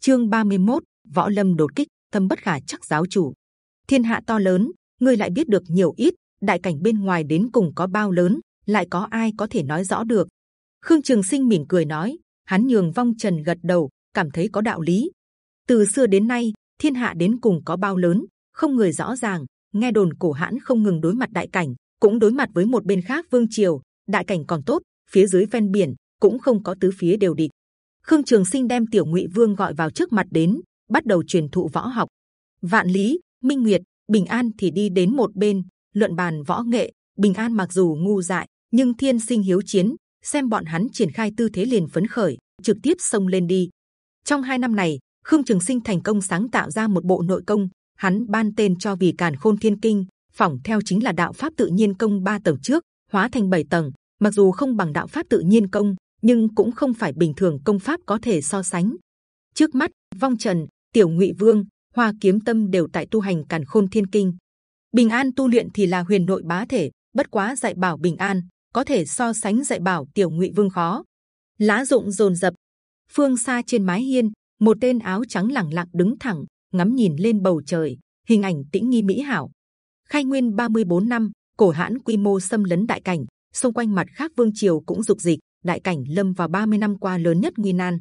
Chương 31, võ lâm đột kích, tâm bất khả chắc giáo chủ. Thiên hạ to lớn, ngươi lại biết được nhiều ít, đại cảnh bên ngoài đến cùng có bao lớn, lại có ai có thể nói rõ được? Khương Trường Sinh mỉm cười nói, hắn nhường vong trần gật đầu, cảm thấy có đạo lý. Từ xưa đến nay, thiên hạ đến cùng có bao lớn, không người rõ ràng. Nghe đồn cổ hãn không ngừng đối mặt đại cảnh, cũng đối mặt với một bên khác vương triều. Đại cảnh còn tốt, phía dưới ven biển cũng không có tứ phía đều địch. Khương Trường Sinh đem Tiểu Ngụy Vương gọi vào trước mặt đến, bắt đầu truyền thụ võ học. Vạn Lý, Minh Nguyệt, Bình An thì đi đến một bên, luận bàn võ nghệ. Bình An mặc dù ngu dại, nhưng thiên sinh hiếu chiến, xem bọn hắn triển khai tư thế liền phấn khởi, trực tiếp xông lên đi. Trong hai năm này, Khương Trường Sinh thành công sáng tạo ra một bộ nội công, hắn ban tên cho vì Càn Khôn Thiên Kinh, phỏng theo chính là đạo pháp tự nhiên công ba tầng trước, hóa thành bảy tầng. Mặc dù không bằng đạo pháp tự nhiên công, nhưng cũng không phải bình thường công pháp có thể so sánh. Trước mắt, Vong Trần, Tiểu Ngụy Vương, Hoa Kiếm Tâm đều tại tu hành Càn Khôn Thiên Kinh. Bình An tu luyện thì là huyền nội bá thể, bất quá dạy bảo Bình An có thể so sánh dạy bảo Tiểu Ngụy Vương khó. Lá rụng rồn rập, phương xa trên mái hiên, một tên áo trắng lẳng lặng đứng thẳng, ngắm nhìn lên bầu trời, hình ảnh tĩnh nghi mỹ hảo. Khai nguyên 34 năm, cổ hãn quy mô xâm lấn đại cảnh, xung quanh mặt khác vương triều cũng dục dịch, đại cảnh lâm vào 30 năm qua lớn nhất nguy nan.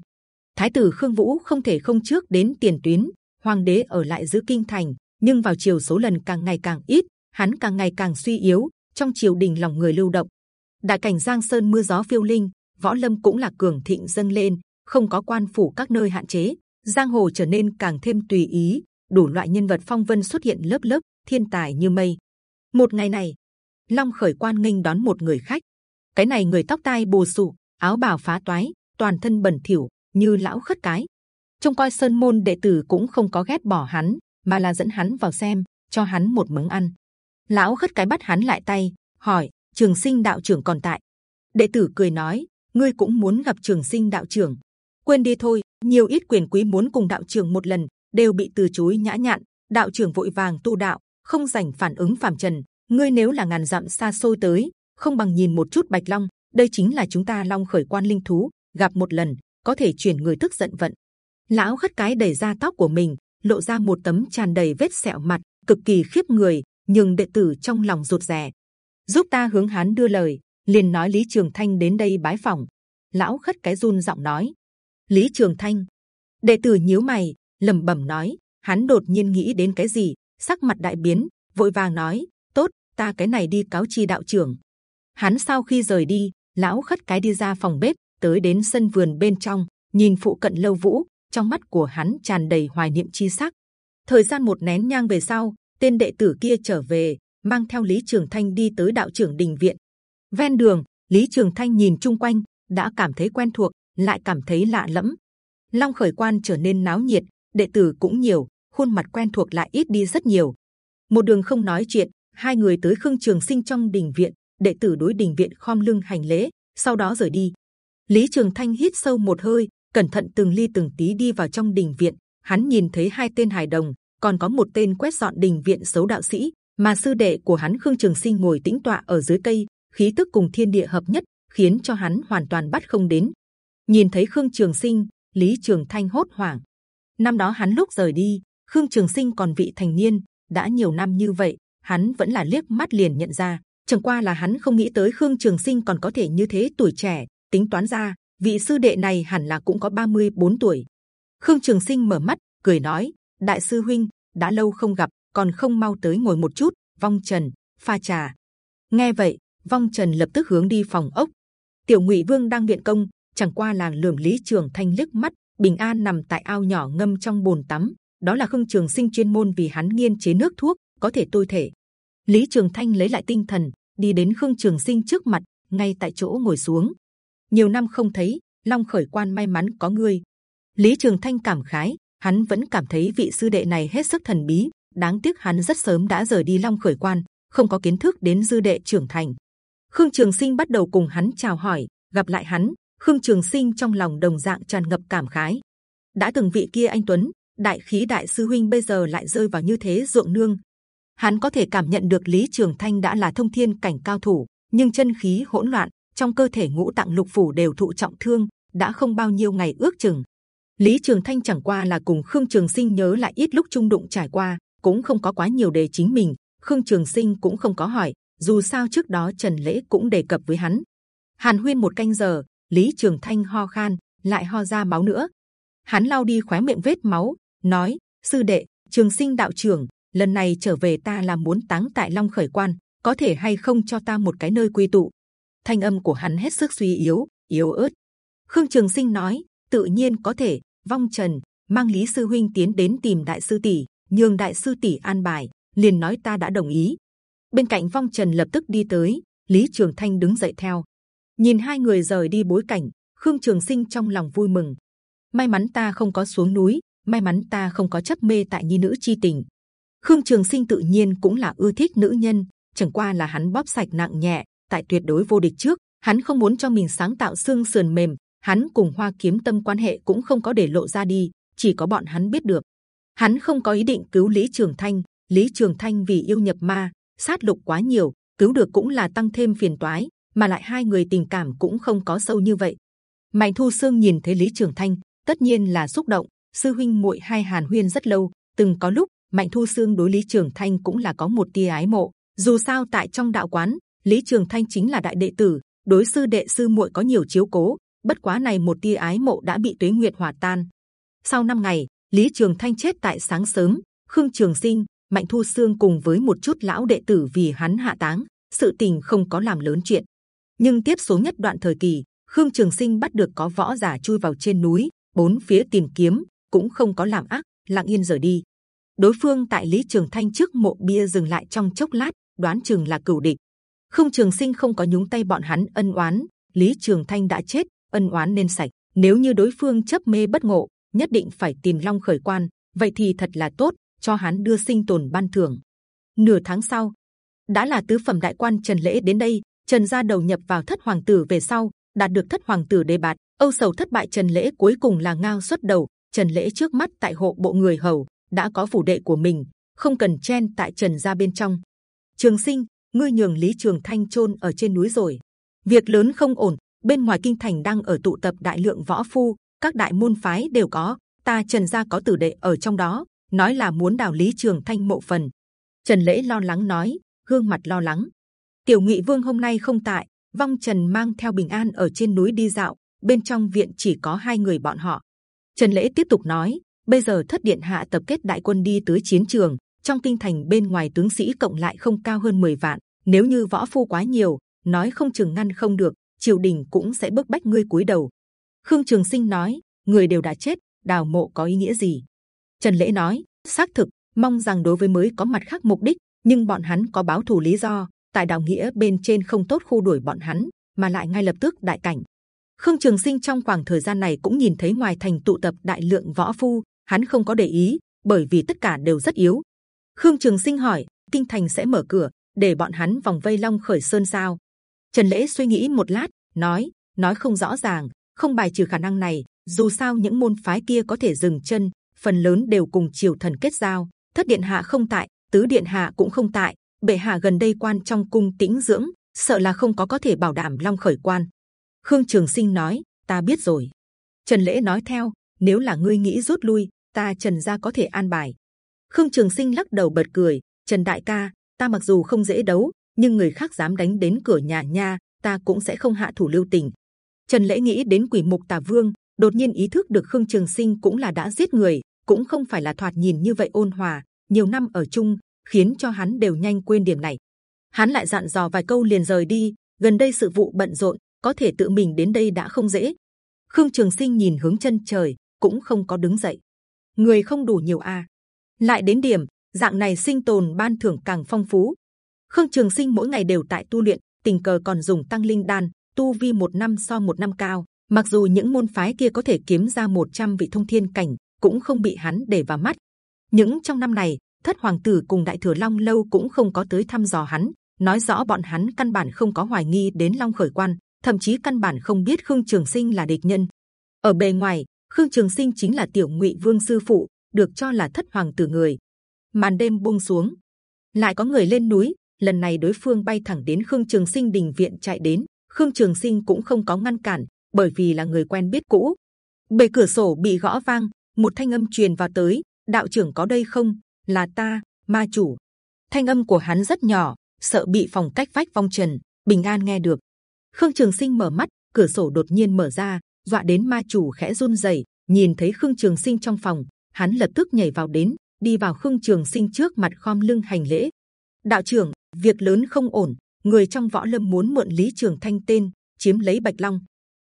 Thái tử Khương Vũ không thể không trước đến tiền tuyến, hoàng đế ở lại giữ kinh thành, nhưng vào chiều số lần càng ngày càng ít, hắn càng ngày càng suy yếu, trong triều đình lòng người lưu động. Đại cảnh Giang Sơn mưa gió phiêu linh, võ lâm cũng là cường thịnh dâng lên, không có quan phủ các nơi hạn chế, giang hồ trở nên càng thêm tùy ý, đủ loại nhân vật phong vân xuất hiện lớp lớp, thiên tài như mây. Một ngày này, Long khởi quan nghênh đón một người khách. Cái này người tóc tai bù sụ áo bào phá toái, toàn thân bẩn thỉu như lão khất cái. Trông coi sơn môn đệ tử cũng không có ghét bỏ hắn, mà là dẫn hắn vào xem, cho hắn một mứng ăn. Lão khất cái bắt hắn lại tay, hỏi: Trường Sinh đạo trưởng còn tại? Đệ tử cười nói: ngươi cũng muốn gặp Trường Sinh đạo trưởng? Quên đi thôi, nhiều ít quyền quý muốn cùng đạo trưởng một lần đều bị từ chối nhã nhặn. Đạo trưởng vội vàng tu đạo, không dành phản ứng phàm trần. Ngươi nếu là ngàn dặm xa xôi tới, không bằng nhìn một chút bạch long. Đây chính là chúng ta long khởi quan linh thú, gặp một lần có thể chuyển người tức giận vận. Lão khất cái đẩy ra tóc của mình, lộ ra một tấm tràn đầy vết sẹo mặt, cực kỳ khiếp người. Nhưng đệ tử trong lòng rụt rè, giúp ta hướng hắn đưa lời, liền nói Lý Trường Thanh đến đây bái phòng Lão khất cái run giọng nói, Lý Trường Thanh. Đệ tử nhíu mày, lẩm bẩm nói, hắn đột nhiên nghĩ đến cái gì, sắc mặt đại biến, vội vàng nói, tốt, ta cái này đi cáo chi đạo trưởng. Hắn sau khi rời đi, lão khất cái đi ra phòng bếp, tới đến sân vườn bên trong, nhìn phụ cận lâu vũ, trong mắt của hắn tràn đầy hoài niệm chi sắc. Thời gian một nén nhang về sau, tên đệ tử kia trở về, mang theo Lý Trường Thanh đi tới đạo trưởng đình viện. Ven đường, Lý Trường Thanh nhìn chung quanh, đã cảm thấy quen thuộc, lại cảm thấy lạ lẫm. Long khởi quan trở nên náo nhiệt, đệ tử cũng nhiều, khuôn mặt quen thuộc lại ít đi rất nhiều. Một đường không nói chuyện, hai người tới Khương Trường Sinh trong đình viện, đệ tử đối đình viện khom lưng hành lễ, sau đó rời đi. Lý Trường Thanh hít sâu một hơi, cẩn thận từng ly từng tí đi vào trong đình viện. Hắn nhìn thấy hai tên hài đồng, còn có một tên quét dọn đình viện xấu đạo sĩ, mà sư đệ của hắn Khương Trường Sinh ngồi tĩnh tọa ở dưới cây, khí tức cùng thiên địa hợp nhất, khiến cho hắn hoàn toàn bắt không đến. Nhìn thấy Khương Trường Sinh, Lý Trường Thanh hốt hoảng. Năm đó hắn lúc rời đi, Khương Trường Sinh còn vị thành niên, đã nhiều năm như vậy, hắn vẫn là liếc mắt liền nhận ra. Chẳng qua là hắn không nghĩ tới Khương Trường Sinh còn có thể như thế tuổi trẻ. Tính toán ra, vị sư đệ này hẳn là cũng có 34 tuổi. Khương Trường Sinh mở mắt, cười nói: Đại sư huynh, đã lâu không gặp, còn không mau tới ngồi một chút. Vong Trần, pha trà. Nghe vậy, Vong Trần lập tức hướng đi phòng ốc. Tiểu Ngụy Vương đang viện công, chẳng qua là lườm Lý Trường Thanh liếc mắt. Bình an nằm tại ao nhỏ ngâm trong bồn tắm, đó là khương trường sinh chuyên môn vì hắn nghiên chế nước thuốc có thể tôi thể. Lý Trường Thanh lấy lại tinh thần, đi đến khương trường sinh trước mặt, ngay tại chỗ ngồi xuống. Nhiều năm không thấy, Long khởi quan may mắn có ngươi. Lý Trường Thanh cảm khái, hắn vẫn cảm thấy vị sư đệ này hết sức thần bí. Đáng tiếc hắn rất sớm đã rời đi Long khởi quan, không có kiến thức đến dư đệ trưởng thành. Khương Trường Sinh bắt đầu cùng hắn chào hỏi, gặp lại hắn, Khương Trường Sinh trong lòng đồng dạng tràn ngập cảm khái. đã từng vị kia anh Tuấn, đại khí đại sư huynh bây giờ lại rơi vào như thế ruộng nương. Hắn có thể cảm nhận được Lý Trường Thanh đã là thông thiên cảnh cao thủ, nhưng chân khí hỗn loạn, trong cơ thể ngũ tạng lục phủ đều thụ trọng thương, đã không bao nhiêu ngày ước chừng. Lý Trường Thanh chẳng qua là cùng Khương Trường Sinh nhớ lại ít lúc trung đụng trải qua, cũng không có quá nhiều đề chính mình. Khương Trường Sinh cũng không có hỏi, dù sao trước đó Trần Lễ cũng đề cập với hắn. Hàn Huyên một canh giờ, Lý Trường Thanh ho khan, lại ho ra máu nữa. Hắn lau đi khóe miệng vết máu, nói: sư đệ, Trường Sinh đạo trưởng, lần này trở về ta là muốn táng tại Long Khởi Quan, có thể hay không cho ta một cái nơi quy tụ? Thanh âm của hắn hết sức suy yếu, yếu ớt. Khương Trường Sinh nói: tự nhiên có thể. Vong Trần mang Lý sư huynh tiến đến tìm đại sư tỷ, nhường đại sư tỷ an bài, liền nói ta đã đồng ý. Bên cạnh Vong Trần lập tức đi tới, Lý Trường Thanh đứng dậy theo, nhìn hai người rời đi bối cảnh, Khương Trường Sinh trong lòng vui mừng. May mắn ta không có xuống núi, may mắn ta không có chấp mê tại nhi nữ chi tình. Khương Trường Sinh tự nhiên cũng là ưa thích nữ nhân, chẳng qua là hắn bóp sạch nặng nhẹ, tại tuyệt đối vô địch trước, hắn không muốn cho mình sáng tạo xương sườn mềm. Hắn cùng Hoa Kiếm Tâm quan hệ cũng không có để lộ ra đi, chỉ có bọn hắn biết được. Hắn không có ý định cứu Lý Trường Thanh. Lý Trường Thanh vì yêu nhập ma, sát lục quá nhiều, cứu được cũng là tăng thêm phiền toái, mà lại hai người tình cảm cũng không có sâu như vậy. Mạnh Thu Sương nhìn thấy Lý Trường Thanh, tất nhiên là xúc động. Sư huynh muội hai Hàn Huyên rất lâu, từng có lúc Mạnh Thu Sương đối Lý Trường Thanh cũng là có một tia ái mộ. Dù sao tại trong đạo quán, Lý Trường Thanh chính là đại đệ tử, đối sư đệ sư muội có nhiều chiếu cố. Bất quá này một tia ái mộ đã bị Tuế Nguyệt hòa tan. Sau năm ngày, Lý Trường Thanh chết tại sáng sớm. Khương Trường Sinh, Mạnh Thu Sương cùng với một chút lão đệ tử vì hắn hạ táng, sự tình không có làm lớn chuyện. Nhưng tiếp số nhất đoạn thời kỳ, Khương Trường Sinh bắt được có võ giả chui vào trên núi, bốn phía tìm kiếm, cũng không có làm ác, lặng yên rời đi. Đối phương tại Lý Trường Thanh trước mộ bia dừng lại trong chốc lát, đoán chừng là cửu địch. không Trường Sinh không có nhúng tay bọn hắn ân oán, Lý Trường Thanh đã chết, ân oán nên sạch. Nếu như đối phương chấp mê bất ngộ, nhất định phải tìm Long khởi quan, vậy thì thật là tốt, cho hắn đưa sinh tồn ban thưởng. Nửa tháng sau, đã là tứ phẩm đại quan Trần lễ đến đây, Trần gia đầu nhập vào thất hoàng tử về sau, đạt được thất hoàng tử đề bạt. Âu sầu thất bại Trần lễ cuối cùng là ngao xuất đầu. Trần lễ trước mắt tại hộ bộ người hầu đã có phủ đệ của mình, không cần chen tại Trần gia bên trong. Trường Sinh, ngươi nhường Lý Trường Thanh chôn ở trên núi rồi. Việc lớn không ổn. Bên ngoài kinh thành đang ở tụ tập đại lượng võ phu, các đại môn phái đều có. Ta Trần gia có tử đệ ở trong đó, nói là muốn đào Lý Trường Thanh mộ phần. Trần lễ lo lắng nói, gương mặt lo lắng. Tiểu Ngụy Vương hôm nay không tại, Vong Trần mang theo Bình An ở trên núi đi dạo. Bên trong viện chỉ có hai người bọn họ. Trần Lễ tiếp tục nói: Bây giờ thất điện hạ tập kết đại quân đi tới chiến trường, trong kinh thành bên ngoài tướng sĩ cộng lại không cao hơn 10 vạn. Nếu như võ phu quá nhiều, nói không chừng ngăn không được, triều đình cũng sẽ bức bách ngươi cúi đầu. Khương Trường Sinh nói: Người đều đã chết, đào mộ có ý nghĩa gì? Trần Lễ nói: xác thực, mong rằng đối với mới có mặt khác mục đích, nhưng bọn hắn có báo thù lý do, tại đạo nghĩa bên trên không tốt khu đuổi bọn hắn, mà lại ngay lập tức đại cảnh. Khương Trường Sinh trong khoảng thời gian này cũng nhìn thấy ngoài thành tụ tập đại lượng võ phu, hắn không có để ý, bởi vì tất cả đều rất yếu. Khương Trường Sinh hỏi, kinh thành sẽ mở cửa để bọn hắn vòng vây Long Khởi Sơn sao? Trần Lễ suy nghĩ một lát, nói, nói không rõ ràng, không bài trừ khả năng này. Dù sao những môn phái kia có thể dừng chân, phần lớn đều cùng triều thần kết giao. Thất điện hạ không tại, tứ điện hạ cũng không tại, bệ hạ gần đây quan trong cung tĩnh dưỡng, sợ là không có có thể bảo đảm long khởi quan. Khương Trường Sinh nói, ta biết rồi. Trần Lễ nói theo, nếu là ngươi nghĩ rút lui, ta Trần gia có thể an bài. Khương Trường Sinh lắc đầu bật cười, Trần Đại ca, ta mặc dù không dễ đấu, nhưng người khác dám đánh đến cửa nhà nha, ta cũng sẽ không hạ thủ lưu tình. Trần Lễ nghĩ đến quỷ mục Tà Vương, đột nhiên ý thức được Khương Trường Sinh cũng là đã giết người, cũng không phải là thoạt nhìn như vậy ôn hòa. Nhiều năm ở chung, khiến cho hắn đều nhanh quên điểm này. Hắn lại dặn dò vài câu liền rời đi. Gần đây sự vụ bận rộn, có thể tự mình đến đây đã không dễ. Khương Trường Sinh nhìn hướng chân trời, cũng không có đứng dậy. Người không đủ nhiều a. À. Lại đến điểm, dạng này sinh tồn ban thưởng càng phong phú. Khương Trường Sinh mỗi ngày đều tại tu luyện, tình cờ còn dùng tăng linh đan, tu vi một năm so một năm cao. Mặc dù những môn phái kia có thể kiếm ra 100 vị thông thiên cảnh, cũng không bị hắn để vào mắt. Những trong năm này, thất hoàng tử cùng đại thừa long lâu cũng không có tới thăm dò hắn nói rõ bọn hắn căn bản không có hoài nghi đến long khởi quan thậm chí căn bản không biết khương trường sinh là địch nhân ở bề ngoài khương trường sinh chính là tiểu ngụy vương sư phụ, được cho là thất hoàng tử người. Màn đêm buông xuống. Lại có người lên núi, lần này đối phương bay thẳng đến khương trường sinh đình viện chạy đến. Khương trường sinh cũng không có ngăn cản, bởi vì là người quen biết cũ. Bề cửa sổ bị gõ vang, một thanh âm truyền vào tới, đạo trưởng có đây không? Là ta, ma chủ. Thanh âm của hắn rất nhỏ, sợ bị phòng cách vách vong trần, bình an nghe được. Khương trường sinh mở mắt, cửa sổ đột nhiên mở ra dọa đến ma chủ khẽ run rẩy, nhìn thấy khương trường sinh trong phòng, hắn lập tức nhảy vào đến, đi vào khương trường sinh trước mặt khom lưng hành lễ. Đạo trưởng, việc lớn không ổn, người trong võ lâm muốn mượn lý trường thanh tên, chiếm lấy bạch long.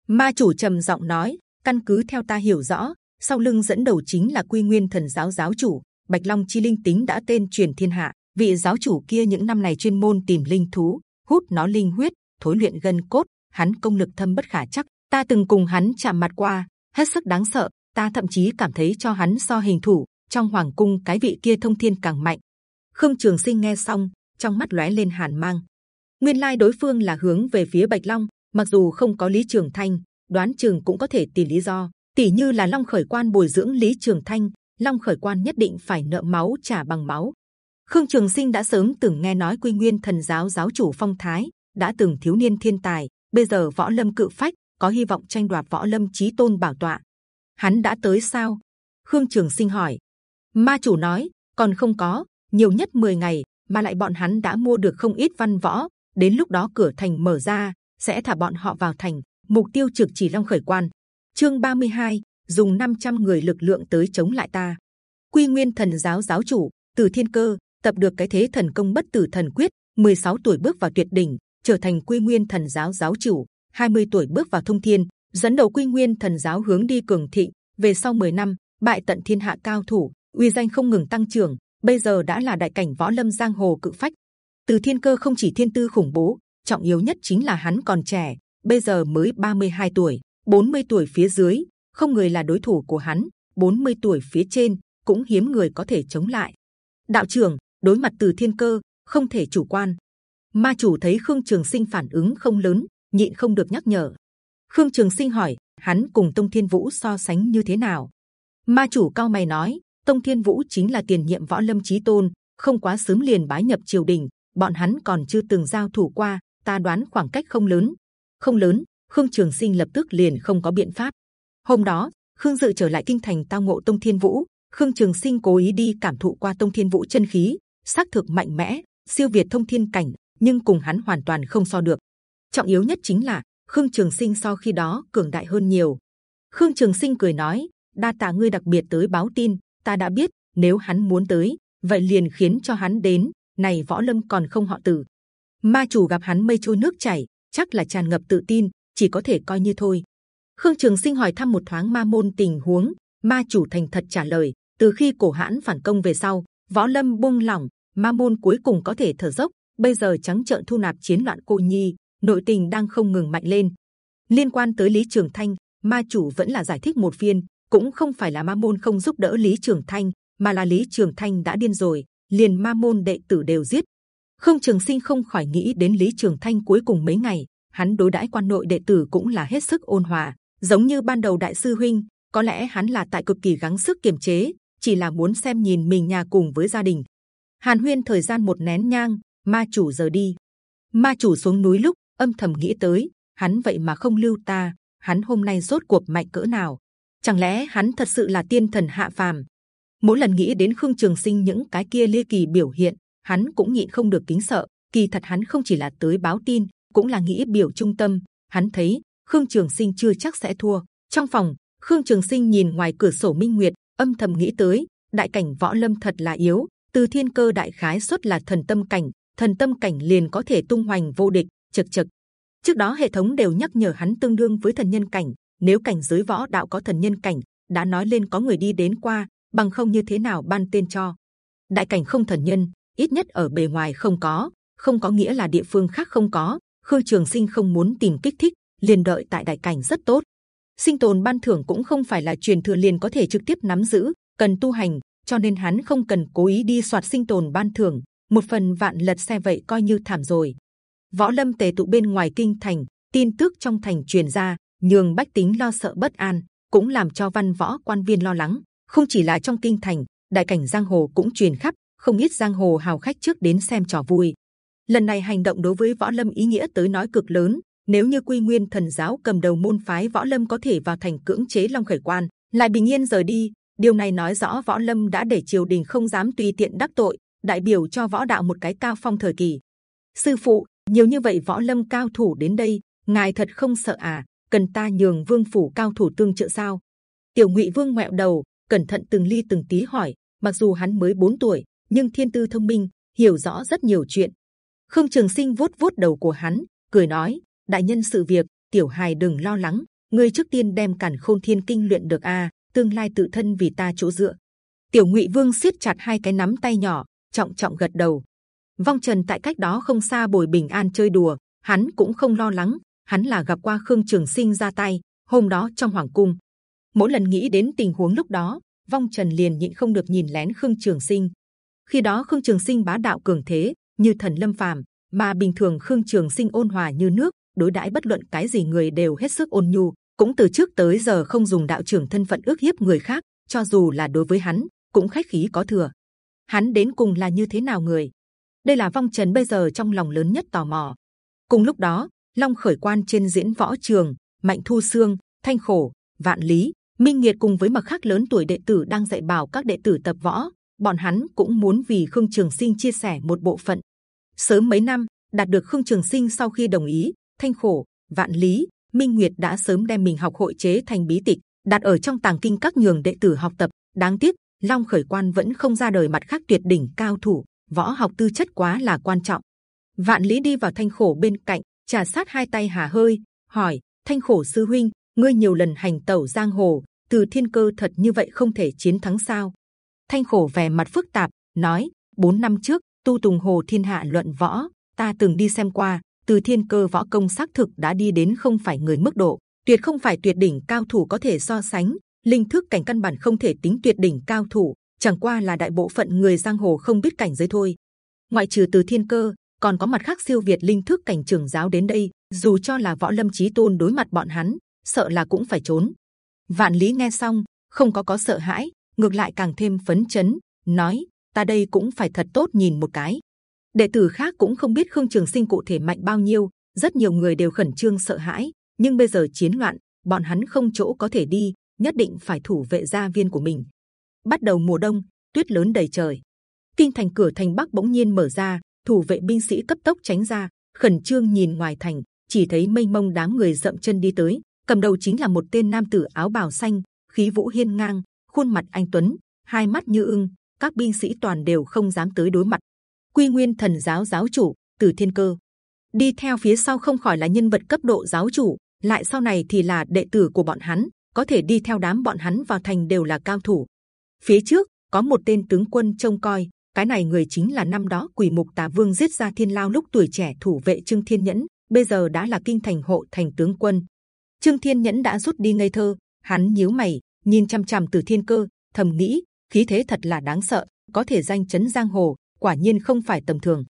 Ma chủ trầm giọng nói, căn cứ theo ta hiểu rõ, sau lưng dẫn đầu chính là quy nguyên thần giáo giáo chủ, bạch long chi linh tính đã tên truyền thiên hạ, vị giáo chủ kia những năm này chuyên môn tìm linh thú, hút nó linh huyết, thối luyện gân cốt, hắn công lực thâm bất khả chắc ta từng cùng hắn chạm mặt qua, hết sức đáng sợ, ta thậm chí cảm thấy cho hắn so hình thủ, trong hoàng cung cái vị kia thông thiên càng mạnh. Khương trường sinh nghe xong, trong mắt lóe lên hàn mang. Nguyên lai đối phương là hướng về phía bạch long, mặc dù không có lý trường thanh, đoán trường cũng có thể tìm lý do. Tỷ như là long khởi quan bồi dưỡng lý trường thanh, long khởi quan nhất định phải nợ máu trả bằng máu. Khương trường sinh đã sớm từng nghe nói quy nguyên thần giáo giáo chủ phong thái, đã từng thiếu niên thiên tài, bây giờ võ lâm cự phách có hy vọng tranh đoạt võ lâm chí tôn bảo tọa. Hắn đã tới sao? Khương trường sinh hỏi. Ma chủ nói còn không có nhiều nhất 10 ngày mà lại bọn hắn đã mua được không ít văn võ. Đến lúc đó cửa thành mở ra sẽ thả bọn họ vào thành. Mục tiêu trực chỉ long khởi quan. Chương 32, dùng 500 người lực lượng tới chống lại ta. Quy nguyên thần giáo giáo chủ từ thiên cơ tập được cái thế thần công bất tử thần quyết 16 tuổi bước vào tuyệt đỉnh trở thành quy nguyên thần giáo giáo chủ. 20 tuổi bước vào thông thiên, dẫn đầu quy nguyên thần giáo hướng đi cường thịnh. Về sau 10 năm, bại tận thiên hạ cao thủ, uy danh không ngừng tăng trưởng, bây giờ đã là đại cảnh võ lâm giang hồ cự phách. Từ thiên cơ không chỉ thiên tư khủng bố, trọng yếu nhất chính là hắn còn trẻ, bây giờ mới 32 tuổi 40 tuổi phía dưới, không người là đối thủ của hắn 40 tuổi phía trên, cũng hiếm người có thể chống lại. Đạo trưởng, đối mặt từ thiên cơ, không thể chủ quan. Ma chủ thấy khương trường sinh phản ứng không lớn nhịn không được nhắc nhở. Khương trường sinh hỏi, hắn cùng tông thiên vũ so sánh như thế nào? Ma chủ cao mày nói, tông thiên vũ chính là tiền nhiệm võ lâm chí tôn, không quá sớm liền bái nhập triều đình, bọn hắn còn chưa từng giao thủ qua, ta đoán khoảng cách không lớn. Không lớn, khương trường sinh lập tức liền không có biện pháp. Hôm đó, khương dự trở lại kinh thành tao ngộ tông thiên vũ, khương trường sinh cố ý đi cảm thụ qua tông thiên vũ chân khí, xác thực mạnh mẽ, siêu việt thông thiên cảnh, nhưng cùng hắn hoàn toàn không so được trọng yếu nhất chính là, khương trường sinh sau khi đó cường đại hơn nhiều. Khương trường sinh cười nói, đa tạ ngươi đặc biệt tới báo tin, ta đã biết, nếu hắn muốn tới, vậy liền khiến cho hắn đến, này võ lâm còn không họ tử. Ma chủ gặp hắn mây trôi nước chảy, chắc là tràn ngập tự tin, chỉ có thể coi như thôi. Khương trường sinh hỏi thăm một thoáng ma môn tình huống, ma chủ thành thật trả lời, từ khi cổ hãn phản công về sau, võ lâm buông lỏng, ma môn cuối cùng có thể thở dốc, bây giờ trắng trợn thu nạp chiến loạn cô nhi nội tình đang không ngừng mạnh lên. Liên quan tới lý trường thanh, ma chủ vẫn là giải thích một phiên cũng không phải là ma môn không giúp đỡ lý trường thanh, mà là lý trường thanh đã điên rồi, liền ma môn đệ tử đều giết. Không trường sinh không khỏi nghĩ đến lý trường thanh cuối cùng mấy ngày, hắn đối đãi quan nội đệ tử cũng là hết sức ôn hòa, giống như ban đầu đại sư huynh, có lẽ hắn là tại cực kỳ gắng sức kiềm chế, chỉ là muốn xem nhìn mình nhà cùng với gia đình. Hàn huyên thời gian một nén nhang, ma chủ giờ đi. Ma chủ xuống núi lúc âm thầm nghĩ tới, hắn vậy mà không lưu ta, hắn hôm nay rốt cuộc mạnh cỡ nào? Chẳng lẽ hắn thật sự là tiên thần hạ phàm? Mỗi lần nghĩ đến khương trường sinh những cái kia lê kỳ biểu hiện, hắn cũng nhịn không được kính sợ. Kỳ thật hắn không chỉ là tới báo tin, cũng là nghĩ biểu trung tâm. Hắn thấy, khương trường sinh chưa chắc sẽ thua. Trong phòng, khương trường sinh nhìn ngoài cửa sổ minh nguyệt, âm thầm nghĩ tới, đại cảnh võ lâm thật là yếu. Từ thiên cơ đại khái xuất là thần tâm cảnh, thần tâm cảnh liền có thể tung hoành vô địch. Chực chực. trước đó hệ thống đều nhắc nhở hắn tương đương với thần nhân cảnh. Nếu cảnh giới võ đạo có thần nhân cảnh, đã nói lên có người đi đến qua, bằng không như thế nào ban tên cho. Đại cảnh không thần nhân, ít nhất ở bề ngoài không có không có nghĩa là địa phương khác không có. Khương trường sinh không muốn tìm kích thích, liền đợi tại đại cảnh rất tốt. Sinh tồn ban thưởng cũng không phải là truyền thừa liền có thể trực tiếp nắm giữ, cần tu hành, cho nên hắn không cần cố ý đi soạt sinh tồn ban thưởng. Một phần vạn lật xe vậy coi như thảm rồi võ lâm tề tụ bên ngoài kinh thành, tin tức trong thành truyền ra, nhường bách tính lo sợ bất an, cũng làm cho văn võ quan viên lo lắng. Không chỉ là trong kinh thành, đại cảnh giang hồ cũng truyền khắp, không ít giang hồ hào khách trước đến xem trò vui. Lần này hành động đối với võ lâm ý nghĩa tới nói cực lớn, nếu như quy nguyên thần giáo cầm đầu môn phái võ lâm có thể vào thành cưỡng chế long khởi quan, lại bình yên rời đi, điều này nói rõ võ lâm đã để triều đình không dám tùy tiện đắc tội, đại biểu cho võ đạo một cái cao phong thời kỳ. Sư phụ nhiều như vậy võ lâm cao thủ đến đây, ngài thật không sợ à? Cần ta nhường vương phủ cao thủ tương trợ sao? Tiểu ngụy vương ngoẹo đầu, cẩn thận từng ly từng tí hỏi, mặc dù hắn mới 4 tuổi, nhưng thiên tư thông minh, hiểu rõ rất nhiều chuyện. Khương trường sinh vuốt vuốt đầu của hắn, cười nói, đại nhân sự việc, tiểu hài đừng lo lắng, ngươi trước tiên đem cản khôn thiên kinh luyện được a tương lai tự thân vì ta chỗ dựa. Tiểu ngụy vương siết chặt hai cái nắm tay nhỏ, trọng trọng gật đầu vong trần tại cách đó không xa bồi bình an chơi đùa. Hắn cũng không lo lắng, hắn là gặp qua khương trường sinh ra tay, hôm đó trong hoàng cung. Mỗi lần nghĩ đến tình huống lúc đó, vong trần liền nhịn không được nhìn lén khương trường sinh. Khi đó khương trường sinh bá đạo cường thế, như thần lâm phàm, mà bình thường khương trường sinh ôn hòa như nước, đối đãi bất luận cái gì người đều hết sức ôn nhu. Cũng từ trước tới giờ không dùng đạo trưởng thân phận ước hiếp người khác, cho dù là đối với hắn, cũng khách khí có thừa. Hắn đến cùng là như thế nào người? Đây là vong trần bây giờ trong lòng lớn nhất tò mò. Cùng lúc đó, long khởi quan trên diễn võ trường, mạnh thu xương thanh khổ, vạn lý, minh nghiệt cùng với mặt khác lớn tuổi đệ tử đang dạy bảo các đệ tử tập võ. Bọn hắn cũng muốn vì khương trường sinh chia sẻ một bộ phận. Sớm mấy năm, đạt được khương trường sinh sau khi đồng ý, thanh khổ, vạn lý, minh nguyệt đã sớm đem mình học hội chế thành bí tịch, đặt ở trong tàng kinh các nhường đệ tử học tập. Đáng tiếc, long khởi quan vẫn không ra đời mặt khác tuyệt đỉnh cao thủ võ học tư chất quá là quan trọng. Vạn lý đi vào thanh khổ bên cạnh, trà sát hai tay hà hơi, hỏi, thanh khổ sư huynh, ngươi nhiều lần hành tẩu giang hồ, từ thiên cơ thật như vậy không thể chiến thắng sao? Thanh khổ vẻ mặt phức tạp, nói, bốn năm trước, tu tùng hồ thiên hạ luận võ, ta từng đi xem qua, từ thiên cơ võ công xác thực đã đi đến không phải người mức độ, tuyệt không phải tuyệt đỉnh cao thủ có thể so sánh, linh thức cảnh căn bản không thể tính tuyệt đỉnh cao thủ chẳng qua là đại bộ phận người giang hồ không biết cảnh giới thôi. Ngoại trừ từ thiên cơ, còn có mặt khác siêu việt linh thức cảnh trưởng giáo đến đây, dù cho là võ lâm chí tôn đối mặt bọn hắn, sợ là cũng phải trốn. Vạn lý nghe xong, không có có sợ hãi, ngược lại càng thêm phấn chấn, nói, ta đây cũng phải thật tốt nhìn một cái. Đệ tử khác cũng không biết khương trường sinh cụ thể mạnh bao nhiêu, rất nhiều người đều khẩn trương sợ hãi, nhưng bây giờ chiến loạn, bọn hắn không chỗ có thể đi, nhất định phải thủ vệ gia viên của mình bắt đầu mùa đông, tuyết lớn đầy trời. Kinh thành cửa thành bắc bỗng nhiên mở ra, thủ vệ binh sĩ cấp tốc tránh ra, khẩn trương nhìn ngoài thành, chỉ thấy mây mông đám người dậm chân đi tới, cầm đầu chính là một tên nam tử áo bào xanh, khí vũ hiên ngang, khuôn mặt anh tuấn, hai mắt như ưng, các binh sĩ toàn đều không dám tới đối mặt. Quy nguyên thần giáo giáo chủ, từ thiên cơ. Đi theo phía sau không khỏi là nhân vật cấp độ giáo chủ, lại sau này thì là đệ tử của bọn hắn, có thể đi theo đám bọn hắn vào thành đều là cao thủ phía trước, có một tên tướng quân trông coi, cái này người chính là năm đó quỷ mục tà vương giết ra thiên lao lúc tuổi trẻ thủ vệ trương thiên nhẫn, bây giờ đã là kinh thành hộ thành tướng quân. Trương thiên nhẫn đã rút đi ngây thơ, hắn nhíu mày, nhìn chăm chăm từ thiên cơ, thầm nghĩ, khí thế thật là đáng sợ, có thể danh chấn giang hồ, quả nhiên không phải tầm thường.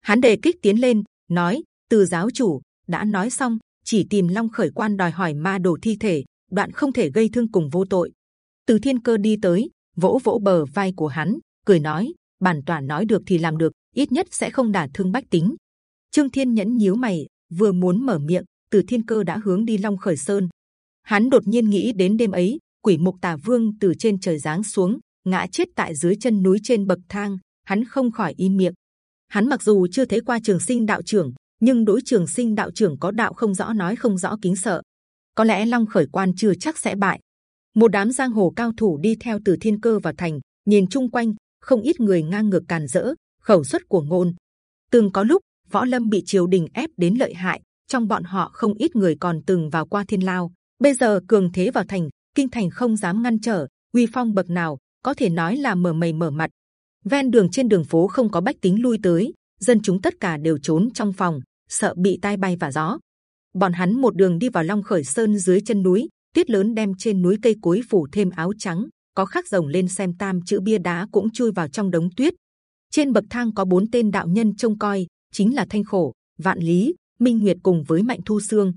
Hắn đề kích tiến lên, nói, từ giáo chủ, đã nói xong, chỉ tìm long khởi quan đòi hỏi ma đồ thi thể, đoạn không thể gây thương cùng vô tội. Từ thiên cơ đi tới vỗ vỗ bờ vai của hắn, cười nói, bản tỏa nói được thì làm được, ít nhất sẽ không đả thương bách tính. Trương thiên nhẫn nhíu mày, vừa muốn mở miệng, từ thiên cơ đã hướng đi long khởi sơn. Hắn đột nhiên nghĩ đến đêm ấy, quỷ mục tà vương từ trên trời giáng xuống, ngã chết tại dưới chân núi trên bậc thang, hắn không khỏi im miệng. Hắn mặc dù chưa thấy qua trường sinh đạo trưởng, nhưng đối trường sinh đạo trưởng có đạo không rõ nói không rõ kính sợ. Có lẽ long khởi quan chưa chắc sẽ bại một đám giang hồ cao thủ đi theo từ thiên cơ vào thành, nhìn chung quanh, không ít người ngang ngược càn rỡ, khẩu xuất của ngôn. Từng có lúc, võ lâm bị triều đình ép đến lợi hại, trong bọn họ không ít người còn từng vào qua thiên lao. Bây giờ cường thế vào thành, kinh thành không dám ngăn trở, uy phong bậc nào, có thể nói là mở mày mở mặt. Ven đường trên đường phố không có bách tính lui tới, dân chúng tất cả đều trốn trong phòng, sợ bị tai bay và gió. Bọn hắn một đường đi vào long khởi sơn dưới chân núi tuyết lớn đem trên núi cây cối phủ thêm áo trắng, có khắc rồng lên xem tam chữ bia đá cũng chui vào trong đống tuyết. Trên bậc thang có bốn tên đạo nhân trông coi, chính là thanh khổ, vạn lý, minh nguyệt cùng với mạnh thu xương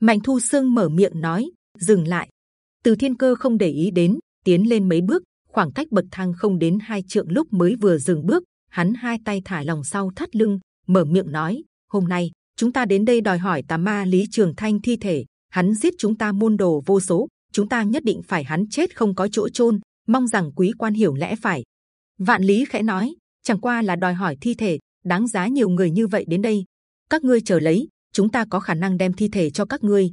mạnh thu xương mở miệng nói, dừng lại. Từ thiên cơ không để ý đến, tiến lên mấy bước, khoảng cách bậc thang không đến hai trượng lúc mới vừa dừng bước, hắn hai tay thả lòng sau thắt lưng, mở miệng nói, hôm nay, chúng ta đến đây đòi hỏi tà ma lý trường thanh thi thể hắn giết chúng ta môn đồ vô số, chúng ta nhất định phải hắn chết không có chỗ chôn, mong rằng quý quan hiểu lẽ phải. Vạn lý khẽ nói, chẳng qua là đòi hỏi thi thể, đáng giá nhiều người như vậy đến đây. Các ngươi chờ lấy, chúng ta có khả năng đem thi thể cho các ngươi.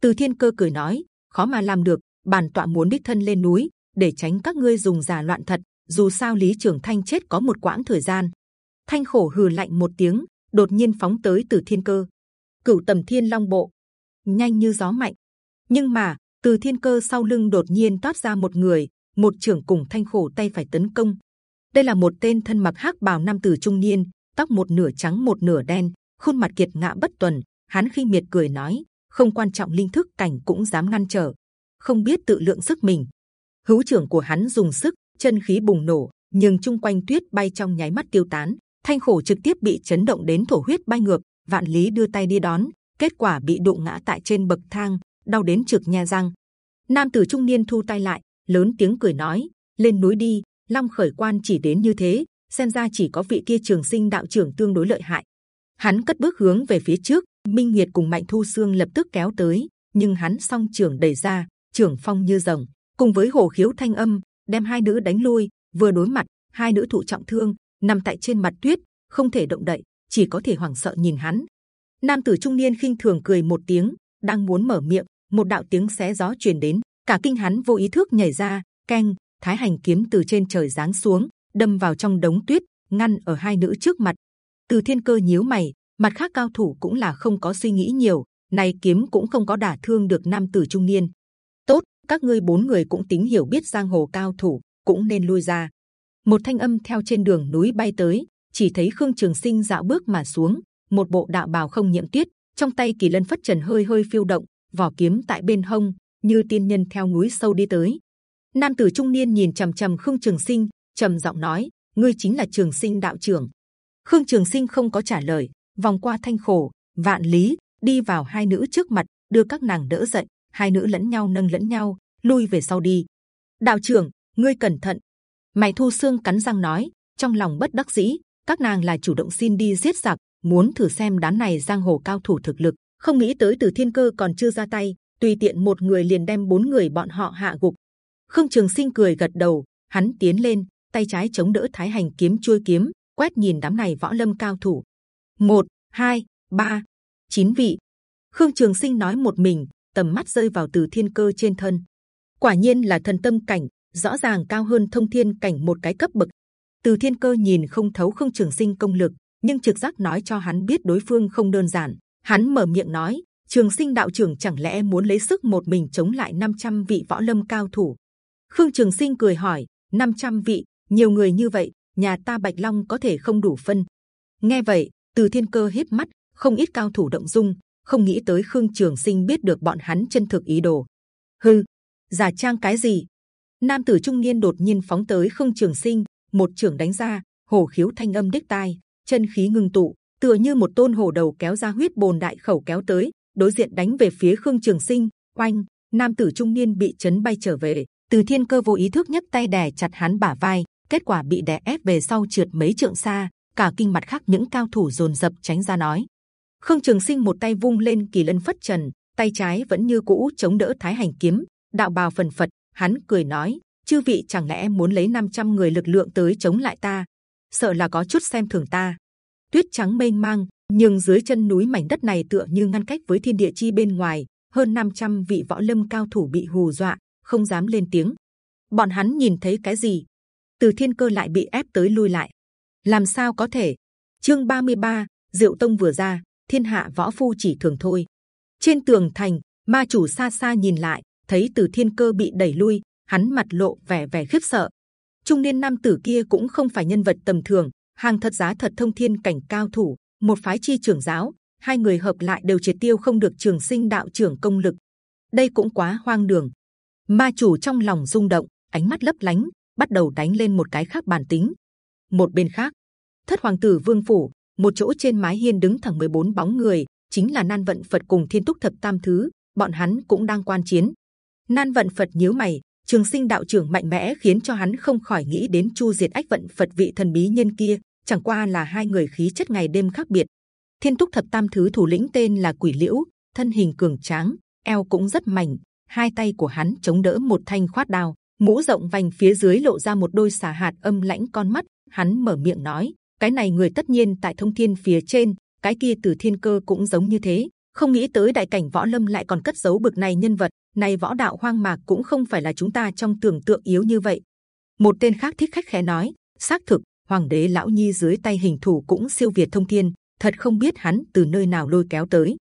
Từ thiên cơ cười nói, khó mà làm được, bản tọa muốn đích thân lên núi, để tránh các ngươi dùng giả loạn thật, dù sao lý trường thanh chết có một quãng thời gian. Thanh khổ hừ lạnh một tiếng, đột nhiên phóng tới từ thiên cơ. Cửu tầm thiên long bộ nhanh như gió mạnh. Nhưng mà, từ thiên cơ sau lưng đột nhiên toát ra một người, một trưởng cùng thanh khổ tay phải tấn công. Đây là một tên thân mặc hắc bào nam tử trung niên, tóc một nửa trắng một nửa đen, khuôn mặt kiệt ngạo bất tuần. Hắn khi miệt cười nói, không quan trọng linh thức, cảnh cũng dám ngăn trở. Không biết tự lượng sức mình. Hữu trưởng của hắn dùng sức, chân khí bùng nổ, nhưng chung quanh tuyết bay trong nháy mắt tiêu tán. Thanh khổ trực tiếp bị chấn động đến thổ huyết bay ngược, vạn lý đưa tay đi đón kết quả bị đụng ngã tại trên bậc thang, đau đến trực nha răng. Nam tử trung niên thu tay lại, lớn tiếng cười nói, lên núi đi, long khởi quan chỉ đến như thế, xem ra chỉ có vị kia trường sinh đạo trưởng tương đối lợi hại. Hắn cất bước hướng về phía trước, minh nguyệt cùng mạnh thu xương lập tức kéo tới, nhưng hắn song trưởng đẩy ra, trưởng phong như rồng, cùng với hồ khiếu thanh âm, đem hai nữ đánh lui, vừa đối mặt, hai nữ thụ trọng thương, nằm tại trên mặt tuyết, không thể động đậy, chỉ có thể hoảng sợ nhìn hắn nam tử trung niên khinh thường cười một tiếng, đang muốn mở miệng, một đạo tiếng xé gió truyền đến, cả kinh hắn vô ý thức nhảy ra, keng, thái hành kiếm từ trên trời giáng xuống, đâm vào trong đống tuyết, ngăn ở hai nữ trước mặt. Từ thiên cơ nhíu mày, mặt khác cao thủ cũng là không có suy nghĩ nhiều, này kiếm cũng không có đả thương được nam tử trung niên. Tốt, các ngươi bốn người cũng tính hiểu biết giang hồ cao thủ, cũng nên lui ra. Một thanh âm theo trên đường núi bay tới, chỉ thấy khương trường sinh dạo bước mà xuống một bộ đạo bào không nhiễm tuyết trong tay kỳ lân phất trần hơi hơi phiêu động, vỏ kiếm tại bên hông, như tiên nhân theo núi sâu đi tới. Nam tử trung niên nhìn trầm trầm khương trường sinh, trầm giọng nói, ngươi chính là trường sinh đạo trưởng. Khương trường sinh không có trả lời, vòng qua thanh khổ, vạn lý, đi vào hai nữ trước mặt, đưa các nàng đỡ dậy, hai nữ lẫn nhau nâng lẫn nhau, lui về sau đi. Đạo trưởng, ngươi cẩn thận. Mày thu xương cắn răng nói, trong lòng bất đắc dĩ, các nàng là chủ động xin đi giết giặc muốn thử xem đám này giang hồ cao thủ thực lực, không nghĩ tới từ thiên cơ còn chưa ra tay, tùy tiện một người liền đem bốn người bọn họ hạ gục. Khương trường sinh cười gật đầu, hắn tiến lên, tay trái chống đỡ thái hành kiếm chui kiếm, quét nhìn đám này võ lâm cao thủ. Một, hai, ba, chín vị. Khương trường sinh nói một mình, tầm mắt rơi vào từ thiên cơ trên thân. Quả nhiên là thần tâm cảnh, rõ ràng cao hơn thông thiên cảnh một cái cấp bậc. Từ thiên cơ nhìn không thấu khương trường sinh công lực nhưng trực giác nói cho hắn biết đối phương không đơn giản. Hắn mở miệng nói, trường sinh đạo trưởng chẳng lẽ muốn lấy sức một mình chống lại 500 vị võ lâm cao thủ? Khương trường sinh cười hỏi 500 vị, nhiều người như vậy, nhà ta bạch long có thể không đủ phân? Nghe vậy, từ thiên cơ hít mắt, không ít cao thủ động dung, không nghĩ tới khương trường sinh biết được bọn hắn chân thực ý đồ. Hư giả trang cái gì? Nam tử trung niên đột nhiên phóng tới khương trường sinh, một trưởng đánh ra, hổ khiếu thanh âm đích tai chân khí ngưng tụ, tựa như một tôn hổ đầu kéo ra huyết bồn đại khẩu kéo tới, đối diện đánh về phía khương trường sinh. Oanh, nam tử trung niên bị chấn bay trở về. Từ thiên cơ vô ý thức nhấc tay đè chặt hắn bả vai, kết quả bị đè ép về sau trượt mấy trượng xa. Cả kinh mặt khác những cao thủ dồn dập tránh ra nói. Khương trường sinh một tay vung lên kỳ lân phất trần, tay trái vẫn như cũ chống đỡ thái hành kiếm. Đạo bào phần phật, hắn cười nói, chư vị chẳng lẽ muốn lấy 500 người lực lượng tới chống lại ta? Sợ là có chút xem thường ta. Tuyết trắng mênh mang nhưng dưới chân núi mảnh đất này tựa như ngăn cách với thiên địa chi bên ngoài hơn 500 vị võ lâm cao thủ bị hù dọa không dám lên tiếng. Bọn hắn nhìn thấy cái gì? Từ thiên cơ lại bị ép tới lui lại. Làm sao có thể? Chương 33, diệu tông vừa ra thiên hạ võ phu chỉ thường thôi. Trên tường thành ma chủ xa xa nhìn lại thấy từ thiên cơ bị đẩy lui hắn mặt lộ vẻ vẻ khiếp sợ trung niên nam tử kia cũng không phải nhân vật tầm thường, hàng thật giá thật thông thiên cảnh cao thủ, một phái chi trưởng giáo, hai người hợp lại đều triệt tiêu không được trường sinh đạo trưởng công lực. Đây cũng quá hoang đường. Ma chủ trong lòng rung động, ánh mắt lấp lánh, bắt đầu đánh lên một cái khác bản tính. Một bên khác, thất hoàng tử vương phủ, một chỗ trên mái hiên đứng thẳng 14 bóng người, chính là nan vận phật cùng thiên túc thập tam thứ, bọn hắn cũng đang quan chiến. Nan vận phật nhíu mày trường sinh đạo trưởng mạnh mẽ khiến cho hắn không khỏi nghĩ đến chu diệt ách vận phật vị thần bí nhân kia chẳng qua là hai người khí chất ngày đêm khác biệt Thiên túc thập tam thứ thủ lĩnh tên là Quỷ Liễu, thân hình cường tráng, eo cũng rất mảnh, hai tay của hắn chống đỡ một thanh khoát đao, mũ rộng vành phía dưới lộ ra một đôi xà hạt âm lãnh con mắt. Hắn mở miệng nói: cái này người tất nhiên tại thông thiên phía trên, cái kia từ thiên cơ cũng giống như thế. Không nghĩ tới đại cảnh võ lâm lại còn cất giấu bực này nhân vật. Này võ đạo hoang mạc cũng không phải là chúng ta trong tưởng tượng yếu như vậy. Một tên khác thích khách khẽ nói: xác thực, hoàng đế lão nhi dưới tay hình thủ cũng siêu việt thông thiên. Thật không biết hắn từ nơi nào lôi kéo tới.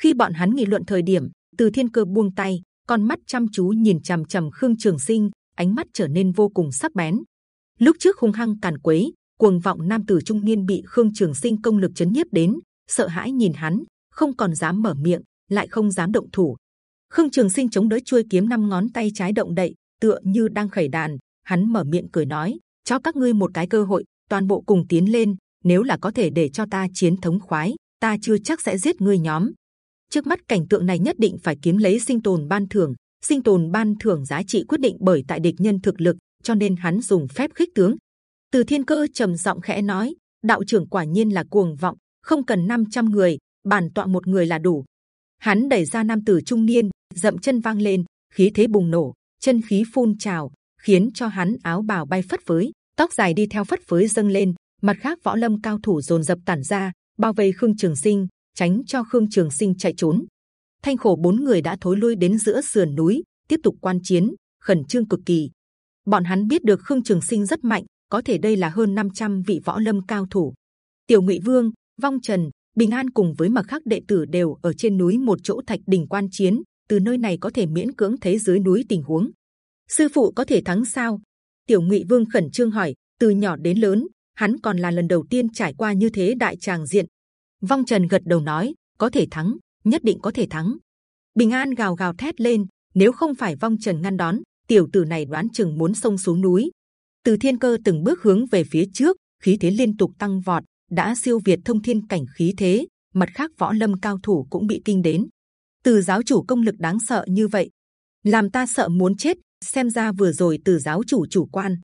Khi bọn hắn nghị luận thời điểm, từ thiên cơ buông tay, con mắt chăm chú nhìn c h ầ m c h ầ m khương trường sinh ánh mắt trở nên vô cùng sắc bén lúc trước hung hăng càn quấy cuồng vọng nam tử trung niên bị khương trường sinh công lực chấn nhiếp đến sợ hãi nhìn hắn không còn dám mở miệng, lại không dám động thủ. Khương trường sinh chống đỡ chuôi kiếm năm ngón tay trái động đậy, tựa như đang khẩy đàn. Hắn mở miệng cười nói, cho các ngươi một cái cơ hội, toàn bộ cùng tiến lên, nếu là có thể để cho ta chiến thống khoái, ta chưa chắc sẽ giết ngươi nhóm. Trước mắt cảnh tượng này nhất định phải kiếm lấy sinh tồn ban thưởng. Sinh tồn ban thưởng giá trị quyết định bởi tại địch nhân thực lực, cho nên hắn dùng phép khích tướng. Từ thiên cơ trầm giọng khẽ nói, đạo trưởng quả nhiên là cuồng vọng, không cần 500 người bản tọa một người là đủ. Hắn đẩy ra nam tử trung niên, dậm chân vang lên, khí thế bùng nổ, chân khí phun trào, khiến cho hắn áo bào bay phất phới, tóc dài đi theo phất phới dâng lên, mặt khác võ lâm cao thủ dồn dập tản ra, bao vây khương trường sinh, tránh cho khương trường sinh chạy trốn. Thanh khổ bốn người đã thối lui đến giữa sườn núi, tiếp tục quan chiến, khẩn trương cực kỳ. Bọn hắn biết được khương trường sinh rất mạnh, có thể đây là hơn 500 vị võ lâm cao thủ. Tiểu ngụy vương, vong trần bình an cùng với mặt khác đệ tử đều ở trên núi một chỗ thạch đỉnh quan chiến từ nơi này có thể miễn cưỡng thấy dưới núi tình huống sư phụ có thể thắng sao tiểu ngụy vương khẩn trương hỏi từ nhỏ đến lớn hắn còn là lần đầu tiên trải qua như thế đại tràng diện Vong Trần gật đầu nói, có thể thắng, nhất định có thể thắng. Bình An gào gào thét lên, nếu không phải Vong Trần ngăn đón, tiểu tử này đoán chừng muốn xông xuống núi. Từ Thiên Cơ từng bước hướng về phía trước, khí thế liên tục tăng vọt, đã siêu việt thông thiên cảnh khí thế. Mặt khác võ lâm cao thủ cũng bị kinh đến. Từ giáo chủ công lực đáng sợ như vậy, làm ta sợ muốn chết. Xem ra vừa rồi từ giáo chủ chủ quan,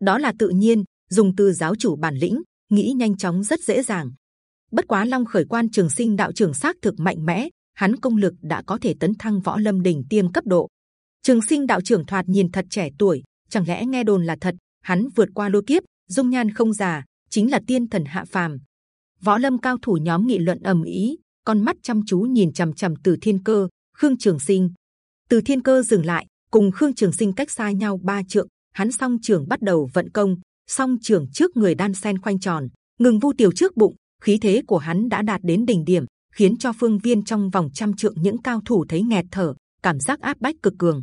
đó là tự nhiên. Dùng từ giáo chủ bản lĩnh, nghĩ nhanh chóng rất dễ dàng bất quá long khởi quan trường sinh đạo trưởng xác thực mạnh mẽ hắn công lực đã có thể tấn thăng võ lâm đỉnh tiêm cấp độ trường sinh đạo trưởng thoạt nhìn thật trẻ tuổi chẳng lẽ nghe đồn là thật hắn vượt qua lôi kiếp dung nhan không già chính là tiên thần hạ phàm võ lâm cao thủ nhóm nghị luận ầm ĩ con mắt chăm chú nhìn c h ầ m c h ầ m từ thiên cơ khương trường sinh từ thiên cơ dừng lại cùng khương trường sinh cách xa nhau ba trượng hắn song trường bắt đầu vận công song trường trước người đan sen khoanh tròn ngừng vu tiểu trước bụng khí thế của hắn đã đạt đến đỉnh điểm, khiến cho phương viên trong vòng trăm trượng những cao thủ thấy nghẹt thở, cảm giác áp bách cực cường.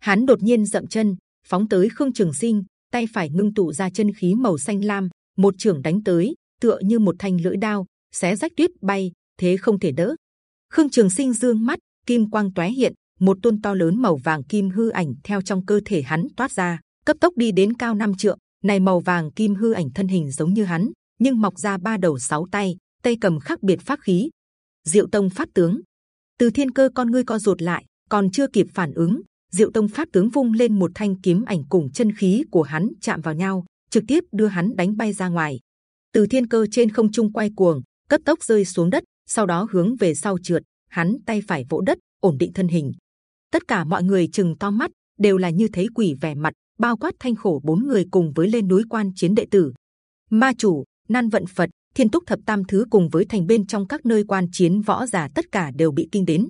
Hắn đột nhiên dậm chân, phóng tới Khương Trường Sinh, tay phải ngưng tụ ra chân khí màu xanh lam, một trưởng đánh tới, tựa như một thanh lưỡi đao, xé rách tuyết bay, thế không thể đỡ. Khương Trường Sinh dương mắt, kim quang tóe hiện, một tôn to lớn màu vàng kim hư ảnh theo trong cơ thể hắn toát ra, cấp tốc đi đến cao năm trượng. Này màu vàng kim hư ảnh thân hình giống như hắn, nhưng mọc ra ba đầu sáu tay, tay cầm khác biệt pháp khí. Diệu Tông Pháp tướng. Từ Thiên Cơ con ngươi co rụt lại, còn chưa kịp phản ứng, Diệu Tông Pháp tướng vung lên một thanh kiếm ảnh cùng chân khí của hắn chạm vào nhau, trực tiếp đưa hắn đánh bay ra ngoài. Từ Thiên Cơ trên không trung quay cuồng, cấp tốc rơi xuống đất, sau đó hướng về sau trượt, hắn tay phải vỗ đất, ổn định thân hình. Tất cả mọi người chừng to mắt, đều là như thấy quỷ vẻ mặt, bao quát thanh khổ bốn người cùng với lên núi quan chiến đệ tử. Ma chủ, nan vận phật thiên túc thập tam thứ cùng với thành bên trong các nơi quan chiến võ giả tất cả đều bị kinh đến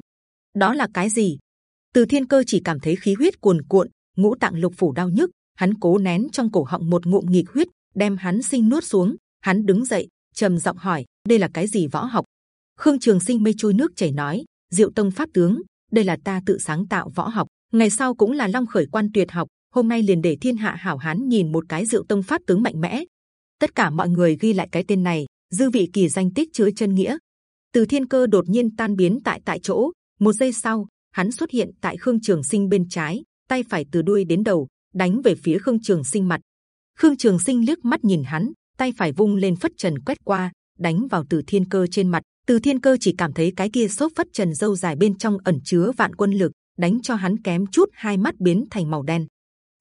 đó là cái gì từ thiên cơ chỉ cảm thấy khí huyết cuồn cuộn ngũ tạng lục phủ đau nhức hắn cố nén trong cổ họng một ngụm nghịch huyết, đem hắn sinh nuốt xuống. Hắn đứng dậy, trầm giọng hỏi, đây là cái gì võ học? Khương trường sinh mây trôi nước chảy nói, diệu tông pháp tướng, đây là ta tự sáng tạo võ học. Ngày sau cũng là long khởi quan tuyệt học. Hôm nay liền để thiên hạ hảo hán nhìn một cái diệu tông pháp tướng mạnh mẽ. Tất cả mọi người ghi lại cái tên này, dư vị kỳ danh tích chứa chân nghĩa. Từ thiên cơ đột nhiên tan biến tại tại chỗ, một giây sau, hắn xuất hiện tại khương trường sinh bên trái, tay phải từ đuôi đến đầu đánh về phía khương trường sinh mặt. Khương trường sinh liếc mắt nhìn hắn tay phải vung lên phất trần quét qua đánh vào từ thiên cơ trên mặt. Từ thiên cơ chỉ cảm thấy cái kia xốp phất trần dâu dài bên trong ẩn chứa vạn quân lực đánh cho hắn kém chút hai mắt biến thành màu đen.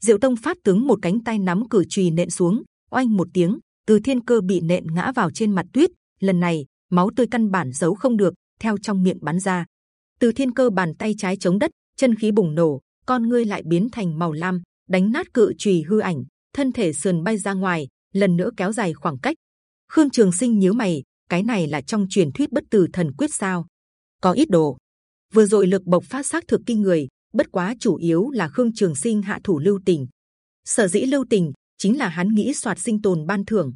Diệu tông phát tướng một cánh tay nắm cử chùy nện xuống oanh một tiếng từ thiên cơ bị nện ngã vào trên mặt tuyết. Lần này máu tươi căn bản giấu không được, theo trong miệng bắn ra. Từ thiên cơ bàn tay trái chống đất, chân khí bùng nổ, con ngươi lại biến thành màu lam, đánh nát cự trùy hư ảnh, thân thể sườn bay ra ngoài, lần nữa kéo dài khoảng cách. Khương Trường Sinh nhíu mày, cái này là trong truyền thuyết bất tử thần quyết sao? Có ít đồ. Vừa rồi lực bộc phát sát thực kinh người, bất quá chủ yếu là Khương Trường Sinh hạ thủ lưu tình. Sở dĩ lưu tình chính là hắn nghĩ soạt sinh tồn ban thưởng.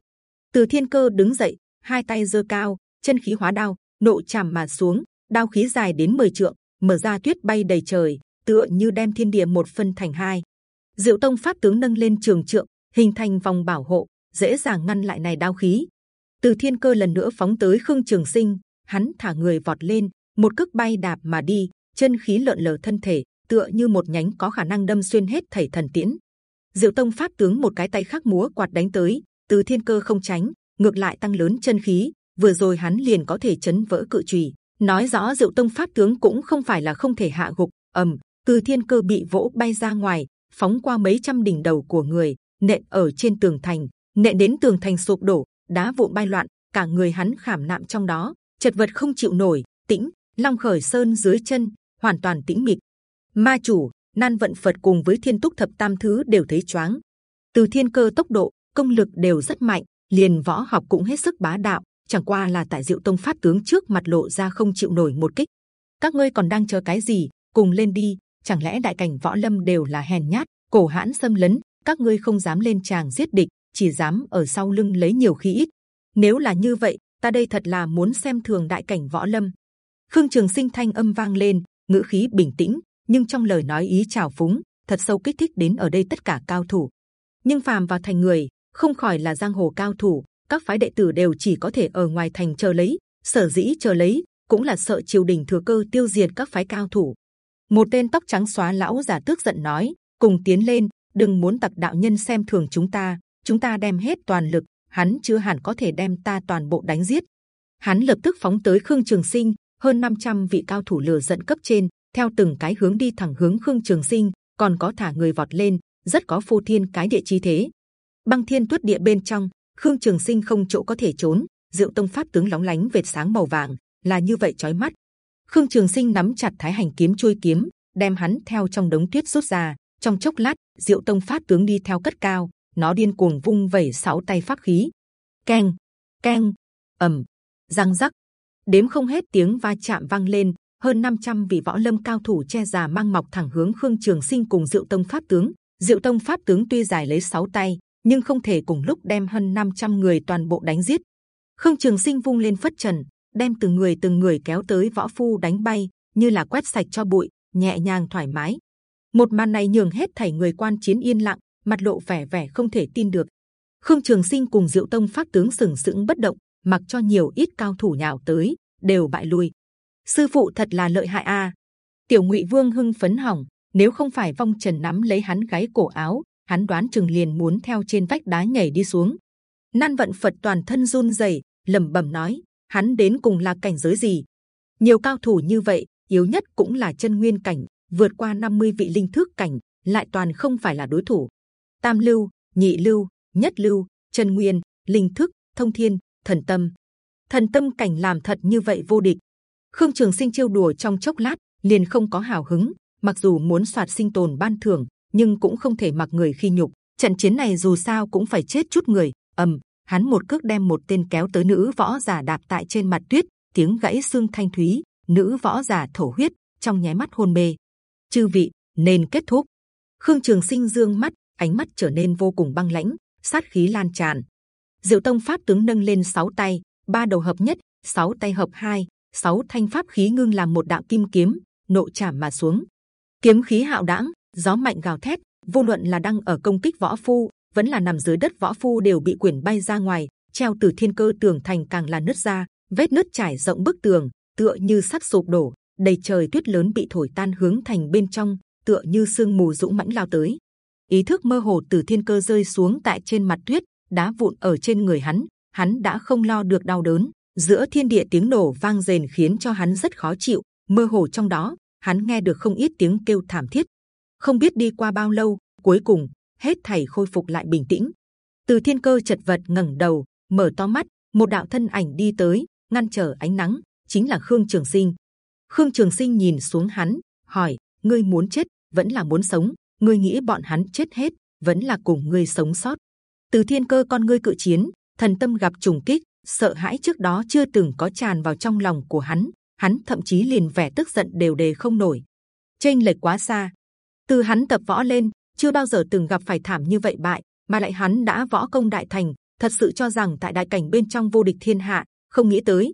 Từ Thiên Cơ đứng dậy, hai tay giơ cao, chân khí hóa đao, nộ chạm mà xuống, đao khí dài đến 10 trượng, mở ra tuyết bay đầy trời, tựa như đem thiên địa một phân thành hai. Diệu Tông pháp tướng nâng lên trường trượng, hình thành vòng bảo hộ, dễ dàng ngăn lại này đao khí. Từ Thiên Cơ lần nữa phóng tới Khương Trường Sinh, hắn thả người vọt lên, một cước bay đạp mà đi, chân khí lợn lờ thân thể, tựa như một nhánh có khả năng đâm xuyên hết thảy thần tiễn. Diệu Tông pháp tướng một cái tay khác múa quạt đánh tới, từ Thiên Cơ không tránh, ngược lại tăng lớn chân khí. Vừa rồi hắn liền có thể chấn vỡ cự trì, nói rõ Diệu Tông pháp tướng cũng không phải là không thể hạ gục. ầm, từ Thiên Cơ bị vỗ bay ra ngoài, phóng qua mấy trăm đỉnh đầu của người, nện ở trên tường thành, nện đến tường thành sụp đổ, đá vụn bay loạn, cả người hắn khảm nạm trong đó, chật vật không chịu nổi. Tĩnh, Long khởi sơn dưới chân hoàn toàn tĩnh mịch. Ma chủ, nan vận Phật cùng với Thiên Túc thập tam thứ đều thấy choáng. Từ thiên cơ tốc độ, công lực đều rất mạnh, liền võ học cũng hết sức bá đạo. Chẳng qua là tại Diệu Tông phát tướng trước mặt lộ ra không chịu nổi một kích. Các ngươi còn đang chờ cái gì? Cùng lên đi! Chẳng lẽ đại cảnh võ lâm đều là hèn nhát, cổ hãn xâm lấn? Các ngươi không dám lên tràng giết địch, chỉ dám ở sau lưng lấy nhiều khí ít. Nếu là như vậy, ta đây thật là muốn xem thường đại cảnh võ lâm. Khương Trường Sinh thanh âm vang lên, ngữ khí bình tĩnh, nhưng trong lời nói ý trào phúng, thật sâu kích thích đến ở đây tất cả cao thủ. Nhưng phàm vào thành người, không khỏi là giang hồ cao thủ, các phái đệ tử đều chỉ có thể ở ngoài thành chờ lấy. Sở dĩ chờ lấy, cũng là sợ triều đình thừa cơ tiêu diệt các phái cao thủ. Một tên tóc trắng xóa lão giả tước giận nói: cùng tiến lên, đừng muốn tặc đạo nhân xem thường chúng ta, chúng ta đem hết toàn lực, hắn chưa hẳn có thể đem ta toàn bộ đánh giết. Hắn lập tức phóng tới Khương Trường Sinh, hơn 500 vị cao thủ lừa giận cấp trên theo từng cái hướng đi thẳng hướng khương trường sinh còn có thả người vọt lên rất có phô thiên cái địa chi thế băng thiên tuất địa bên trong khương trường sinh không chỗ có thể trốn diệu tông pháp tướng lóng lánh vệt sáng màu vàng là như vậy chói mắt khương trường sinh nắm chặt thái hành kiếm chui kiếm, đem hắn theo trong đống tuyết rút ra. Trong chốc lát, diệu tông Phát tướng đi theo cất cao. Nó điên cuồng vung vẩy sáu tay pháp khí. Keng keng, ầm, răng rắc. Đếm không hết tiếng va chạm vang lên, hơn 500 vị võ lâm cao thủ che già mang mọc thẳng hướng khương trường sinh cùng diệu tông pháp tướng. Diệu tông pháp tướng tuy dài lấy sáu tay, nhưng không thể cùng lúc đem hơn 500 người toàn bộ đánh giết. Khương trường sinh vung lên phất trần đem từng người từng người kéo tới võ phu đánh bay như là quét sạch cho bụi nhẹ nhàng thoải mái một màn này nhường hết thảy người quan chiến yên lặng mặt lộ vẻ vẻ không thể tin được khương trường sinh cùng diệu tông pháp tướng sừng sững bất động mặc cho nhiều ít cao thủ nhào tới đều bại lui. Sư phụ thật là lợi hại a. Tiểu Ngụy Vương hưng phấn hỏng, nếu không phải vong trần nắm lấy hắn gáy cổ áo, hắn đoán chừng liền muốn theo trên vách đá nhảy đi xuống. Nan vận Phật toàn thân run rẩy, lẩm bẩm nói: hắn đến cùng là cảnh giới gì? Nhiều cao thủ như vậy, yếu nhất cũng là chân nguyên cảnh, vượt qua 50 vị linh thức cảnh, lại toàn không phải là đối thủ. Tam lưu, nhị lưu, nhất lưu, chân nguyên, linh thức, thông thiên, thần tâm thần tâm cảnh làm thật như vậy vô địch khương trường sinh chiêu đùa trong chốc lát liền không có hào hứng mặc dù muốn soạt sinh tồn ban thưởng nhưng cũng không thể mặc người khi nhục trận chiến này dù sao cũng phải chết chút người ầm hắn một cước đem một tên kéo tới nữ võ giả đạp tại trên mặt tuyết, tiếng gãy xương thanh thúy, nữ võ giả thổ huyết, trong nháy mắt hôn mê. Chư vị, nên kết thúc. Khương trường sinh dương mắt, ánh mắt trở nên vô cùng băng lãnh, sát khí lan tràn. Diệu tông pháp tướng nâng lên sáu tay, ba đầu hợp nhất, sáu tay hợp hai, sáu thanh pháp khí ngưng làm một đạo kim kiếm, nộ chạm mà xuống. Kiếm khí hạo đãng, gió mạnh gào thét, vô luận là đang ở công kích võ phu vẫn là nằm dưới đất võ phu đều bị quyển bay ra ngoài, treo từ thiên cơ tường thành càng là nứt ra, vết nứt trải rộng bức tường, tựa như sắp sụp đổ, đầy trời tuyết lớn bị thổi tan hướng thành bên trong, tựa như sương mù dũng mãnh lao tới. Ý thức mơ hồ từ thiên cơ rơi xuống tại trên mặt tuyết, đá vụn ở trên người hắn hắn đã không lo được đau đớn. Giữa thiên địa tiếng nổ vang rền khiến cho hắn rất khó chịu, mơ hồ trong đó, hắn nghe được không ít tiếng kêu thảm thiết. Không biết đi qua bao lâu, cuối cùng hết thảy khôi phục lại bình tĩnh từ thiên cơ chật vật ngẩng đầu mở to mắt một đạo thân ảnh đi tới ngăn trở ánh nắng, chính là Khương Trường Sinh. Khương Trường Sinh nhìn xuống hắn, hỏi: ngươi muốn chết vẫn là muốn sống? Ngươi nghĩ bọn hắn chết hết vẫn là cùng ngươi sống sót? Từ Thiên Cơ con ngươi cự chiến, thần tâm gặp trùng kích, sợ hãi trước đó chưa từng có tràn vào trong lòng của hắn. Hắn thậm chí liền vẻ tức giận đều đề không nổi. Tranh lệch quá xa. Từ hắn tập võ lên, chưa bao giờ từng gặp phải thảm như vậy bại, mà lại hắn đã võ công đại thành, thật sự cho rằng tại đại cảnh bên trong vô địch thiên hạ, không nghĩ tới.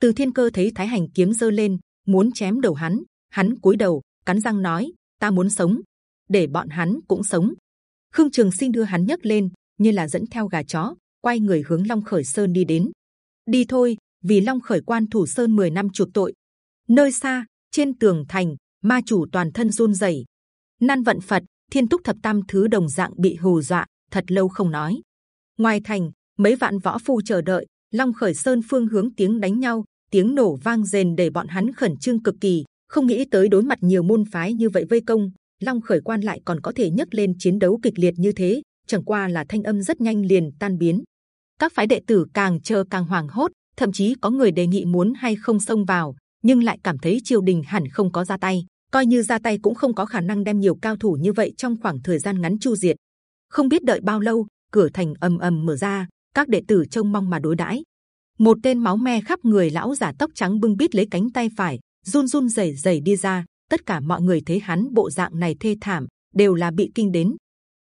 Từ Thiên Cơ thấy Thái Hành kiếm giơ lên, muốn chém đầu hắn, hắn cúi đầu, cắn răng nói: Ta muốn sống, để bọn hắn cũng sống. Khương Trường Sinh đưa hắn nhấc lên, như là dẫn theo gà chó, quay người hướng Long Khởi Sơn đi đến. Đi thôi, vì Long Khởi quan thủ sơn 10 năm chuộc tội. Nơi xa, trên tường thành, ma chủ toàn thân run rẩy. Nan vận Phật, Thiên Túc Thập Tam thứ đồng dạng bị hù dọa, thật lâu không nói. Ngoài thành, mấy vạn võ phu chờ đợi. Long Khởi Sơn phương hướng tiếng đánh nhau, tiếng nổ vang rền để bọn hắn khẩn trương cực kỳ. Không nghĩ tới đối mặt nhiều môn phái như vậy vây công, Long Khởi Quan lại còn có thể nhấc lên chiến đấu kịch liệt như thế. Chẳng qua là thanh âm rất nhanh liền tan biến. Các phái đệ tử càng chờ càng hoảng hốt, thậm chí có người đề nghị muốn hay không xông vào, nhưng lại cảm thấy triều đình hẳn không có ra tay. Coi như ra tay cũng không có khả năng đem nhiều cao thủ như vậy trong khoảng thời gian ngắn chu diệt. Không biết đợi bao lâu, cửa thành ầm ầm mở ra, các đệ tử trông mong mà đối đãi. Một tên máu me khắp người lão giả tóc trắng bưng bít lấy cánh tay phải, run run rẩy rẩy đi ra. Tất cả mọi người thấy hắn bộ dạng này thê thảm, đều là bị kinh đến.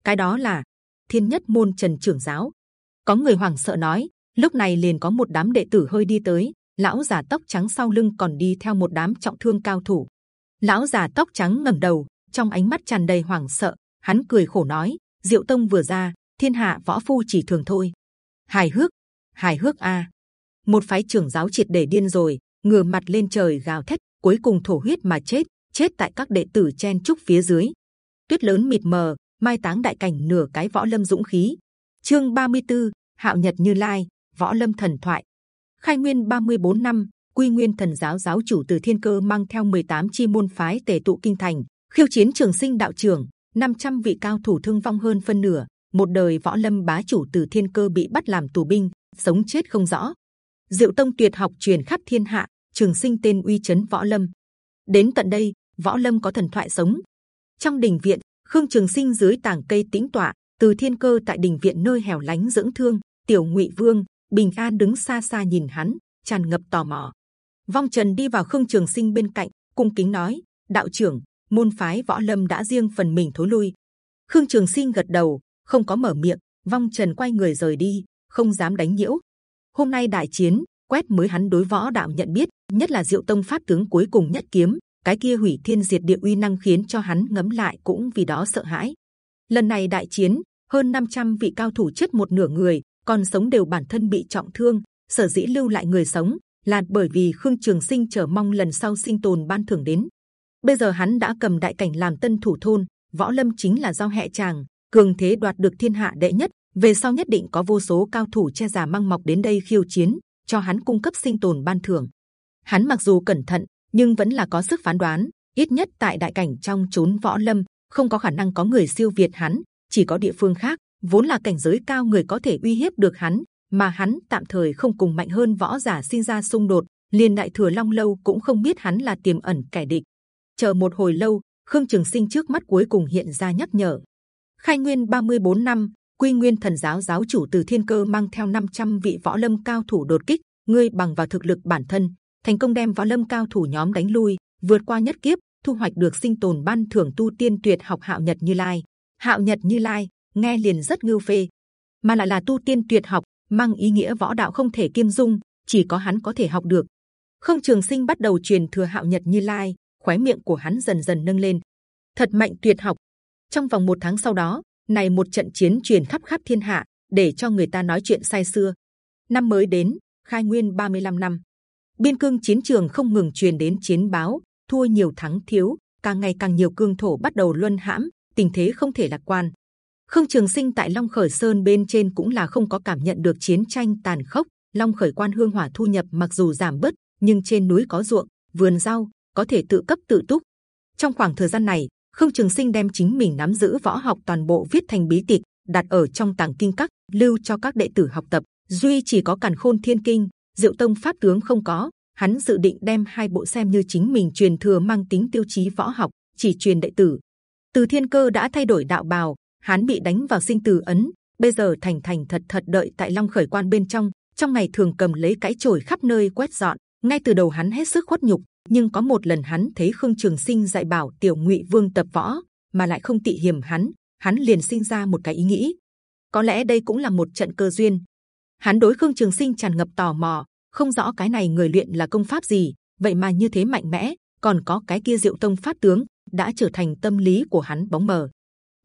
Cái đó là thiên nhất môn trần trưởng giáo. Có người hoảng sợ nói, lúc này liền có một đám đệ tử hơi đi tới, lão giả tóc trắng sau lưng còn đi theo một đám trọng thương cao thủ. Lão già tóc trắng ngẩng đầu, trong ánh mắt tràn đầy hoảng sợ, hắn cười khổ nói: Diệu tông vừa ra, thiên hạ võ phu chỉ thường thôi. Hài hước, hài hước a. Một phái trưởng giáo triệt để điên rồi, ngửa mặt lên trời gào thét, cuối cùng thổ huyết mà chết, chết tại các đệ tử chen trúc phía dưới. Tuyết lớn mịt mờ, mai táng đại cảnh nửa cái võ lâm dũng khí. Chương 34, Hạo Nhật Như Lai, võ lâm thần thoại. Khai nguyên 34 năm, Quy Nguyên Thần giáo giáo chủ từ Thiên Cơ mang theo 18 chi môn phái tề tụ kinh thành, khiêu chiến Trường Sinh đạo trưởng, 500 vị cao thủ thương vong hơn phân nửa. Một đời võ lâm bá chủ từ Thiên Cơ bị bắt làm tù binh, sống chết không rõ. Diệu Tông tuyệt học truyền khắp thiên hạ, Trường Sinh tên uy chấn võ lâm. Đến tận đây, võ lâm có thần thoại sống. Trong đình viện, Khương Trường Sinh dưới tảng cây tĩnh tọa, từ Thiên Cơ tại đình viện nơi hẻo lánh dưỡng thương. Tiểu Ngụy Vương bình an đứng xa xa nhìn hắn, tràn ngập tò mò. Vong Trần đi vào Khương Trường Sinh bên cạnh, cung kính nói: Đạo trưởng, môn phái võ lâm đã riêng phần mình thối lui. Khương Trường Sinh gật đầu, không có mở miệng. Vong Trần quay người rời đi, không dám đánh nhiễu. Hôm nay đại chiến, quét mới hắn đối võ đạo nhận biết, nhất là Diệu Tông pháp tướng cuối cùng nhất kiếm, cái kia hủy thiên diệt địa uy năng khiến cho hắn ngấm lại cũng vì đó sợ hãi. Lần này đại chiến, hơn 500 vị cao thủ chết một nửa người, còn sống đều bản thân bị trọng thương, sở dĩ lưu lại người sống là bởi vì Khương Trường Sinh chờ mong lần sau sinh tồn ban thưởng đến. Bây giờ hắn đã cầm đại cảnh làm tân thủ thôn, võ lâm chính là giao hệ chàng cường thế đoạt được thiên hạ đệ nhất. Về sau nhất định có vô số cao thủ che giả mang mọc đến đây khiêu chiến, cho hắn cung cấp sinh tồn ban thưởng. Hắn mặc dù cẩn thận, nhưng vẫn là có sức phán đoán. Ít nhất tại đại cảnh trong chốn võ lâm, không có khả năng có người siêu việt hắn. Chỉ có địa phương khác, vốn là cảnh giới cao người có thể uy hiếp được hắn, mà hắn tạm thời không cùng mạnh hơn võ giả sinh ra xung đột, liền đại thừa long lâu cũng không biết hắn là tiềm ẩn kẻ địch. Chờ một hồi lâu, Khương Trường Sinh trước mắt cuối cùng hiện ra nhắc nhở. Khai Nguyên 34 năm, Quy Nguyên Thần giáo giáo chủ từ Thiên Cơ mang theo 500 vị võ lâm cao thủ đột kích, ngươi bằng vào thực lực bản thân thành công đem võ lâm cao thủ nhóm đánh lui, vượt qua nhất kiếp, thu hoạch được sinh tồn ban thưởng tu tiên tuyệt học Hạo Nhật Như Lai. Hạo Nhật Như Lai nghe liền rất ngưu phê, mà lại là tu tiên tuyệt học, mang ý nghĩa võ đạo không thể kiêm dung, chỉ có hắn có thể học được. Không Trường Sinh bắt đầu truyền thừa Hạo Nhật Như Lai, khóe miệng của hắn dần dần nâng lên. Thật mạnh tuyệt học. Trong vòng một tháng sau đó, này một trận chiến truyền khắp khắp thiên hạ, để cho người ta nói chuyện say xưa. Năm mới đến, khai nguyên 35 năm, biên cương chiến trường không ngừng truyền đến chiến báo, thua nhiều thắng thiếu, càng ngày càng nhiều cương thổ bắt đầu luân hãm, tình thế không thể lạc quan. Khương Trường Sinh tại Long Khởi Sơn bên trên cũng là không có cảm nhận được chiến tranh tàn khốc. Long Khởi Quan hương hỏa thu nhập mặc dù giảm bớt, nhưng trên núi có ruộng, vườn rau, có thể tự cấp tự túc. Trong khoảng thời gian này, Khương Trường Sinh đem chính mình nắm giữ võ học toàn bộ viết thành bí tịch, đặt ở trong tàng kinh các, lưu cho các đệ tử học tập. Duy chỉ có càn khôn thiên kinh, Diệu Tông pháp tướng không có, hắn dự định đem hai bộ xem như chính mình truyền thừa mang tính tiêu chí võ học, chỉ truyền đệ tử. Từ Thiên Cơ đã thay đổi đạo bào, hắn bị đánh vào sinh tử ấn, bây giờ thành thành thật thật đợi tại Long Khởi Quan bên trong. Trong ngày thường cầm lấy cái chổi khắp nơi quét dọn, ngay từ đầu hắn hết sức khuất nhục, nhưng có một lần hắn thấy Khương Trường Sinh dạy bảo Tiểu Ngụy Vương tập võ, mà lại không tị hiểm hắn, hắn liền sinh ra một cái ý nghĩ, có lẽ đây cũng là một trận cơ duyên. Hắn đối Khương Trường Sinh tràn ngập tò mò, không rõ cái này người luyện là công pháp gì, vậy mà như thế mạnh mẽ, còn có cái kia diệu tông phát tướng đã trở thành tâm lý của hắn bóng mờ.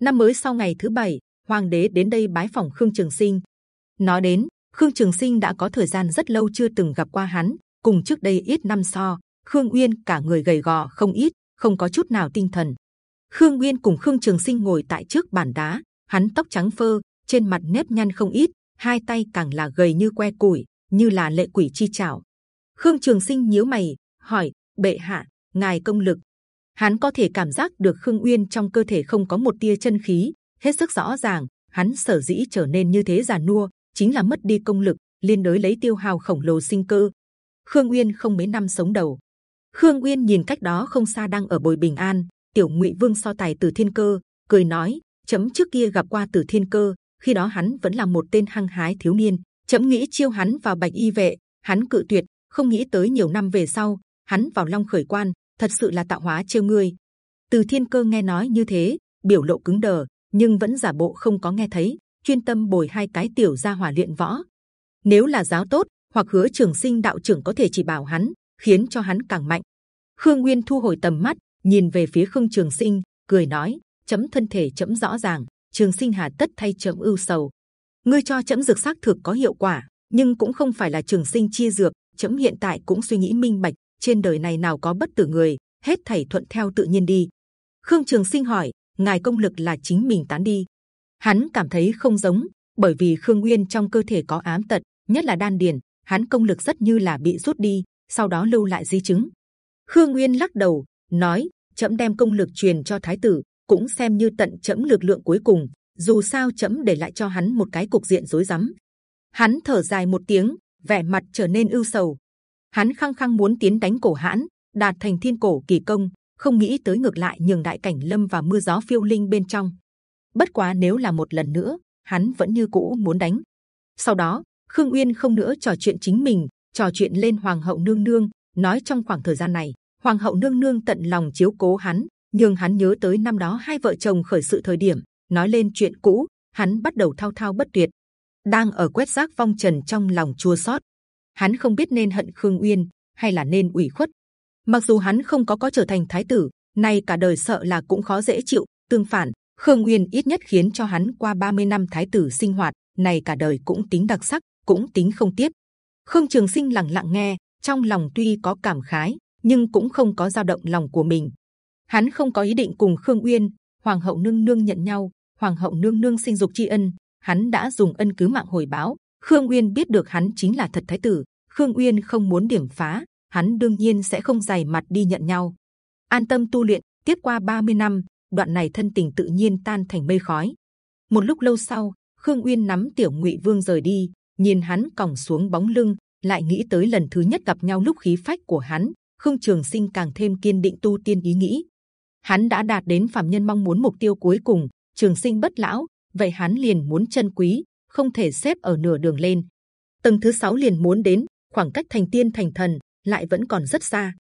Năm mới sau ngày thứ bảy, hoàng đế đến đây bái phỏng Khương Trường Sinh. Nói đến Khương Trường Sinh đã có thời gian rất lâu chưa từng gặp qua hắn, cùng trước đây ít năm so, Khương Uyên cả người gầy gò không ít, không có chút nào tinh thần. Khương Uyên cùng Khương Trường Sinh ngồi tại trước bàn đá, hắn tóc trắng phơ, trên mặt nếp nhăn không ít, hai tay càng là gầy như que củi, như là lệ quỷ chi chảo. Khương Trường Sinh nhíu mày hỏi: bệ hạ, ngài công lực? Hắn có thể cảm giác được Khương Uyên trong cơ thể không có một tia chân khí, hết sức rõ ràng. Hắn sở dĩ trở nên như thế già nua, chính là mất đi công lực, liên đối lấy tiêu hao khổng lồ sinh cơ. Khương Uyên không mấy năm sống đầu. Khương Uyên nhìn cách đó không xa đang ở bồi bình an, tiểu ngụy vương so tài từ thiên cơ, cười nói: chấm trước kia gặp qua từ thiên cơ, khi đó hắn vẫn là một tên hăng hái thiếu niên chấm nghĩ chiêu hắn vào bạch y vệ hắn cự tuyệt không nghĩ tới nhiều năm về sau hắn vào long khởi quan thật sự là tạo hóa trêu ngươi từ thiên cơ nghe nói như thế biểu lộ cứng đờ nhưng vẫn giả bộ không có nghe thấy chuyên tâm bồi hai cái tiểu gia hỏa luyện võ nếu là giáo tốt hoặc hứa trường sinh đạo trưởng có thể chỉ bảo hắn khiến cho hắn càng mạnh khương nguyên thu hồi tầm mắt nhìn về phía khương trường sinh cười nói chấm thân thể chấm rõ ràng Trường Sinh hà tất thay chấm ưu sầu. Ngươi cho chấm dược xác thực có hiệu quả, nhưng cũng không phải là Trường Sinh chia dược. chấm hiện tại cũng suy nghĩ minh bạch, trên đời này nào có bất tử người, hết thảy thuận theo tự nhiên đi. Khương Trường Sinh hỏi, ngài công lực là chính mình tán đi? Hắn cảm thấy không giống, bởi vì Khương Nguyên trong cơ thể có ám tật, nhất là đan điền, hắn công lực rất như là bị rút đi, sau đó lưu lại di chứng. Khương Nguyên lắc đầu, nói: chậm đem công lực truyền cho Thái tử, cũng xem như tận chậm lực lượng cuối cùng. Dù sao chậm để lại cho hắn một cái cục diện rối rắm. Hắn thở dài một tiếng, vẻ mặt trở nên ưu sầu. Hắn khăng khăng muốn tiến đánh cổ hãn, đạt thành thiên cổ kỳ công, không nghĩ tới ngược lại nhường đại cảnh lâm và mưa gió phiêu linh bên trong. Bất quá nếu là một lần nữa, hắn vẫn như cũ muốn đánh. Sau đó, Khương Uyên không nữa trò chuyện chính mình, trò chuyện lên Hoàng hậu nương nương, nói trong khoảng thời gian này, Hoàng hậu nương nương tận lòng chiếu cố hắn, nhưng hắn nhớ tới năm đó hai vợ chồng khởi sự thời điểm nói lên chuyện cũ hắn bắt đầu thao thao bất tuyệt đang ở quét rác vong trần trong lòng chua xót hắn không biết nên hận khương uyên hay là nên ủy khuất. Mặc dù hắn không có có trở thành thái tử, nay cả đời sợ là cũng khó dễ chịu, tương phản, khương uyên ít nhất khiến cho hắn qua 30 năm thái tử sinh hoạt này cả đời cũng tính đặc sắc, cũng tính không tiếc khương trường sinh lặng lặng nghe, trong lòng tuy có cảm khái, nhưng cũng không có dao động lòng của mình. Hắn không có ý định cùng khương uyên, hoàng hậu nương nương nhận nhau, hoàng hậu nương nương sinh dục tri ân, hắn đã dùng ân cứu mạng hồi báo khương uyên biết được hắn chính là thật thái tử, khương uyên không muốn điểm phá, hắn đương nhiên sẽ không dày mặt đi nhận nhau. An tâm tu luyện, tiếp qua 30 năm, đoạn này thân tình tự nhiên tan thành mây khói. Một lúc lâu sau, khương uyên nắm tiểu ngụy vương rời đi, nhìn hắn còng xuống bóng lưng, lại nghĩ tới lần thứ nhất gặp nhau lúc khí phách của hắn, khương trường sinh càng thêm kiên định tu tiên ý nghĩ. Hắn đã đạt đến phạm nhân mong muốn mục tiêu cuối cùng, trường sinh bất lão, vậy hắn liền muốn chân quý không thể xếp ở nửa đường lên. Tầng thứ sáu liền muốn đến, khoảng cách thành tiên thành thần lại vẫn còn rất xa.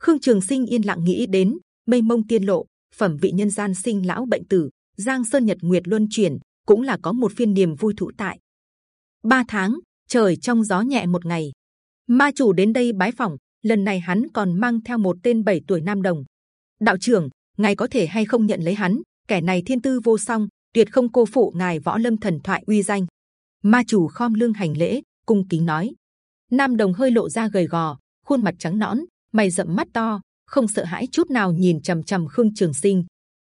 Khương trường sinh yên lặng nghĩ đến mây mông tiên lộ, phẩm vị nhân gian sinh lão bệnh tử, giang sơn nhật nguyệt luân chuyển, cũng là có một phiên niềm vui thụ tại. Ba tháng, trời trong gió nhẹ một ngày. Ma chủ đến đây bái phỏng, lần này hắn còn mang theo một tên bảy tuổi nam đồng. Đạo trưởng, ngài có thể hay không nhận lấy hắn? Kẻ này thiên tư vô song, tuyệt không cô phụ ngài võ lâm thần thoại uy danh ma chủ khom lưng hành lễ, cung kính nói. Nam đồng hơi lộ ra gầy gò, khuôn mặt trắng nõn, mày rậm mắt to, không sợ hãi chút nào nhìn trầm trầm khương trường sinh.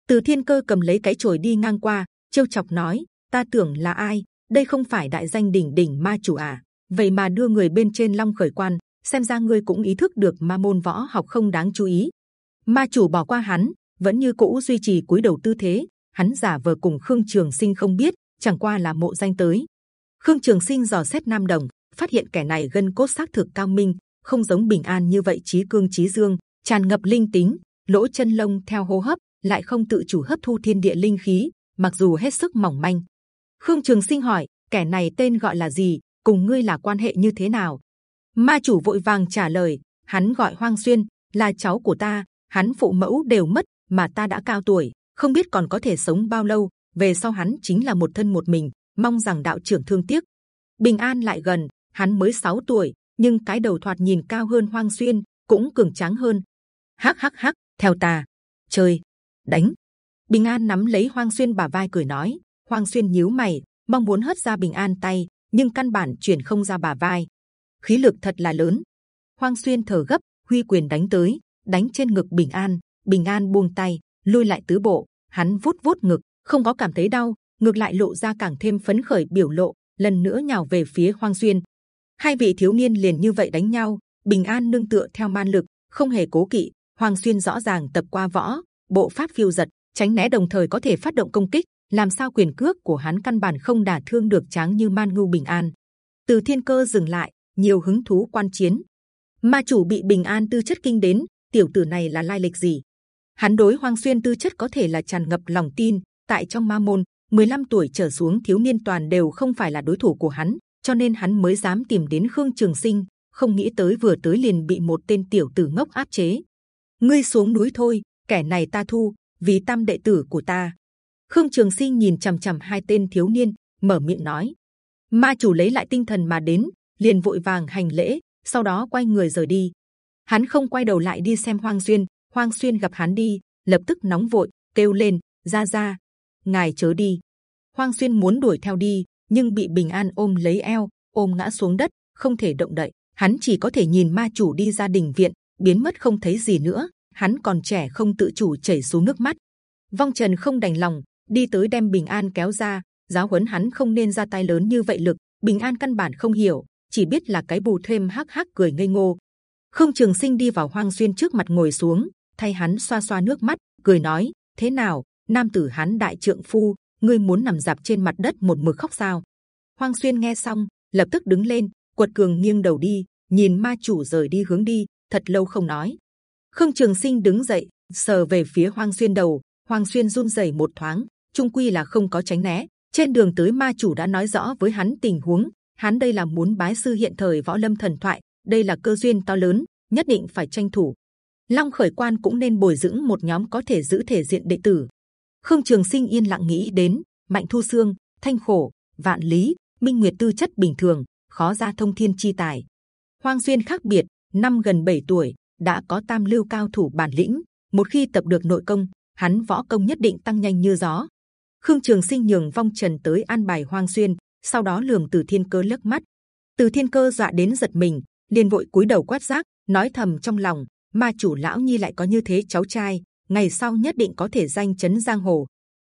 Từ thiên cơ cầm lấy cái chổi đi ngang qua, trêu chọc nói, ta tưởng là ai? Đây không phải đại danh đỉnh đỉnh ma chủ à? Vậy mà đưa người bên trên long khởi quan, xem ra ngươi cũng ý thức được ma môn võ học không đáng chú ý. Ma chủ bỏ qua hắn, vẫn như cũ duy trì cúi đầu tư thế. Hắn giả vờ cùng khương trường sinh không biết, chẳng qua là mộ danh tới khương trường sinh dò xét nam đồng phát hiện kẻ này gân cốt xác thực cao minh, không giống bình an như vậy trí cương trí dương, tràn ngập linh tính, lỗ chân lông theo hô hấp lại không tự chủ hấp thu thiên địa linh khí, mặc dù hết sức mỏng manh. Khương Trường Sinh hỏi, kẻ này tên gọi là gì, cùng ngươi là quan hệ như thế nào? Ma chủ vội vàng trả lời, hắn gọi Hoang Xuyên, là cháu của ta, hắn phụ mẫu đều mất, mà ta đã cao tuổi, không biết còn có thể sống bao lâu. Về sau hắn chính là một thân một mình, mong rằng đạo trưởng thương tiếc. Bình an lại gần, hắn mới 6 tuổi, nhưng cái đầu thoạt nhìn cao hơn Hoang Xuyên, cũng cường tráng hơn. Hắc hắc hắc, theo ta, chơi, đánh. Bình an nắm lấy Hoang Xuyên bả vai cười nói. Hoang Xuyên nhíu mày, mong muốn hất ra Bình an tay, nhưng căn bản chuyển không ra bả vai. Khí lực thật là lớn. Hoang Xuyên thở gấp, huy quyền đánh tới, đánh trên ngực Bình An. Bình An buông tay, lui lại tứ bộ. Hắn vuốt vuốt ngực, không có cảm thấy đau, ngược lại lộ ra càng thêm phấn khởi biểu lộ. lần nữa nhào về phía Hoang Xuyên. Hai vị thiếu niên liền như vậy đánh nhau. Bình An nương tựa theo man lực, không hề cố kỵ. hoang Xuyên rõ ràng tập qua võ, bộ pháp phiêu giật, tránh né đồng thời có thể phát động công kích. Làm sao quyền cước của hắn căn bản không đả thương được tráng như man ngưu bình an. Từ thiên cơ dừng lại, nhiều hứng thú quan chiến. Ma chủ bị bình an tư chất kinh đến, tiểu tử này là lai lịch gì? Hắn đối Hoang Xuyên tư chất có thể là tràn ngập lòng tin. Tại trong ma môn, 15 tuổi trở xuống thiếu niên toàn đều không phải là đối thủ của hắn, cho nên hắn mới dám tìm đến Khương Trường Sinh. Không nghĩ tới vừa tới liền bị một tên tiểu tử ngốc áp chế. Ngươi xuống núi thôi, kẻ này ta thu, vì tam đệ tử của ta. Khương Trường Sinh nhìn c h ầ m c h ầ m hai tên thiếu niên, mở miệng nói. Ma chủ lấy lại tinh thần mà đến, liền vội vàng hành lễ, sau đó quay người rời đi. Hắn không quay đầu lại đi xem Hoang Xuyên. Hoang Xuyên gặp hắn đi, lập tức nóng vội, kêu lên: ra ra, ngài chớ đi. Hoang Xuyên muốn đuổi theo đi, nhưng bị Bình An ôm lấy eo, ôm ngã xuống đất, không thể động đậy. Hắn chỉ có thể nhìn ma chủ đi ra đình viện, biến mất không thấy gì nữa. Hắn còn trẻ không tự chủ chảy xuống nước mắt. Vong Trần không đành lòng, đi tới đem Bình An kéo ra, giáo huấn hắn không nên ra tay lớn như vậy lực. Bình An căn bản không hiểu, chỉ biết là cái bù thêm hắc hắc cười ngây ngô. Không Trường Sinh đi vào Hoang Xuyên trước mặt ngồi xuống, thay hắn xoa xoa nước mắt, cười nói: thế nào, nam tử hán đại trượng phu, ngươi muốn nằm dạp trên mặt đất một mực khóc sao? Hoang Xuyên nghe xong, lập tức đứng lên, quật cường nghiêng đầu đi, nhìn ma chủ rời đi hướng đi, thật lâu không nói. Khương Trường Sinh đứng dậy, sờ về phía Hoang Xuyên đầu, Hoang Xuyên run rẩy một thoáng, trung quy là không có tránh né. Trên đường tới ma chủ đã nói rõ với hắn tình huống, hắn đây là muốn bái sư hiện thời võ lâm thần thoại, đây là cơ duyên to lớn, nhất định phải tranh thủ. Long khởi quan cũng nên bồi dưỡng một nhóm có thể giữ thể diện đệ tử. Khương Trường Sinh yên lặng nghĩ đến Mạnh Thu Sương, Thanh Khổ, Vạn Lý, Minh Nguyệt tư chất bình thường, khó ra thông thiên chi tài. Hoang Xuyên khác biệt, năm gần 7 tuổi đã có tam lưu cao thủ bản lĩnh. Một khi tập được nội công, hắn võ công nhất định tăng nhanh như gió. Khương Trường Sinh nhường vong trần tới an bài Hoang Xuyên, sau đó lườm Từ Thiên Cơ lướt mắt. Từ Thiên Cơ dọa đến giật mình, liền vội cúi đầu quát giác, nói thầm trong lòng: Ma chủ lão nhi lại có như thế cháu trai, ngày sau nhất định có thể danh chấn giang hồ.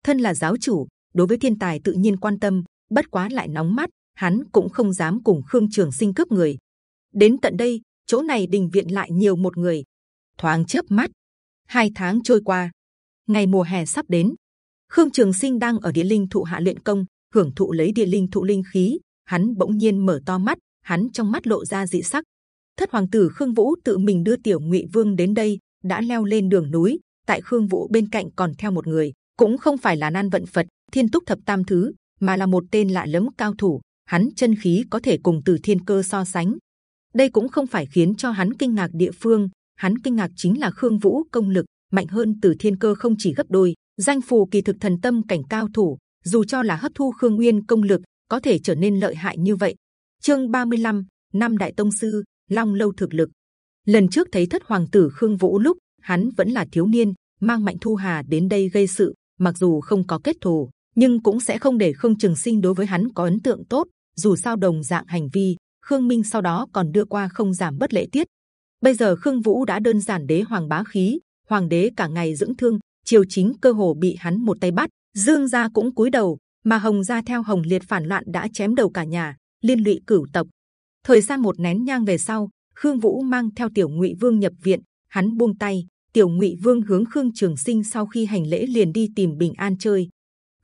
Thân là giáo chủ, đối với thiên tài tự nhiên quan tâm, bất quá lại nóng mắt, hắn cũng không dám cùng Khương Trường Sinh cướp người. Đến tận đây, chỗ này đình viện lại nhiều một người. Thoáng chớp mắt, hai tháng trôi qua, ngày mùa hè sắp đến, Khương Trường Sinh đang ở địa linh thụ hạ luyện công, hưởng thụ lấy địa linh thụ linh khí. Hắn bỗng nhiên mở to mắt, hắn trong mắt lộ ra dị sắc. Thất hoàng tử Khương Vũ tự mình đưa tiểu Ngụy Vương đến đây, đã leo lên đường núi. Tại Khương Vũ bên cạnh còn theo một người, cũng không phải là nan vận Phật, Thiên Túc thập tam thứ, mà là một tên lạ lẫm cao thủ. Hắn chân khí có thể cùng Từ Thiên Cơ so sánh. Đây cũng không phải khiến cho hắn kinh ngạc địa phương, hắn kinh ngạc chính là Khương Vũ công lực mạnh hơn Từ Thiên Cơ không chỉ gấp đôi danh phù kỳ thực thần tâm cảnh cao thủ dù cho là hấp thu khương nguyên công lực có thể trở nên lợi hại như vậy chương 35, năm đại tông sư long lâu thực lực lần trước thấy thất hoàng tử khương vũ lúc hắn vẫn là thiếu niên, mang mạnh thu hà đến đây gây sự, mặc dù không có kết thù, nhưng cũng sẽ không để khương trường sinh đối với hắn có ấn tượng tốt. Dù sao đồng dạng hành vi, khương minh sau đó còn đưa qua không giảm bất lễ tiết. Bây giờ khương vũ đã đơn giản đế hoàng bá khí, hoàng đế cả ngày dưỡng thương, triều chính cơ hồ bị hắn một tay bắt, dương gia cũng cúi đầu, mà hồng gia theo hồng liệt phản loạn đã chém đầu cả nhà, liên lụy cửu tộc. Thời gian một nén nhang về sau, khương vũ mang theo tiểu ngụy vương nhập viện, hắn buông tay tiểu ngụy vương hướng khương trường sinh sau khi hành lễ liền đi tìm bình an chơi.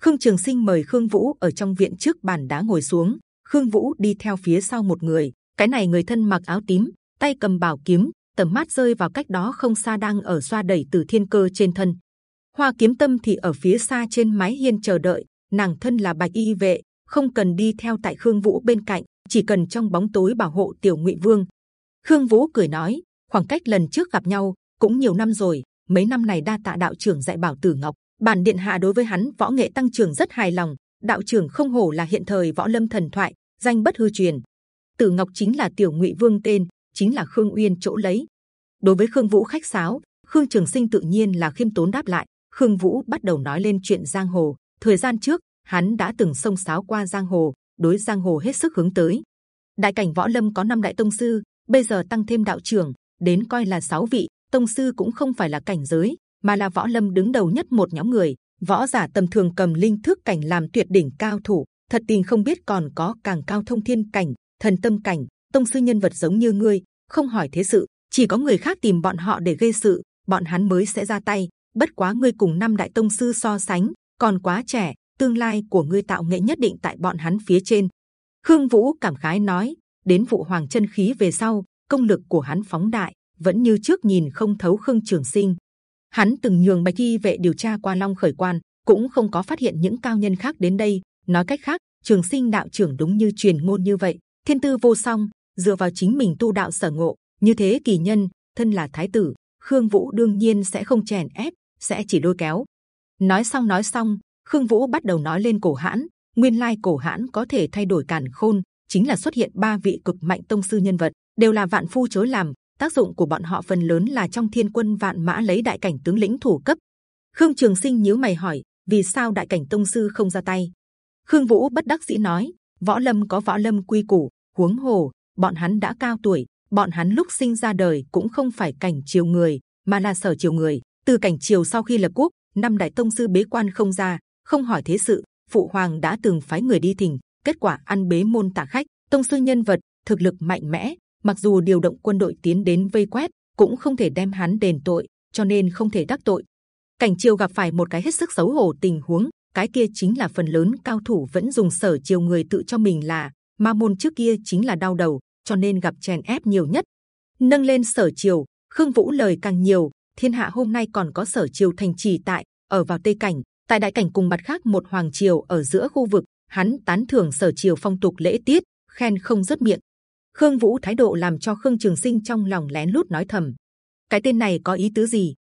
Khương trường sinh mời khương vũ ở trong viện trước bàn đá ngồi xuống. Khương vũ đi theo phía sau một người. Cái này người thân mặc áo tím, tay cầm bảo kiếm, tầm mắt rơi vào cách đó không xa đang ở xoa đẩy từ thiên cơ trên thân. Hoa kiếm tâm thì ở phía xa trên mái hiên chờ đợi. Nàng thân là bạch y vệ, không cần đi theo tại khương vũ bên cạnh, chỉ cần trong bóng tối bảo hộ tiểu ngụy vương. Khương vũ cười nói, khoảng cách lần trước gặp nhau cũng nhiều năm rồi, mấy năm này đa tạ đạo trưởng dạy bảo tử ngọc, bản điện hạ đối với hắn võ nghệ tăng trưởng rất hài lòng, đạo trưởng không hổ là hiện thời võ lâm thần thoại, danh bất hư truyền. Tử ngọc chính là tiểu ngụy vương tên, chính là khương uyên chỗ lấy. Đối với khương vũ khách sáo, khương trường sinh tự nhiên là khiêm tốn đáp lại. Khương vũ bắt đầu nói lên chuyện giang hồ. Thời gian trước, hắn đã từng sông sáo qua giang hồ, đối giang hồ hết sức hướng tới. Đại cảnh võ lâm có năm đại tông sư, bây giờ tăng thêm đạo trưởng, đến coi là sáu vị tông sư cũng không phải là cảnh giới, mà là võ lâm đứng đầu nhất một nhóm người. Võ giả tầm thường cầm linh thức cảnh làm tuyệt đỉnh cao thủ. Thật tình không biết còn có càng cao thông thiên cảnh, thần tâm cảnh. Tông sư nhân vật giống như ngươi, không hỏi thế sự, chỉ có người khác tìm bọn họ để gây sự, bọn hắn mới sẽ ra tay. Bất quá ngươi cùng năm đại tông sư so sánh, còn quá trẻ, tương lai của ngươi tạo nghệ nhất định tại bọn hắn phía trên. Khương vũ cảm khái nói, đến vụ hoàng chân khí về sau, công lực của hắn phóng đại vẫn như trước nhìn không thấu khương trường sinh. Hắn từng nhường bạch y vệ điều tra qua long khởi quan, cũng không có phát hiện những cao nhân khác đến đây. Nói cách khác, trường sinh đạo trưởng đúng như truyền ngôn như vậy, thiên tư vô song, dựa vào chính mình tu đạo sở ngộ, như thế kỳ nhân, thân là thái tử, khương vũ đương nhiên sẽ không chèn ép, sẽ chỉ lôi kéo. Nói xong nói xong, khương vũ bắt đầu nói lên cổ hãn, nguyên lai cổ hãn có thể thay đổi càn khôn, chính là xuất hiện ba vị cực mạnh tông sư nhân vật, đều là vạn phu chối làm tác dụng của bọn họ phần lớn là trong thiên quân vạn mã lấy đại cảnh tướng lĩnh thủ cấp. Khương trường sinh nhíu mày hỏi, vì sao đại cảnh tông sư không ra tay? Khương vũ bất đắc dĩ nói, võ lâm có võ lâm quy củ, huống hồ, bọn hắn đã cao tuổi, bọn hắn lúc sinh ra đời cũng không phải cảnh triều người, mà là sở triều người. Từ cảnh triều sau khi lập quốc, năm đại tông sư bế quan không ra, không hỏi thế sự, phụ hoàng đã từng phái người đi thỉnh, kết quả ăn bế môn tạ khách. Tông sư nhân vật, thực lực mạnh mẽ mặc dù điều động quân đội tiến đến vây quét, cũng không thể đem hắn đền tội, cho nên không thể đắc tội. Cảnh triều gặp phải một cái hết sức xấu hổ tình huống, cái kia chính là phần lớn cao thủ vẫn dùng sở triều người tự cho mình là ma môn trước kia chính là đau đầu, cho nên gặp chèn ép nhiều nhất. Nâng lên sở triều, khương vũ lời càng nhiều, thiên hạ hôm nay còn có sở triều thành trì tại, ở vào tây cảnh, tại đại cảnh cùng mặt khác một hoàng triều ở giữa khu vực, hắn tán thưởng sở triều phong tục lễ tiết, khen không dứt miệng khương vũ thái độ làm cho khương trường sinh trong lòng lén lút nói thầm. Cái tên này có ý tứ gì?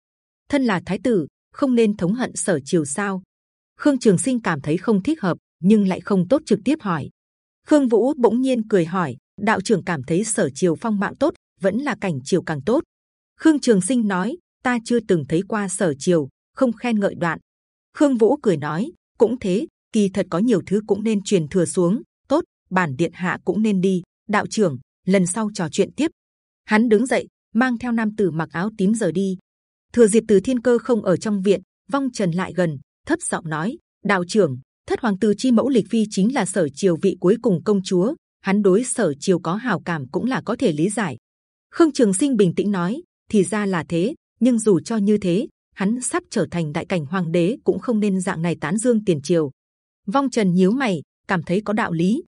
Thân là thái tử, không nên thống hận sở triều sao? Khương trường sinh cảm thấy không thích hợp, nhưng lại không tốt trực tiếp hỏi. Khương vũ bỗng nhiên cười hỏi, đạo trưởng cảm thấy sở triều phong mạng tốt, vẫn là cảnh triều càng tốt. Khương trường sinh nói, ta chưa từng thấy qua sở triều, không khen ngợi đoạn. Khương vũ cười nói, cũng thế, kỳ thật có nhiều thứ cũng nên truyền thừa xuống, tốt, bản điện hạ cũng nên đi, đạo trưởng lần sau trò chuyện tiếp. Hắn đứng dậy, mang theo nam tử mặc áo tím rời đi. Thừa dịp từ thiên cơ không ở trong viện, vong trần lại gần, thấp giọng nói, đạo trưởng, thất hoàng tử chi mẫu lịch phi chính là sở triều vị cuối cùng công chúa. Hắn đối sở triều có hảo cảm cũng là có thể lý giải. Khương trường sinh bình tĩnh nói, thì ra là thế, nhưng dù cho như thế, hắn sắp trở thành đại cảnh hoàng đế cũng không nên dạng này tán dương tiền triều. Vong trần nhíu mày, cảm thấy có đạo lý.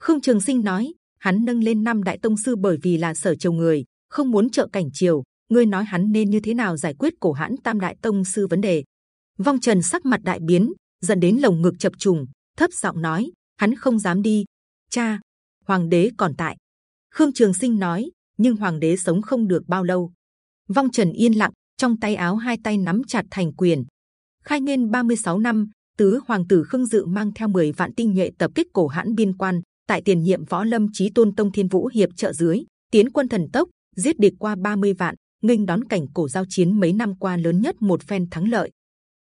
Khương trường sinh nói hắn nâng lên năm đại tông sư bởi vì là sở triều người, không muốn trợ cảnh triều. Ngươi nói hắn nên như thế nào giải quyết cổ hãn tam đại tông sư vấn đề? Vong trần sắc mặt đại biến, dẫn đến lồng ngực chập trùng, thấp giọng nói, hắn không dám đi. Cha, hoàng đế còn tại. Khương trường sinh nói, nhưng hoàng đế sống không được bao lâu. Vong trần yên lặng, trong tay áo hai tay nắm chặt thành quyền. Khai nguyên 36 năm, tứ hoàng tử khương dự mang theo 10 vạn tinh nhuệ tập kích cổ hãn biên quan tại tiền nhiệm võ lâm chí tôn tông thiên vũ hiệp trợ dưới, tiến quân thần tốc, giết địch qua 30 vạn, nghênh đón cảnh cổ giao chiến mấy năm qua lớn nhất một phen thắng lợi.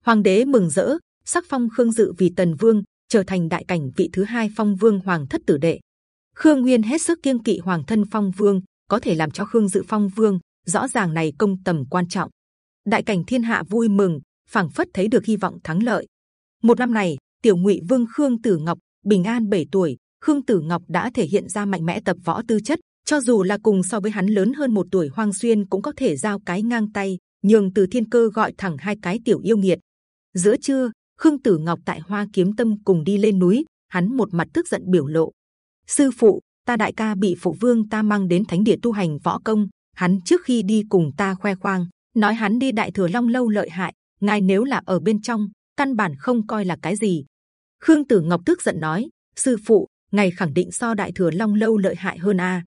Hoàng đế mừng rỡ, sắc phong khương dự vì tần vương, trở thành đại cảnh vị thứ hai phong vương hoàng thất tử đệ. Khương nguyên hết sức kiêng kỵ hoàng thân phong vương, có thể làm cho khương dự phong vương, rõ ràng này công tầm quan trọng. Đại cảnh thiên hạ vui mừng, phảng phất thấy được hy vọng thắng lợi. Một năm này, tiểu ngụy vương khương tử ngọc, bình an 7 tuổi khương tử ngọc đã thể hiện ra mạnh mẽ tập võ tư chất, cho dù là cùng so với hắn lớn hơn một tuổi hoang xuyên cũng có thể giao cái ngang tay, nhường từ thiên cơ gọi thẳng hai cái tiểu yêu nghiệt. Giữa trưa, khương tử ngọc tại hoa kiếm tâm cùng đi lên núi, hắn một mặt tức giận biểu lộ. Sư phụ, ta đại ca bị phụ vương ta mang đến thánh địa tu hành võ công, hắn trước khi đi cùng ta khoe khoang, nói hắn đi đại thừa long lâu lợi hại, ngài nếu là ở bên trong, căn bản không coi là cái gì. Khương tử ngọc tức giận nói, sư phụ ngày khẳng định so đại thừa long lâu lợi hại hơn a.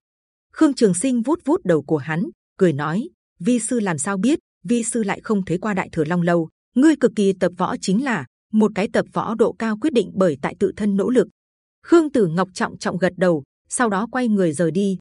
Khương trường sinh vuốt vuốt đầu của hắn, cười nói, vi sư làm sao biết, vi sư lại không thấy qua đại thừa long lâu. Ngươi cực kỳ tập võ chính là một cái tập võ độ cao quyết định bởi tại tự thân nỗ lực. Khương tử ngọc trọng trọng gật đầu, sau đó quay người rời đi.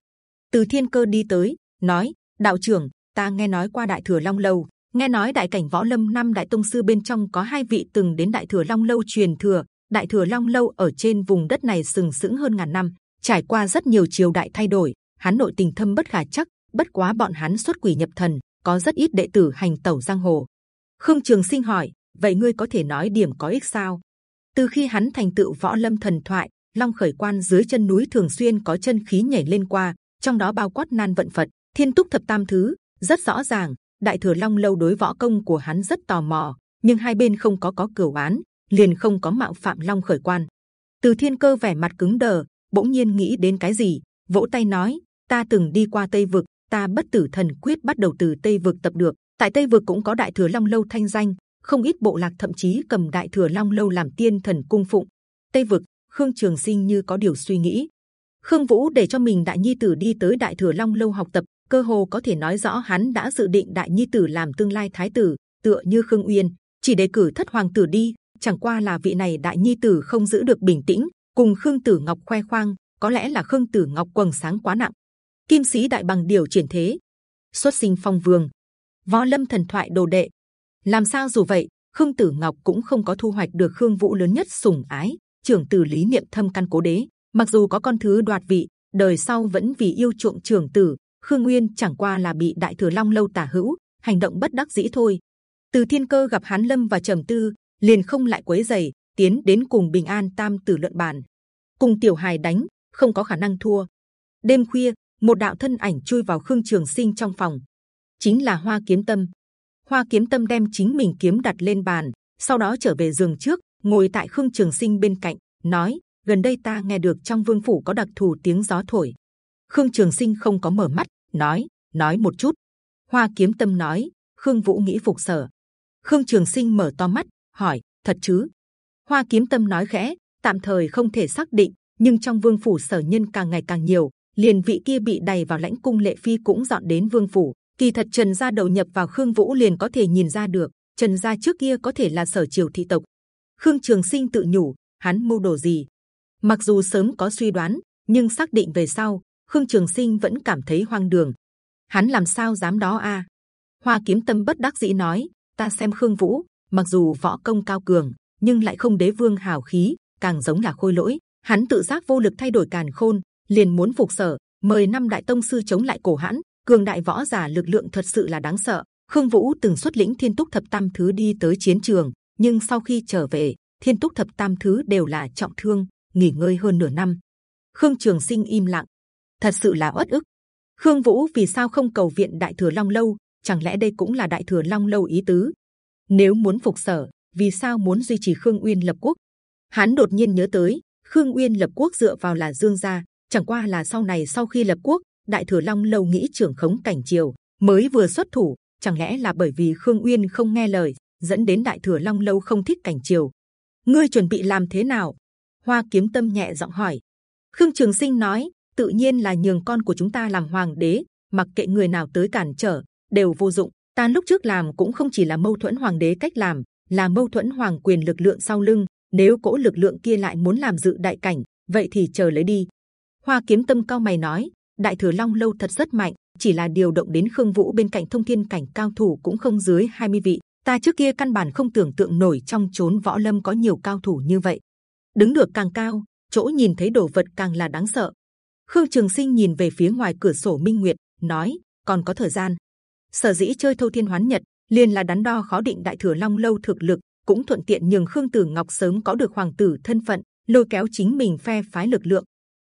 Từ thiên cơ đi tới, nói, đạo trưởng, ta nghe nói qua đại thừa long lâu. Nghe nói đại cảnh võ lâm năm đại tông sư bên trong có hai vị từng đến đại thừa long lâu truyền thừa đại thừa long lâu ở trên vùng đất này sừng sững hơn ngàn năm, trải qua rất nhiều triều đại thay đổi hắn nội tình thâm bất khả chắc, bất quá bọn hắn xuất quỷ nhập thần, có rất ít đệ tử hành tẩu giang hồ. Khương trường sinh hỏi, vậy ngươi có thể nói điểm có ích sao? Từ khi hắn thành tựu võ lâm thần thoại, long khởi quan dưới chân núi thường xuyên có chân khí nhảy lên qua, trong đó bao quát nan vận phật, thiên túc thập tam thứ. Rất rõ ràng, đại thừa long lâu đối võ công của hắn rất tò mò, nhưng hai bên không có có cửu án liền không có mạo phạm long khởi quan. Từ thiên cơ vẻ mặt cứng đờ, bỗng nhiên nghĩ đến cái gì, vỗ tay nói, ta từng đi qua tây vực, ta bất tử thần quyết bắt đầu từ tây vực tập được. Tại tây vực cũng có đại thừa long lâu thanh danh, không ít bộ lạc thậm chí cầm đại thừa long lâu làm tiên thần cung phụng. Tây vực, khương trường sinh như có điều suy nghĩ. Khương vũ để cho mình đại nhi tử đi tới đại thừa long lâu học tập, cơ hồ có thể nói rõ hắn đã dự định đại nhi tử làm tương lai thái tử, tựa như khương uyên. Chỉ đề cử thất hoàng tử đi chẳng qua là vị này đại nhi tử không giữ được bình tĩnh, cùng khương tử ngọc khoe khoang, có lẽ là khương tử ngọc quầng sáng quá nặng. Kim sĩ đại bằng điều chuyển thế. Xuất sinh phong vương. Võ lâm thần thoại đồ đệ. Làm sao dù vậy, khương tử ngọc cũng không có thu hoạch được khương vũ lớn nhất sủng ái, trưởng tử lý niệm thâm căn cố đế. Mặc dù có con thứ đoạt vị, đời sau vẫn vì yêu chuộng trưởng tử, khương nguyên chẳng qua là bị đại thừa long lâu tả hữu, hành động bất đắc dĩ thôi. Từ thiên cơ gặp hán lâm và trầm tư liền không lại quấy giày tiến đến cùng bình an tam tử luận bàn. Cùng tiểu hài đánh, không có khả năng thua. Đêm khuya, một đạo thân ảnh chui vào khương trường sinh trong phòng. Chính là hoa kiếm tâm. Hoa kiếm tâm đem chính mình kiếm đặt lên bàn, sau đó trở về giường trước, ngồi tại khương trường sinh bên cạnh, nói, gần đây ta nghe được trong vương phủ có đặc thù tiếng gió thổi. Khương trường sinh không có mở mắt, nói nói một chút. Hoa kiếm tâm nói, khương vũ nghĩ phục sở. Khương trường sinh mở to mắt hỏi, thật chứ? Hoa kiếm tâm nói khẽ, tạm thời không thể xác định, nhưng trong vương phủ sở nhân càng ngày càng nhiều, liền vị kia bị đầy vào lãnh cung lệ phi cũng dọn đến vương phủ. Kỳ thật trần gia đầu nhập vào khương vũ liền có thể nhìn ra được, trần gia trước kia có thể là sở triều thị tộc. Khương trường sinh tự nhủ, hắn mưu đồ gì? Mặc dù sớm có suy đoán, nhưng xác định về sau, khương trường sinh vẫn cảm thấy hoang đường. Hắn làm sao dám đó a? Hoa kiếm tâm bất đắc dĩ nói, ta xem khương vũ mặc dù võ công cao cường, nhưng lại không đế vương hào khí, càng giống là khôi lỗi. Hắn tự giác vô lực thay đổi càn khôn, liền muốn phục sở, mời năm đại tông sư chống lại cổ hãn. Cường đại võ giả lực lượng thật sự là đáng sợ. Khương vũ từng xuất lĩnh thiên túc thập tam thứ đi tới chiến trường, nhưng sau khi trở về, thiên túc thập tam thứ đều là trọng thương, nghỉ ngơi hơn nửa năm. Khương trường sinh im lặng. Thật sự là uất ức. Khương vũ vì sao không cầu viện đại thừa long lâu? Chẳng lẽ đây cũng là đại thừa long lâu ý tứ? Nếu muốn phục sở, vì sao muốn duy trì khương uyên lập quốc? Hắn đột nhiên nhớ tới, khương uyên lập quốc dựa vào là dương gia, chẳng qua là sau này sau khi lập quốc, đại thừa long lâu nghĩ trưởng khống cảnh triều, mới vừa xuất thủ, chẳng lẽ là bởi vì khương uyên không nghe lời, dẫn đến đại thừa long lâu không thích cảnh triều? Ngươi chuẩn bị làm thế nào? Hoa kiếm tâm nhẹ giọng hỏi. Khương trường sinh nói, tự nhiên là nhường con của chúng ta làm hoàng đế, mặc kệ người nào tới cản trở, đều vô dụng ta lúc trước làm cũng không chỉ là mâu thuẫn hoàng đế cách làm, là mâu thuẫn hoàng quyền lực lượng sau lưng. Nếu cỗ lực lượng kia lại muốn làm dự đại cảnh, vậy thì chờ lấy đi. Hoa kiếm tâm cao mày nói, đại thừa long lâu thật rất mạnh, chỉ là điều động đến khương vũ bên cạnh thông thiên cảnh cao thủ cũng không dưới 20 vị. Ta trước kia căn bản không tưởng tượng nổi trong chốn võ lâm có nhiều cao thủ như vậy. Đứng được càng cao, chỗ nhìn thấy đồ vật càng là đáng sợ. Khương trường sinh nhìn về phía ngoài cửa sổ minh nguyệt, nói, còn có thời gian sở dĩ chơi thâu thiên hoán nhật liền là đắn đo khó định đại thừa long lâu thực lực, cũng thuận tiện nhường khương tử ngọc sớm có được hoàng tử thân phận, lôi kéo chính mình phe phái lực lượng.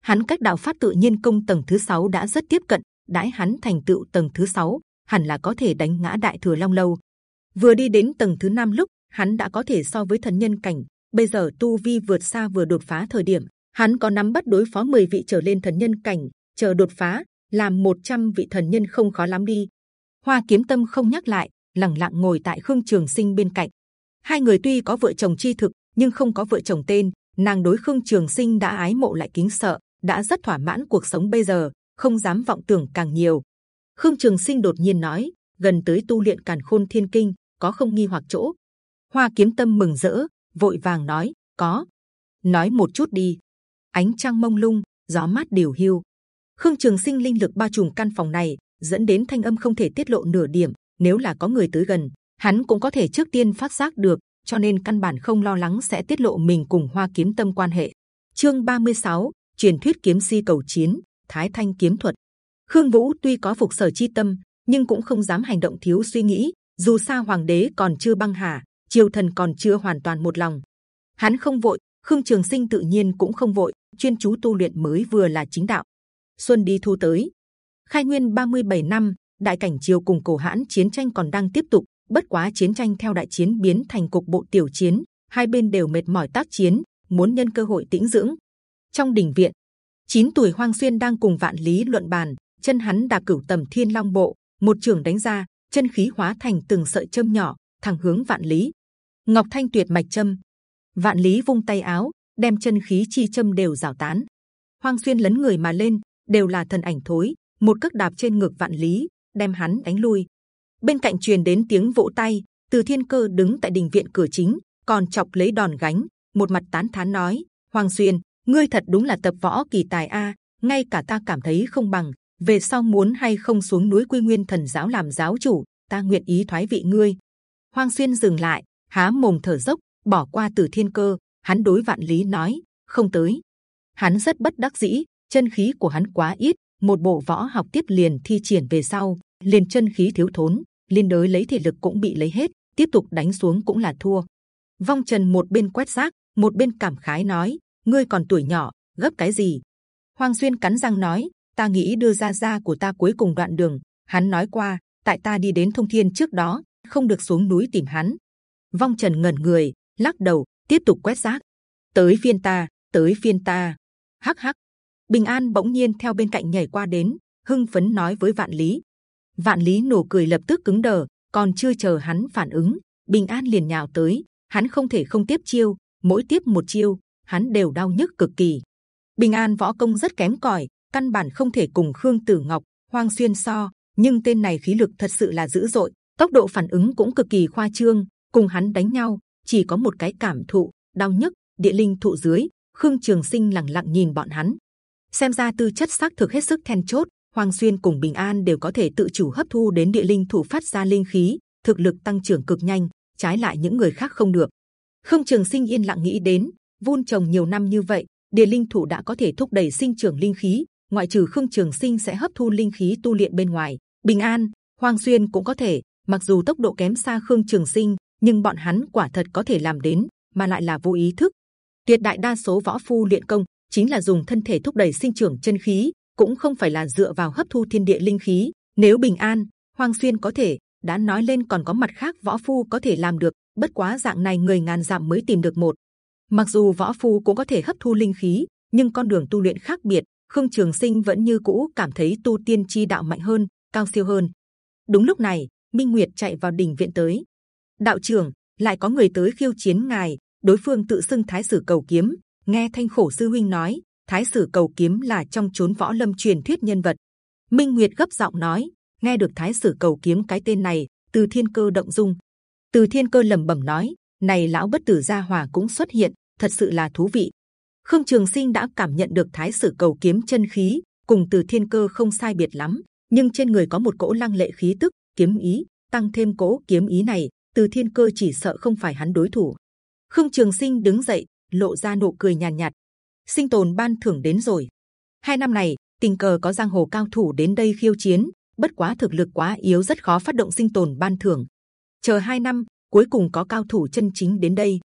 Hắn cách đạo pháp tự nhiên công tầng thứ sáu đã rất tiếp cận, đãi hắn thành tựu tầng thứ sáu, hẳn là có thể đánh ngã đại thừa long lâu. Vừa đi đến tầng thứ năm lúc, hắn đã có thể so với thần nhân cảnh, bây giờ tu vi vượt xa vừa đột phá thời điểm, hắn có nắm bắt đối phó 10 vị trở lên thần nhân cảnh, chờ đột phá, làm 100 vị thần nhân không khó lắm đi hoa kiếm tâm không nhắc lại, lẳng lặng ngồi tại khương trường sinh bên cạnh. Hai người tuy có vợ chồng chi thực, nhưng không có vợ chồng tên, nàng đối khương trường sinh đã ái mộ lại kính sợ, đã rất thỏa mãn cuộc sống bây giờ, không dám vọng tưởng càng nhiều. Khương trường sinh đột nhiên nói, gần tới tu luyện càn khôn thiên kinh, có không nghi hoặc chỗ? Hoa kiếm tâm mừng rỡ, vội vàng nói, có. Nói một chút đi. Ánh trăng mông lung, gió mát điều hiu. Khương trường sinh linh lực bao trùm căn phòng này dẫn đến thanh âm không thể tiết lộ nửa điểm nếu là có người tới gần hắn cũng có thể trước tiên phát giác được cho nên căn bản không lo lắng sẽ tiết lộ mình cùng hoa kiếm tâm quan hệ. Chương 36, truyền thuyết kiếm si cầu chiến thái thanh kiếm thuật. Khương vũ tuy có phục sở chi tâm nhưng cũng không dám hành động thiếu suy nghĩ dù sao hoàng đế còn chưa băng hà triều thần còn chưa hoàn toàn một lòng. Hắn không vội khương trường sinh tự nhiên cũng không vội chuyên chú tu luyện mới vừa là chính đạo. Xuân đi thu tới khai nguyên 37 năm, đại cảnh triều cùng cổ hãn chiến tranh còn đang tiếp tục, bất quá chiến tranh theo đại chiến biến thành cục bộ tiểu chiến, hai bên đều mệt mỏi tác chiến, muốn nhân cơ hội tĩnh dưỡng. Trong đình viện 9 tuổi hoang xuyên đang cùng vạn lý luận bàn, chân hắn đạp cửu tầm thiên long bộ, một trường đánh ra, chân khí hóa thành từng sợi châm nhỏ, thẳng hướng vạn lý. Ngọc thanh tuyệt mạch châm, vạn lý vung tay áo, đem chân khí chi châm đều rào tán. Hoang xuyên lấn người mà lên, đều là thần ảnh thối một cước đạp trên ngực vạn lý, đem hắn đánh lui. Bên cạnh truyền đến tiếng vỗ tay, từ thiên cơ đứng tại đình viện cửa chính, còn chọc lấy đòn gánh, một mặt tán thán nói, hoàng xuyên, ngươi thật đúng là tập võ kỳ tài a, ngay cả ta cảm thấy không bằng, về sau muốn hay không xuống núi quy nguyên thần giáo làm giáo chủ, ta nguyện ý thoái vị ngươi. Hoàng xuyên dừng lại, há mồm thở dốc, bỏ qua từ thiên cơ, hắn đối vạn lý nói, không tới. Hắn rất bất đắc dĩ, chân khí của hắn quá ít một bộ võ học tiếp liền thi triển về sau, liền chân khí thiếu thốn, liên đới lấy thể lực cũng bị lấy hết, tiếp tục đánh xuống cũng là thua. Vong trần một bên quét rác một bên cảm khái nói, ngươi còn tuổi nhỏ, gấp cái gì? Hoàng xuyên cắn răng nói, ta nghĩ đưa ra ra của ta cuối cùng đoạn đường. Hắn nói qua, tại ta đi đến thông thiên trước đó, không được xuống núi tìm hắn. Vong trần ngẩn người, lắc đầu, tiếp tục quét rác tới phiên ta, tới phiên ta. Hắc hắc bình an bỗng nhiên theo bên cạnh nhảy qua đến, hưng phấn nói với vạn lý. Vạn lý nổ cười lập tức cứng đờ, còn chưa chờ hắn phản ứng, bình an liền nhào tới, hắn không thể không tiếp chiêu, mỗi tiếp một chiêu, hắn đều đau nhức cực kỳ. Bình an võ công rất kém cỏi, căn bản không thể cùng khương tử ngọc, hoang xuyên so, nhưng tên này khí lực thật sự là dữ dội, tốc độ phản ứng cũng cực kỳ khoa trương, cùng hắn đánh nhau, chỉ có một cái cảm thụ, đau nhức, địa linh thụ dưới, khương trường sinh lặng lặng nhìn bọn hắn xem ra tư chất xác thực hết sức then chốt, hoàng xuyên cùng bình an đều có thể tự chủ hấp thu đến địa linh thủ phát ra linh khí, thực lực tăng trưởng cực nhanh, trái lại những người khác không được. Khương trường sinh yên lặng nghĩ đến, vun trồng nhiều năm như vậy, địa linh thủ đã có thể thúc đẩy sinh trưởng linh khí, ngoại trừ khương trường sinh sẽ hấp thu linh khí tu luyện bên ngoài. Bình an, hoàng xuyên cũng có thể, mặc dù tốc độ kém xa khương trường sinh, nhưng bọn hắn quả thật có thể làm đến, mà lại là vô ý thức. Tuyệt đại đa số võ phu luyện công chính là dùng thân thể thúc đẩy sinh trưởng chân khí, cũng không phải là dựa vào hấp thu thiên địa linh khí. Nếu bình an, hoang xuyên có thể, đã nói lên còn có mặt khác võ phu có thể làm được, bất quá dạng này người ngàn dặm mới tìm được một. Mặc dù võ phu cũng có thể hấp thu linh khí, nhưng con đường tu luyện khác biệt, khương trường sinh vẫn như cũ cảm thấy tu tiên chi đạo mạnh hơn, cao siêu hơn. Đúng lúc này, minh nguyệt chạy vào đỉnh viện tới. Đạo trưởng, lại có người tới khiêu chiến ngài, đối phương tự xưng thái sử cầu kiếm nghe thanh khổ sư huynh nói, thái sử cầu kiếm là trong chốn võ lâm truyền thuyết nhân vật. Minh nguyệt gấp giọng nói, nghe được thái sử cầu kiếm cái tên này, từ thiên cơ động dung. Từ thiên cơ lẩm bẩm nói, này lão bất tử gia hòa cũng xuất hiện, thật sự là thú vị. Khương trường sinh đã cảm nhận được thái sử cầu kiếm chân khí, cùng từ thiên cơ không sai biệt lắm, nhưng trên người có một cỗ lăng lệ khí tức, kiếm ý, tăng thêm cỗ kiếm ý này, từ thiên cơ chỉ sợ không phải hắn đối thủ. Khương trường sinh đứng dậy lộ ra nụ cười nhàn nhạt, nhạt sinh tồn ban thưởng đến rồi. Hai năm này tình cờ có giang hồ cao thủ đến đây khiêu chiến bất quá thực lực quá yếu rất khó phát động sinh tồn ban thưởng. Chờ hai năm cuối cùng có cao thủ chân chính đến đây.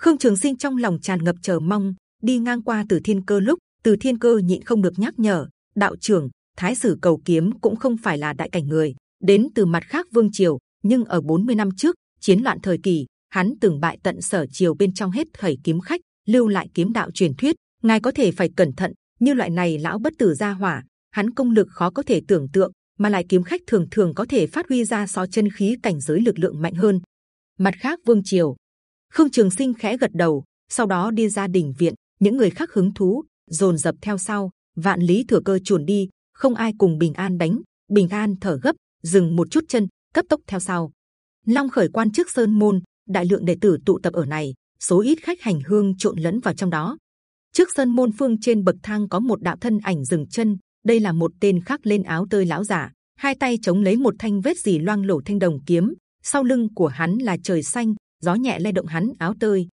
Khương trường sinh trong lòng tràn ngập chờ mong đi ngang qua từ thiên cơ lúc từ thiên cơ nhịn không được nhắc nhở đạo trưởng thái sử cầu kiếm cũng không phải là đại cảnh người đến từ mặt khác vương triều nhưng ở 40 năm trước chiến loạn thời kỳ hắn từng bại tận sở triều bên trong hết thầy kiếm khách, lưu lại kiếm đạo truyền thuyết. Ngài có thể phải cẩn thận, như loại này lão bất tử gia hỏa, hắn công lực khó có thể tưởng tượng, mà lại kiếm khách thường thường có thể phát huy ra so chân khí cảnh giới lực lượng mạnh hơn. Mặt khác, vương triều. Khương trường sinh khẽ gật đầu, sau đó đi ra đình viện, những người khác hứng thú, dồn dập theo sau. Vạn lý thừa cơ chuồn đi, không ai cùng bình an đánh. Bình an thở gấp, dừng một chút chân, cấp tốc theo sau. Long khởi quan trước sơn môn đại lượng đệ tử tụ tập ở này, số ít khách hành hương trộn lẫn vào trong đó. Trước sân môn phương trên bậc thang có một đạo thân ảnh dừng chân, đây là một tên khắc lên áo tơi lão giả, hai tay chống lấy một thanh vết dì loang lổ thanh đồng kiếm, sau lưng của hắn là trời xanh, gió nhẹ lay động hắn áo tơi.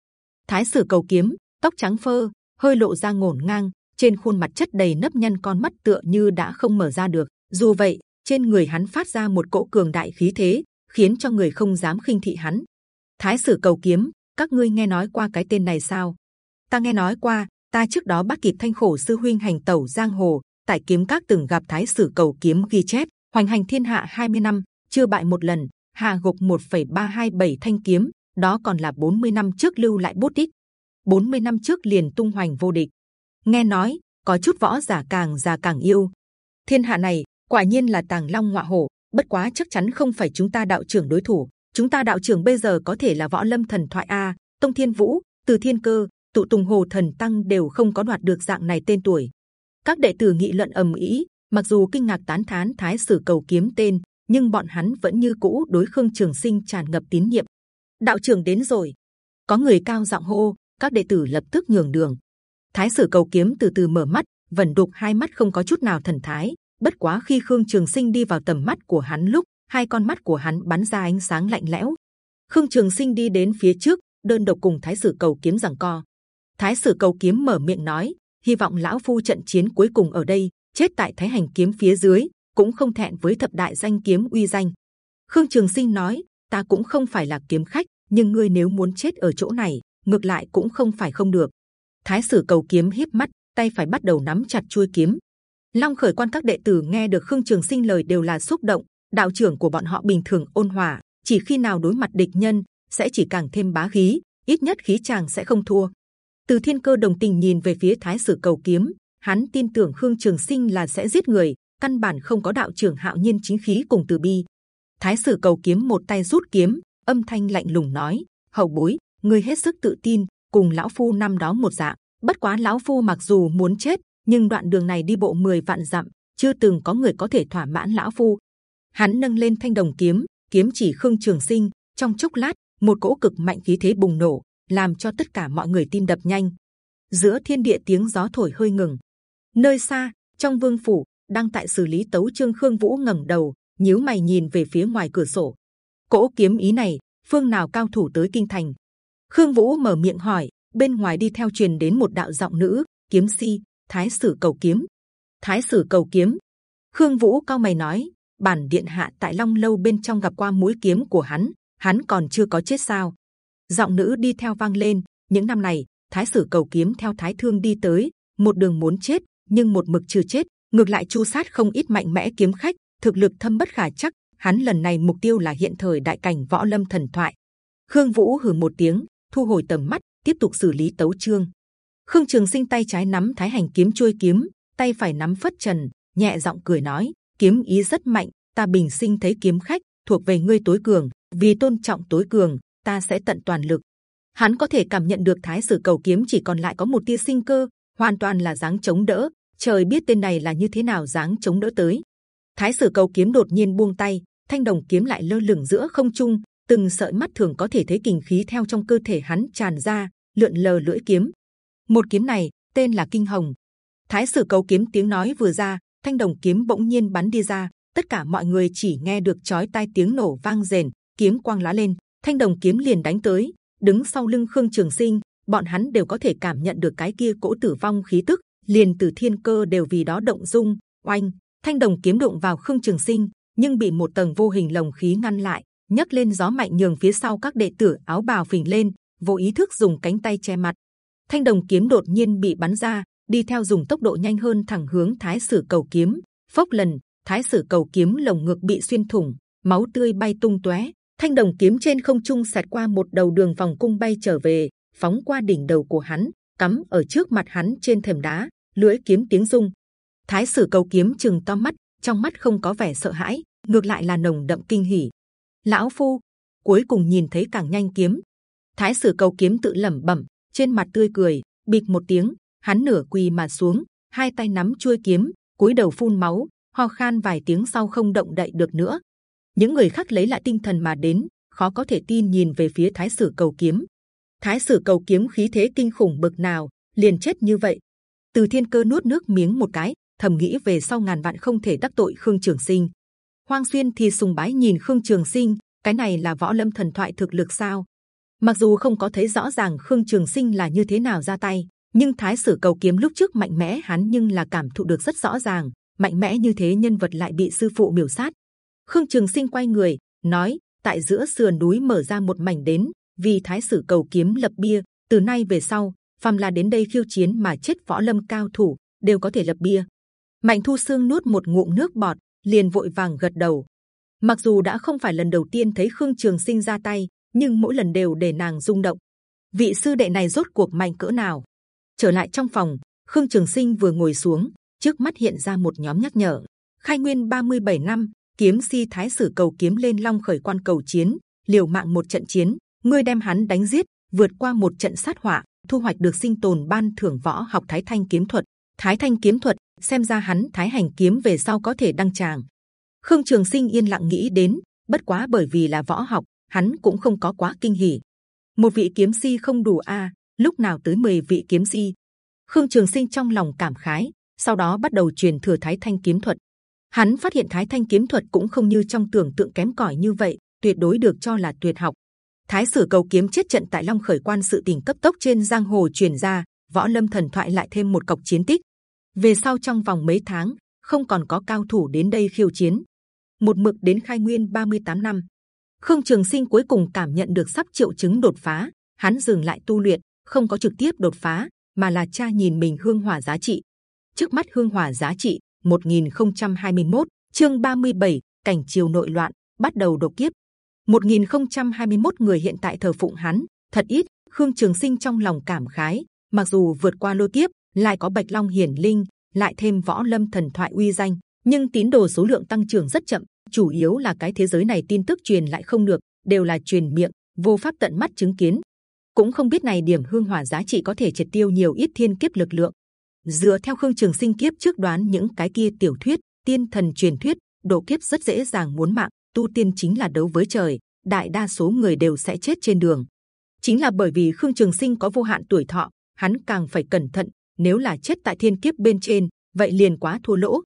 Thái sử cầu kiếm, tóc trắng phơ, hơi lộ ra ngổn ngang, trên khuôn mặt chất đầy nếp nhăn con mắt tựa như đã không mở ra được. Dù vậy, trên người hắn phát ra một cỗ cường đại khí thế, khiến cho người không dám khinh thị hắn thái sử cầu kiếm các ngươi nghe nói qua cái tên này sao? Ta nghe nói qua ta trước đó bắt kịp thanh khổ sư huynh hành tẩu giang hồ tại kiếm các từng gặp thái sử cầu kiếm ghi chép hoành hành thiên hạ 20 năm chưa bại một lần hạ gục 1,327 thanh kiếm đó còn là 40 năm trước lưu lại bút tích 40 năm trước liền tung hoành vô địch. Nghe nói có chút võ giả càng già càng yêu. Thiên hạ này quả nhiên là tàng long ngọa hổ bất quá chắc chắn không phải chúng ta đạo trưởng đối thủ chúng ta đạo trưởng bây giờ có thể là võ lâm thần thoại a, tông thiên vũ, từ thiên cơ, tụ tùng hồ thần tăng đều không có đoạt được dạng này tên tuổi. Các đệ tử nghị luận ầm ĩ, mặc dù kinh ngạc tán thán thái sử cầu kiếm tên, nhưng bọn hắn vẫn như cũ đối khương trường sinh tràn ngập tín nhiệm. Đạo trưởng đến rồi. Có người cao giọng hô, các đệ tử lập tức nhường đường. Thái sử cầu kiếm từ từ mở mắt vẩn đục hai mắt không có chút nào thần thái, bất quá khi khương trường sinh đi vào tầm mắt của hắn lúc hai con mắt của hắn bắn ra ánh sáng lạnh lẽo. Khương trường sinh đi đến phía trước, đơn độc cùng thái sử cầu kiếm giằng co. Thái sử cầu kiếm mở miệng nói, hy vọng lão phu trận chiến cuối cùng ở đây, chết tại thái hành kiếm phía dưới, cũng không thẹn với thập đại danh kiếm uy danh. Khương trường sinh nói, ta cũng không phải là kiếm khách, nhưng ngươi nếu muốn chết ở chỗ này, ngược lại cũng không phải không được. Thái sử cầu kiếm hiếp mắt, tay phải bắt đầu nắm chặt chuôi kiếm. Long khởi quan các đệ tử nghe được khương trường sinh lời đều là xúc động đạo trưởng của bọn họ bình thường ôn hòa, chỉ khi nào đối mặt địch nhân, sẽ chỉ càng thêm bá khí, ít nhất khí chàng sẽ không thua. Từ thiên cơ đồng tình nhìn về phía thái sử cầu kiếm, hắn tin tưởng khương trường sinh là sẽ giết người, căn bản không có đạo trưởng hạo nhiên chính khí cùng từ bi. Thái sử cầu kiếm một tay rút kiếm, âm thanh lạnh lùng nói, hậu bối, ngươi hết sức tự tin, cùng lão phu năm đó một dạng. Bất quá lão phu mặc dù muốn chết, nhưng đoạn đường này đi bộ 10 vạn dặm, chưa từng có người có thể thỏa mãn lão phu hắn nâng lên thanh đồng kiếm kiếm chỉ khương trường sinh. Trong chốc lát, một cỗ cực mạnh khí thế bùng nổ, làm cho tất cả mọi người tim đập nhanh. Giữa thiên địa tiếng gió thổi hơi ngừng. Nơi xa, trong vương phủ, đang tại xử lý tấu trương khương vũ ngẩng đầu, nhíu mày nhìn về phía ngoài cửa sổ. Cỗ kiếm ý này, phương nào cao thủ tới kinh thành? Khương vũ mở miệng hỏi, bên ngoài đi theo truyền đến một đạo giọng nữ, kiếm si thái sử cầu kiếm. Thái sử cầu kiếm? Khương vũ cao mày nói bản điện hạ tại long lâu bên trong gặp qua mũi kiếm của hắn hắn còn chưa có chết sao? Giọng nữ đi theo vang lên, những năm này, thái sử cầu kiếm theo thái thương đi tới, một đường muốn chết, nhưng một mực chưa chết, ngược lại chu sát không ít mạnh mẽ kiếm khách, thực lực thâm bất khả chắc, hắn lần này mục tiêu là hiện thời đại cảnh võ lâm thần thoại. Khương vũ hừ một tiếng, thu hồi tầm mắt, tiếp tục xử lý tấu chương. Khương trường sinh tay trái nắm thái hành kiếm chui kiếm, tay phải nắm phất trần, nhẹ giọng cười nói, kiếm ý rất mạnh ta bình sinh thấy kiếm khách thuộc về ngươi tối cường, vì tôn trọng tối cường, ta sẽ tận toàn lực. Hắn có thể cảm nhận được thái sử cầu kiếm chỉ còn lại có một tia sinh cơ, hoàn toàn là dáng chống đỡ. Trời biết tên này là như thế nào dáng chống đỡ tới. Thái sử cầu kiếm đột nhiên buông tay, thanh đồng kiếm lại lơ lửng giữa không trung, từng sợi mắt thường có thể thấy kình khí theo trong cơ thể hắn tràn ra, lượn lờ lưỡi kiếm. Một kiếm này, tên là kinh hồng. Thái sử cầu kiếm tiếng nói vừa ra, thanh đồng kiếm bỗng nhiên bắn đi ra tất cả mọi người chỉ nghe được chói tai tiếng nổ vang rền, kiếm quang lá lên, thanh đồng kiếm liền đánh tới. Đứng sau lưng khương trường sinh, bọn hắn đều có thể cảm nhận được cái kia cỗ tử vong khí tức. Liền từ thiên cơ đều vì đó động dung. Oanh, thanh đồng kiếm đụng vào khương trường sinh, nhưng bị một tầng vô hình lồng khí ngăn lại, nhấc lên gió mạnh nhường phía sau các đệ tử áo bào phình lên, vô ý thức dùng cánh tay che mặt. Thanh đồng kiếm đột nhiên bị bắn ra, đi theo dùng tốc độ nhanh hơn thẳng hướng thái sử cầu kiếm, phốc lần thái sử cầu kiếm lồng ngực bị xuyên thủng máu tươi bay tung tóe thanh đồng kiếm trên không trung sạt qua một đầu đường vòng cung bay trở về phóng qua đỉnh đầu của hắn cắm ở trước mặt hắn trên thềm đá, lưỡi kiếm tiếng rung. Thái sử cầu kiếm chừng to mắt, trong mắt không có vẻ sợ hãi, ngược lại là nồng đậm kinh hỉ. Lão phu cuối cùng nhìn thấy càng nhanh kiếm. Thái sử cầu kiếm tự lẩm bẩm, trên mặt tươi cười, bịch một tiếng, hắn nửa quỳ mà xuống, hai tay nắm chuôi kiếm, cúi đầu phun máu, ho khan vài tiếng sau không động đậy được nữa. Những người khác lấy lại tinh thần mà đến, khó có thể tin nhìn về phía Thái sử cầu kiếm. Thái sử cầu kiếm khí thế kinh khủng bực nào, liền chết như vậy. Từ Thiên Cơ nuốt nước miếng một cái, thầm nghĩ về sau ngàn vạn không thể đắc tội Khương Trường Sinh. Hoang Xuyên thì sùng bái nhìn Khương Trường Sinh, cái này là võ lâm thần thoại thực lực sao? Mặc dù không có thấy rõ ràng Khương Trường Sinh là như thế nào ra tay, nhưng Thái Sử cầu kiếm lúc trước mạnh mẽ hắn nhưng là cảm thụ được rất rõ ràng, mạnh mẽ như thế nhân vật lại bị sư phụ miểu sát. Khương Trường Sinh quay người nói, tại giữa sườn núi mở ra một mảnh đến, vì Thái Sử cầu kiếm lập bia. Từ nay về sau, phàm là đến đây khiêu chiến mà chết võ lâm cao thủ đều có thể lập bia. Mạnh Thu Sương nuốt một ngụm nước bọt, liền vội vàng gật đầu. Mặc dù đã không phải lần đầu tiên thấy Khương Trường Sinh ra tay, nhưng mỗi lần đều để nàng rung động. Vị sư đệ này rốt cuộc mạnh cỡ nào? Trở lại trong phòng, Khương Trường Sinh vừa ngồi xuống, trước mắt hiện ra một nhóm nhắc nhở. Khai nguyên 37 năm, kiếm si thái sử cầu kiếm lên long khởi quan cầu chiến, liều mạng một trận chiến, ngươi đem hắn đánh giết, vượt qua một trận sát họa, thu hoạch được sinh tồn ban thưởng võ học thái thanh kiếm thuật. Thái thanh kiếm thuật, xem ra hắn thái hành kiếm về sau có thể đăng tràng. Khương Trường Sinh yên lặng nghĩ đến, bất quá bởi vì là võ học, hắn cũng không có quá kinh hỉ. Một vị kiếm si không đủ a, lúc nào tới 10 vị kiếm si? Khương Trường Sinh trong lòng cảm khái, sau đó bắt đầu truyền thừa Thái Thanh kiếm thuật. Hắn phát hiện Thái Thanh kiếm thuật cũng không như trong tưởng tượng kém cỏi như vậy, tuyệt đối được cho là tuyệt học. Thái sử cầu kiếm chết trận tại Long Khởi Quan sự tình cấp tốc trên giang hồ truyền ra, võ lâm thần thoại lại thêm một cọc chiến tích. Về sau trong vòng mấy tháng, không còn có cao thủ đến đây khiêu chiến. Một mực đến khai nguyên 38 năm, Khương Trường Sinh cuối cùng cảm nhận được sắp triệu chứng đột phá, hắn dừng lại tu luyện, không có trực tiếp đột phá, mà là cha nhìn mình hương hỏa giá trị. Trước mắt hương hỏa giá trị 1021, chương 37, cảnh chiều nội loạn bắt đầu đột kiếp. 1021 người hiện tại thờ phụng hắn, thật ít. Khương Trường Sinh trong lòng cảm khái, mặc dù vượt qua lôi kiếp, lại có Bạch Long Hiển Linh, lại thêm võ lâm thần thoại uy danh, nhưng tín đồ số lượng tăng trưởng rất chậm. Chủ yếu là cái thế giới này tin tức truyền lại không được, đều là truyền miệng, vô pháp tận mắt chứng kiến. Cũng không biết này điểm hương hỏa giá trị có thể triệt tiêu nhiều ít thiên kiếp lực lượng. Dựa theo khương trường sinh kiếp trước đoán những cái kia tiểu thuyết, tiên thần truyền thuyết, độ kiếp rất dễ dàng muốn mạng. Tu tiên chính là đấu với trời, đại đa số người đều sẽ chết trên đường. Chính là bởi vì khương trường sinh có vô hạn tuổi thọ, hắn càng phải cẩn thận. Nếu là chết tại thiên kiếp bên trên, vậy liền quá thua lỗ.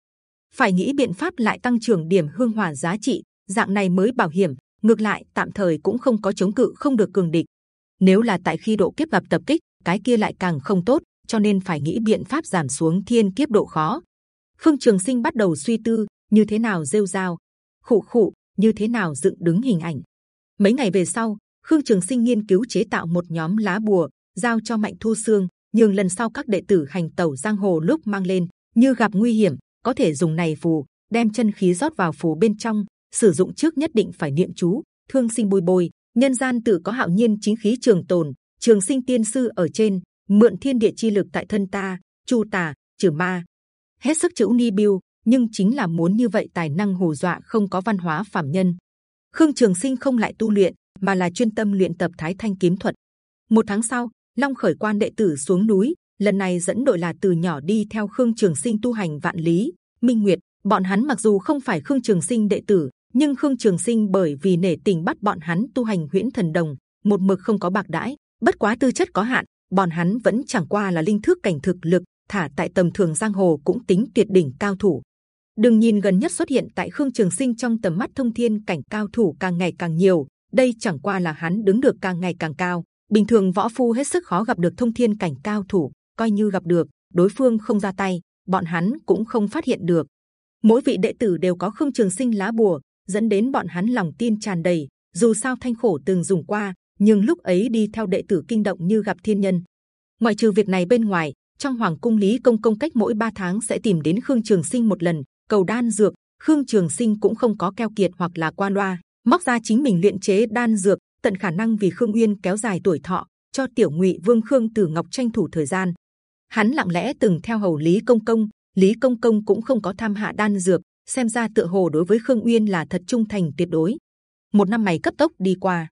Phải nghĩ biện pháp lại tăng trưởng điểm hương hỏa giá trị, dạng này mới bảo hiểm. Ngược lại tạm thời cũng không có chống cự không được cường địch. Nếu là tại khi độ kiếp gặp tập kích, cái kia lại càng không tốt, cho nên phải nghĩ biện pháp giảm xuống thiên kiếp độ khó. Phương Trường Sinh bắt đầu suy tư như thế nào rêu rao, khụ khụ như thế nào dựng đứng hình ảnh. Mấy ngày về sau, Khương Trường Sinh nghiên cứu chế tạo một nhóm lá bùa, giao cho Mạnh Thu Sương, nhưng lần sau các đệ tử hành tẩu giang hồ lúc mang lên, như gặp nguy hiểm, có thể dùng này phù đem chân khí rót vào phù bên trong, sử dụng trước nhất định phải niệm chú, thương sinh bồi bồi, nhân gian tự có hạo nhiên chính khí trường tồn, trường sinh tiên sư ở trên, mượn thiên địa chi lực tại thân ta, chu tà, trừ ma, hết sức chữ ni biêu, nhưng chính là muốn như vậy tài năng hù dọa không có văn hóa phạm nhân. Khương Trường Sinh không lại tu luyện, mà là chuyên tâm luyện tập Thái Thanh kiếm thuật. Một tháng sau, Long khởi quan đệ tử xuống núi, lần này dẫn đội là từ nhỏ đi theo Khương Trường Sinh tu hành vạn lý, Minh Nguyệt. Bọn hắn mặc dù không phải Khương Trường Sinh đệ tử, nhưng Khương Trường Sinh bởi vì nể tình bắt bọn hắn tu hành huyễn thần đồng, một mực không có bạc đãi. Bất quá tư chất có hạn, bọn hắn vẫn chẳng qua là linh thức cảnh thực lực, thả tại tầm thường giang hồ cũng tính tuyệt đỉnh cao thủ. Đừng nhìn gần nhất xuất hiện tại Khương Trường Sinh trong tầm mắt thông thiên cảnh cao thủ càng ngày càng nhiều, đây chẳng qua là hắn đứng được càng ngày càng cao. Bình thường võ phu hết sức khó gặp được thông thiên cảnh cao thủ, coi như gặp được, đối phương không ra tay, bọn hắn cũng không phát hiện được. Mỗi vị đệ tử đều có Khương Trường Sinh lá bùa, dẫn đến bọn hắn lòng tin tràn đầy. Dù sao thanh khổ từng dùng qua, nhưng lúc ấy đi theo đệ tử kinh động như gặp thiên nhân. Ngoại trừ việc này bên ngoài, trong hoàng cung lý công công cách mỗi 3 tháng sẽ tìm đến Khương Trường Sinh một lần, cầu đan dược. Khương Trường Sinh cũng không có keo kiệt hoặc là qua loa, móc ra chính mình luyện chế đan dược, tận khả năng vì Khương Uyên kéo dài tuổi thọ. cho tiểu ngụy vương khương tử ngọc tranh thủ thời gian hắn lặng lẽ từng theo hầu lý công công lý công công cũng không có tham hạ đan dược xem ra tựa hồ đối với khương uyên là thật trung thành tuyệt đối một năm mày cấp tốc đi qua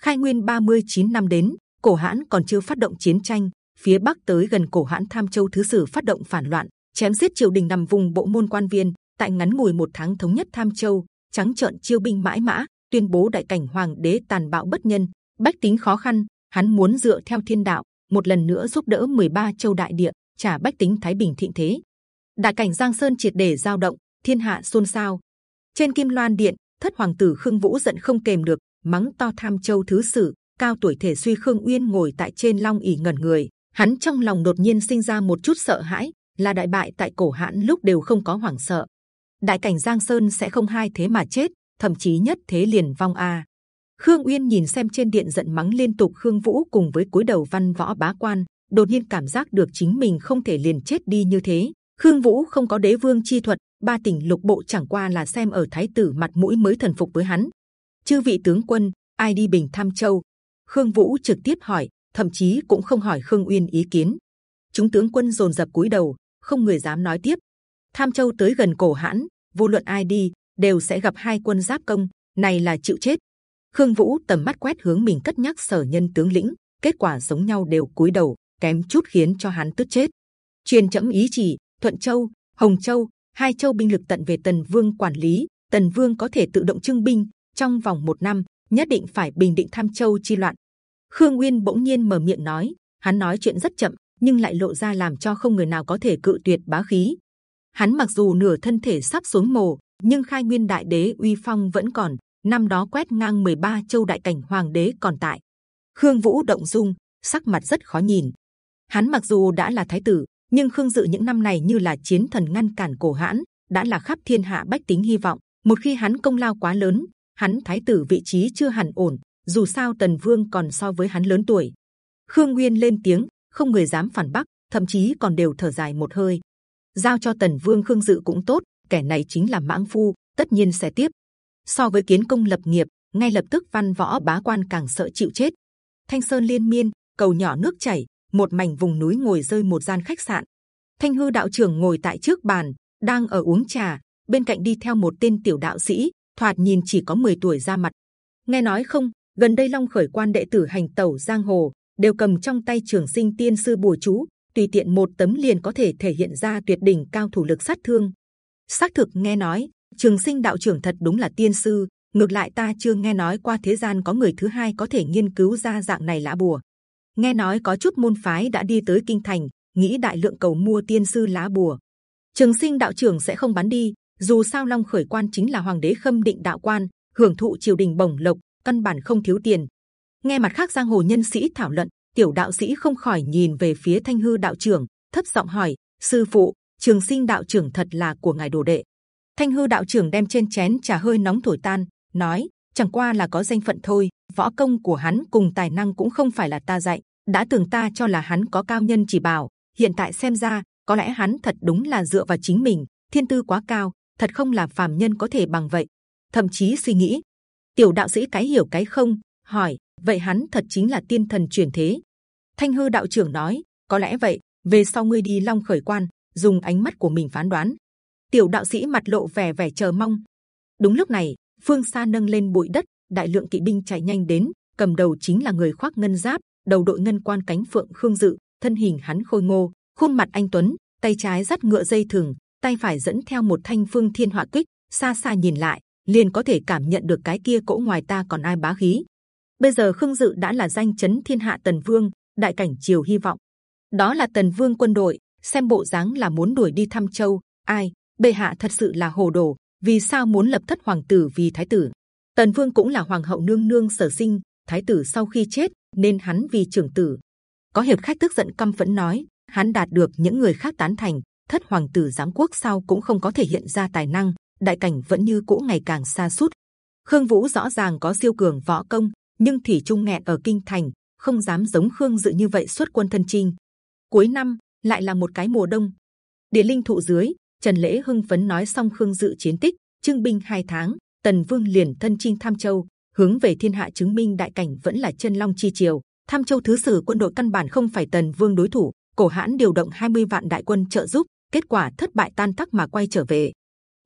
khai nguyên 39 năm đến, cổ hãn còn chưa phát động chiến tranh, phía bắc tới gần cổ hãn tham châu thứ sử phát động phản loạn, chém giết triều đình nằm vùng bộ môn quan viên, tại ngắn ngủi một tháng thống nhất tham châu, trắng trợn chiêu binh mãi mã, tuyên bố đại cảnh hoàng đế tàn bạo bất nhân. Bách tính khó khăn, hắn muốn dựa theo thiên đạo, một lần nữa giúp đỡ 13 châu đại địa, trả bách tính thái bình thịnh thế. Đại cảnh giang sơn triệt để giao động, thiên hạ xôn xao. Trên kim loan điện, thất hoàng tử khương vũ giận không kềm được mắng to tham châu thứ sử, cao tuổi thể suy khương uyên ngồi tại trên long ỉ ngẩn người. Hắn trong lòng đột nhiên sinh ra một chút sợ hãi, là đại bại tại cổ hãn lúc đều không có hoảng sợ. Đại cảnh giang sơn sẽ không hai thế mà chết, thậm chí nhất thế liền vong a. Khương uyên nhìn xem trên điện giận mắng liên tục khương vũ cùng với cúi đầu văn võ bá quan, đột nhiên cảm giác được chính mình không thể liền chết đi như thế. Khương vũ không có đế vương chi thuật, ba tỉnh lục bộ chẳng qua là xem ở thái tử mặt mũi mới thần phục với hắn chư vị tướng quân, ai đi bình tham châu? Khương vũ trực tiếp hỏi, thậm chí cũng không hỏi khương uyên ý kiến. Chúng tướng quân rồn rập cúi đầu, không người dám nói tiếp. Tham châu tới gần cổ hãn, vô luận ai đi, đều sẽ gặp hai quân giáp công, này là chịu chết. Khương vũ tầm mắt quét hướng mình cất nhắc sở nhân tướng lĩnh, kết quả giống nhau đều cúi đầu, kém chút khiến cho hắn tức chết. Truyền chậm ý chỉ, thuận châu, hồng châu, hai châu binh lực tận về tần vương quản lý, tần vương có thể tự động trưng binh trong vòng một năm, nhất định phải bình định tham châu chi loạn. Khương nguyên bỗng nhiên mở miệng nói, hắn nói chuyện rất chậm, nhưng lại lộ ra làm cho không người nào có thể cự tuyệt bá khí. Hắn mặc dù nửa thân thể sắp xuống mồ, nhưng khai nguyên đại đế uy phong vẫn còn, năm đó quét ngang 13 châu đại cảnh hoàng đế còn tại. Khương vũ động dung, sắc mặt rất khó nhìn. Hắn mặc dù đã là thái tử, nhưng khương dự những năm này như là chiến thần ngăn cản cổ hãn, đã là khắp thiên hạ bách tính hy vọng. Một khi hắn công lao quá lớn hắn thái tử vị trí chưa hẳn ổn, dù sao tần vương còn so với hắn lớn tuổi. Khương nguyên lên tiếng, không người dám phản bác, thậm chí còn đều thở dài một hơi. Giao cho tần vương khương dự cũng tốt, kẻ này chính là mãng phu, tất nhiên sẽ tiếp. So với kiến công lập nghiệp, ngay lập tức văn võ bá quan càng sợ chịu chết. Thanh sơn liên miên, cầu nhỏ nước chảy, một mảnh vùng núi ngồi rơi một gian khách sạn. Thanh hư đạo trưởng ngồi tại trước bàn, đang ở uống trà, bên cạnh đi theo một tên tiểu đạo sĩ thoạt nhìn chỉ có 10 tuổi ra mặt. Nghe nói không, gần đây long khởi quan đệ tử hành tẩu giang hồ, đều cầm trong tay trường sinh tiên sư bùa chú, tùy tiện một tấm liền có thể thể hiện ra tuyệt đỉnh cao thủ lực sát thương. Xác thực nghe nói, trường sinh đạo trưởng thật đúng là tiên sư, ngược lại ta chưa nghe nói qua thế gian có người thứ hai có thể nghiên cứu ra dạng này lã bùa. Nghe nói có chút môn phái đã đi tới kinh thành, nghĩ đại lượng cầu mua tiên sư lá bùa. Trường sinh đạo trưởng sẽ không bán đi dù sao long khởi quan chính là hoàng đế khâm định đạo quan, hưởng thụ triều đình bổng lộc, căn bản không thiếu tiền. Nghe mặt khác giang hồ nhân sĩ thảo luận, tiểu đạo sĩ không khỏi nhìn về phía thanh hư đạo trưởng, thấp giọng hỏi, sư phụ, trường sinh đạo trưởng thật là của ngài đồ đệ. Thanh hư đạo trưởng đem trên chén trà hơi nóng thổi tan, nói, chẳng qua là có danh phận thôi, võ công của hắn cùng tài năng cũng không phải là ta dạy, đã tưởng ta cho là hắn có cao nhân chỉ bảo, hiện tại xem ra, có lẽ hắn thật đúng là dựa vào chính mình, thiên tư quá cao thật không là phàm nhân có thể bằng vậy. Thậm chí suy nghĩ, tiểu đạo sĩ cái hiểu cái không, hỏi, vậy hắn thật chính là tiên thần truyền thế? Thanh hư đạo trưởng nói, có lẽ vậy, về sau ngươi đi long khởi quan, dùng ánh mắt của mình phán đoán. Tiểu đạo sĩ mặt lộ vẻ vẻ chờ mong. Đúng lúc này, phương xa nâng lên bụi đất, đại lượng kỵ binh chạy nhanh đến, cầm đầu chính là người khoác ngân giáp, đầu đội ngân quan cánh phượng khương dự, thân hình hắn khôi ngô, khuôn mặt anh tuấn, tay trái dắt ngựa dây thừng tay phải dẫn theo một thanh phương thiên hỏa kích, xa xa nhìn lại, liền có thể cảm nhận được cái kia cỗ ngoài ta còn ai bá khí. Bây giờ khương dự đã là danh chấn thiên hạ tần vương, đại cảnh triều hy vọng. Đó là tần vương quân đội, xem bộ dáng là muốn đuổi đi thăm châu. Ai, bệ hạ thật sự là hồ đồ, vì sao muốn lập thất hoàng tử vì thái tử? Tần vương cũng là hoàng hậu nương nương sở sinh, thái tử sau khi chết, nên hắn vì trưởng tử. Có hiệp khách tức giận căm phẫn nói, hắn đạt được những người khác tán thành thất hoàng tử giám quốc sau cũng không có thể hiện ra tài năng đại cảnh vẫn như cũ ngày càng xa suốt khương vũ rõ ràng có siêu cường võ công nhưng thủy trung nghẹn ở kinh thành không dám giống khương dự như vậy xuất quân thân chinh. Cuối năm lại là một cái mùa đông. Địa linh thụ dưới trần lễ hưng phấn nói xong khương dự chiến tích trưng binh hai tháng tần vương liền thân chinh tham châu hướng về thiên hạ chứng minh đại cảnh vẫn là chân long chi triều. Tham Châu thứ sử quân đội căn bản không phải Tần Vương đối thủ. Cổ Hãn điều động 20 vạn đại quân trợ giúp, kết quả thất bại tan tác mà quay trở về.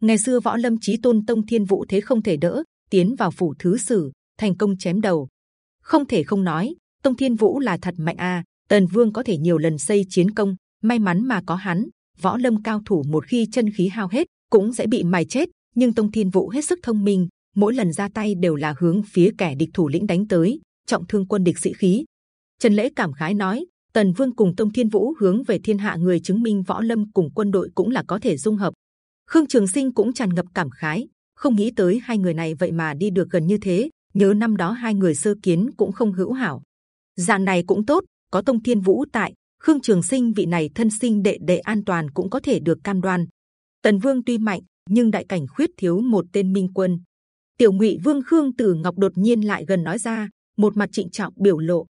Ngày xưa võ lâm chí tôn tông thiên vũ thế không thể đỡ, tiến vào phủ thứ sử, thành công chém đầu. Không thể không nói, tông thiên vũ là thật mạnh a. Tần Vương có thể nhiều lần xây chiến công, may mắn mà có hắn. Võ lâm cao thủ một khi chân khí hao hết, cũng sẽ bị mài chết. Nhưng tông thiên vũ hết sức thông minh, mỗi lần ra tay đều là hướng phía kẻ địch thủ lĩnh đánh tới, trọng thương quân địch sĩ khí. Trần lễ cảm khái nói, Tần Vương cùng Tông Thiên Vũ hướng về thiên hạ người chứng minh võ lâm cùng quân đội cũng là có thể dung hợp. Khương Trường Sinh cũng tràn ngập cảm khái, không nghĩ tới hai người này vậy mà đi được gần như thế. Nhớ năm đó hai người sơ kiến cũng không hữu hảo. Dạng này cũng tốt, có Tông Thiên Vũ tại, Khương Trường Sinh vị này thân sinh đệ đệ an toàn cũng có thể được cam đoan. Tần Vương tuy mạnh, nhưng đại cảnh khuyết thiếu một tên minh quân. Tiểu Ngụy Vương Khương Tử Ngọc đột nhiên lại gần nói ra, một mặt trịnh trọng biểu lộ.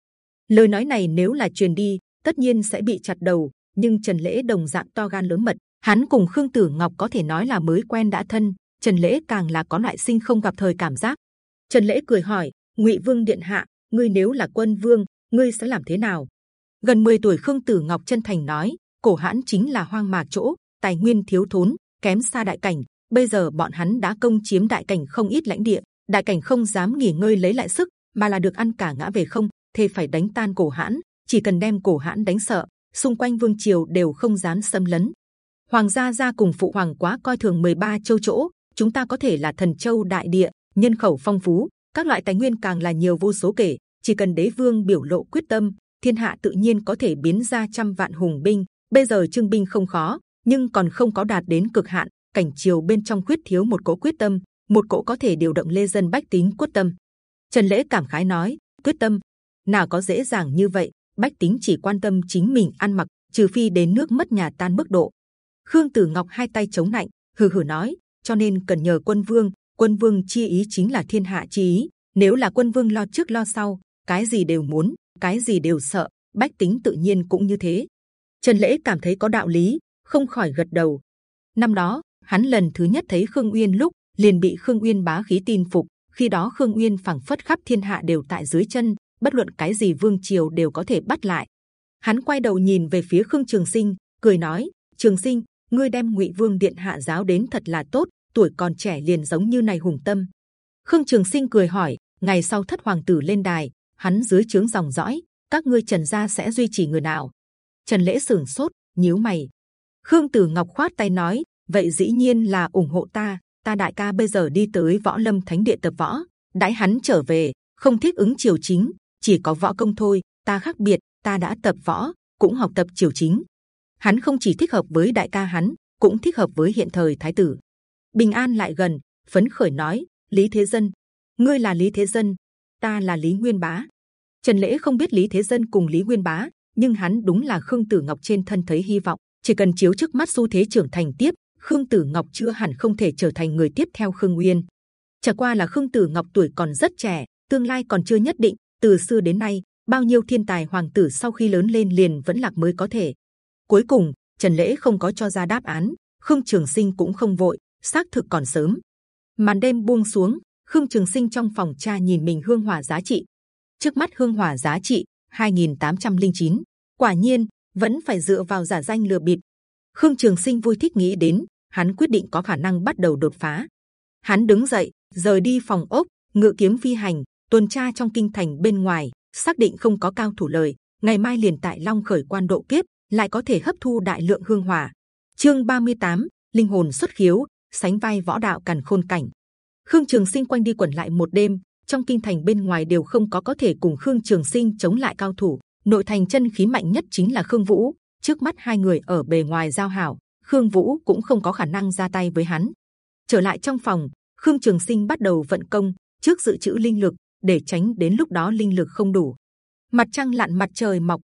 Lời nói này nếu là truyền đi, tất nhiên sẽ bị chặt đầu. Nhưng Trần Lễ đồng dạng to gan lớn mật, hắn cùng Khương Tử Ngọc có thể nói là mới quen đã thân. Trần Lễ càng là có loại sinh không gặp thời cảm giác. Trần Lễ cười hỏi, Ngụy Vương điện hạ, ngươi nếu là quân vương, ngươi sẽ làm thế nào? Gần 10 tuổi Khương Tử Ngọc chân thành nói, cổ hãn chính là hoang mạc chỗ, tài nguyên thiếu thốn, kém xa đại cảnh. Bây giờ bọn hắn đã công chiếm đại cảnh không ít lãnh địa, đại cảnh không dám nghỉ ngơi lấy lại sức, mà là được ăn cả ngã về không, thề phải đánh tan cổ hãn. Chỉ cần đem cổ hãn đánh sợ, xung quanh vương triều đều không dám xâm lấn. Hoàng gia gia cùng phụ hoàng quá coi thường 13 châu chỗ, chúng ta có thể là thần châu đại địa, nhân khẩu phong phú, các loại tài nguyên càng là nhiều vô số kể. Chỉ cần đế vương biểu lộ quyết tâm, thiên hạ tự nhiên có thể biến ra trăm vạn hùng binh. Bây giờ trương binh không khó, nhưng còn không có đạt đến cực hạn. Cảnh triều bên trong khuyết thiếu một cỗ quyết tâm, một cỗ có thể điều động lê dân bách tính quyết tâm. Trần lễ cảm khái nói, quyết tâm nào có dễ dàng như vậy. Bách tính chỉ quan tâm chính mình ăn mặc, trừ phi đến nước mất nhà tan mức độ. Khương Tử Ngọc hai tay chống lạnh, hừ hừ nói, cho nên cần nhờ quân vương. Quân vương chi ý chính là thiên hạ chi ý. Nếu là quân vương lo trước lo sau, cái gì đều muốn, cái gì đều sợ, bách tính tự nhiên cũng như thế. Trần Lễ cảm thấy có đạo lý, không khỏi gật đầu. Năm đó, hắn lần thứ nhất thấy Khương Uyên lúc liền bị Khương Uyên bá khí tin phục. Khi đó Khương Uyên phảng phất khắp thiên hạ đều tại dưới chân, bất luận cái gì vương triều đều có thể bắt lại. Hắn quay đầu nhìn về phía Khương Trường Sinh, cười nói: Trường Sinh, ngươi đem Ngụy Vương điện hạ giáo đến thật là tốt, tuổi còn trẻ liền giống như này hùng tâm. Khương Trường Sinh cười hỏi: ngày sau thất hoàng tử lên đài, hắn dưới trướng dòng dõi, các ngươi Trần gia sẽ duy trì người nào? Trần lễ sửng sốt, nhíu mày. Khương Tử Ngọc khoát tay nói: vậy dĩ nhiên là ủng hộ ta. Ta đại ca bây giờ đi tới võ lâm thánh địa tập võ, đãi hắn trở về, không thích ứng triều chính, chỉ có võ công thôi. Ta khác biệt, ta đã tập võ, cũng học tập triều chính. Hắn không chỉ thích hợp với đại ca hắn, cũng thích hợp với hiện thời thái tử. Bình An lại gần, phấn khởi nói: Lý Thế Dân, ngươi là Lý Thế Dân, ta là Lý Nguyên Bá. Trần Lễ không biết Lý Thế Dân cùng Lý Nguyên Bá, nhưng hắn đúng là Khương Tử Ngọc trên thân thấy hy vọng. Chỉ cần chiếu trước mắt xu thế trưởng thành tiếp, Khương Tử Ngọc chưa hẳn không thể trở thành người tiếp theo Khương Uyên. chả qua là Khương Tử Ngọc tuổi còn rất trẻ, tương lai còn chưa nhất định. Từ xưa đến nay, bao nhiêu thiên tài hoàng tử sau khi lớn lên liền vẫn lạc mới có thể. Cuối cùng, Trần Lễ không có cho ra đáp án, Khương Trường Sinh cũng không vội, xác thực còn sớm. Màn đêm buông xuống, Khương Trường Sinh trong phòng cha nhìn mình hương hỏa giá trị. Trước mắt hương hỏa giá trị 2.809, quả nhiên vẫn phải dựa vào giả danh lừa bịp. Khương Trường Sinh vui thích nghĩ đến, hắn quyết định có khả năng bắt đầu đột phá. Hắn đứng dậy, rời đi phòng ốc, ngự kiếm phi hành, tuần tra trong kinh thành bên ngoài, xác định không có cao thủ lời, ngày mai liền tại Long khởi quan độ kiếp, lại có thể hấp thu đại lượng hương hỏa. Chương 38, linh hồn xuất khiếu, sánh vai võ đạo càn khôn cảnh. Khương Trường Sinh quanh đi quẩn lại một đêm, trong kinh thành bên ngoài đều không có có thể cùng Khương Trường Sinh chống lại cao thủ. Nội thành chân khí mạnh nhất chính là Khương Vũ. Trước mắt hai người ở bề ngoài giao hảo, Khương Vũ cũng không có khả năng ra tay với hắn. Trở lại trong phòng, Khương Trường Sinh bắt đầu vận công, trước dự trữ linh lực để tránh đến lúc đó linh lực không đủ. Mặt trăng lặn mặt trời mọc,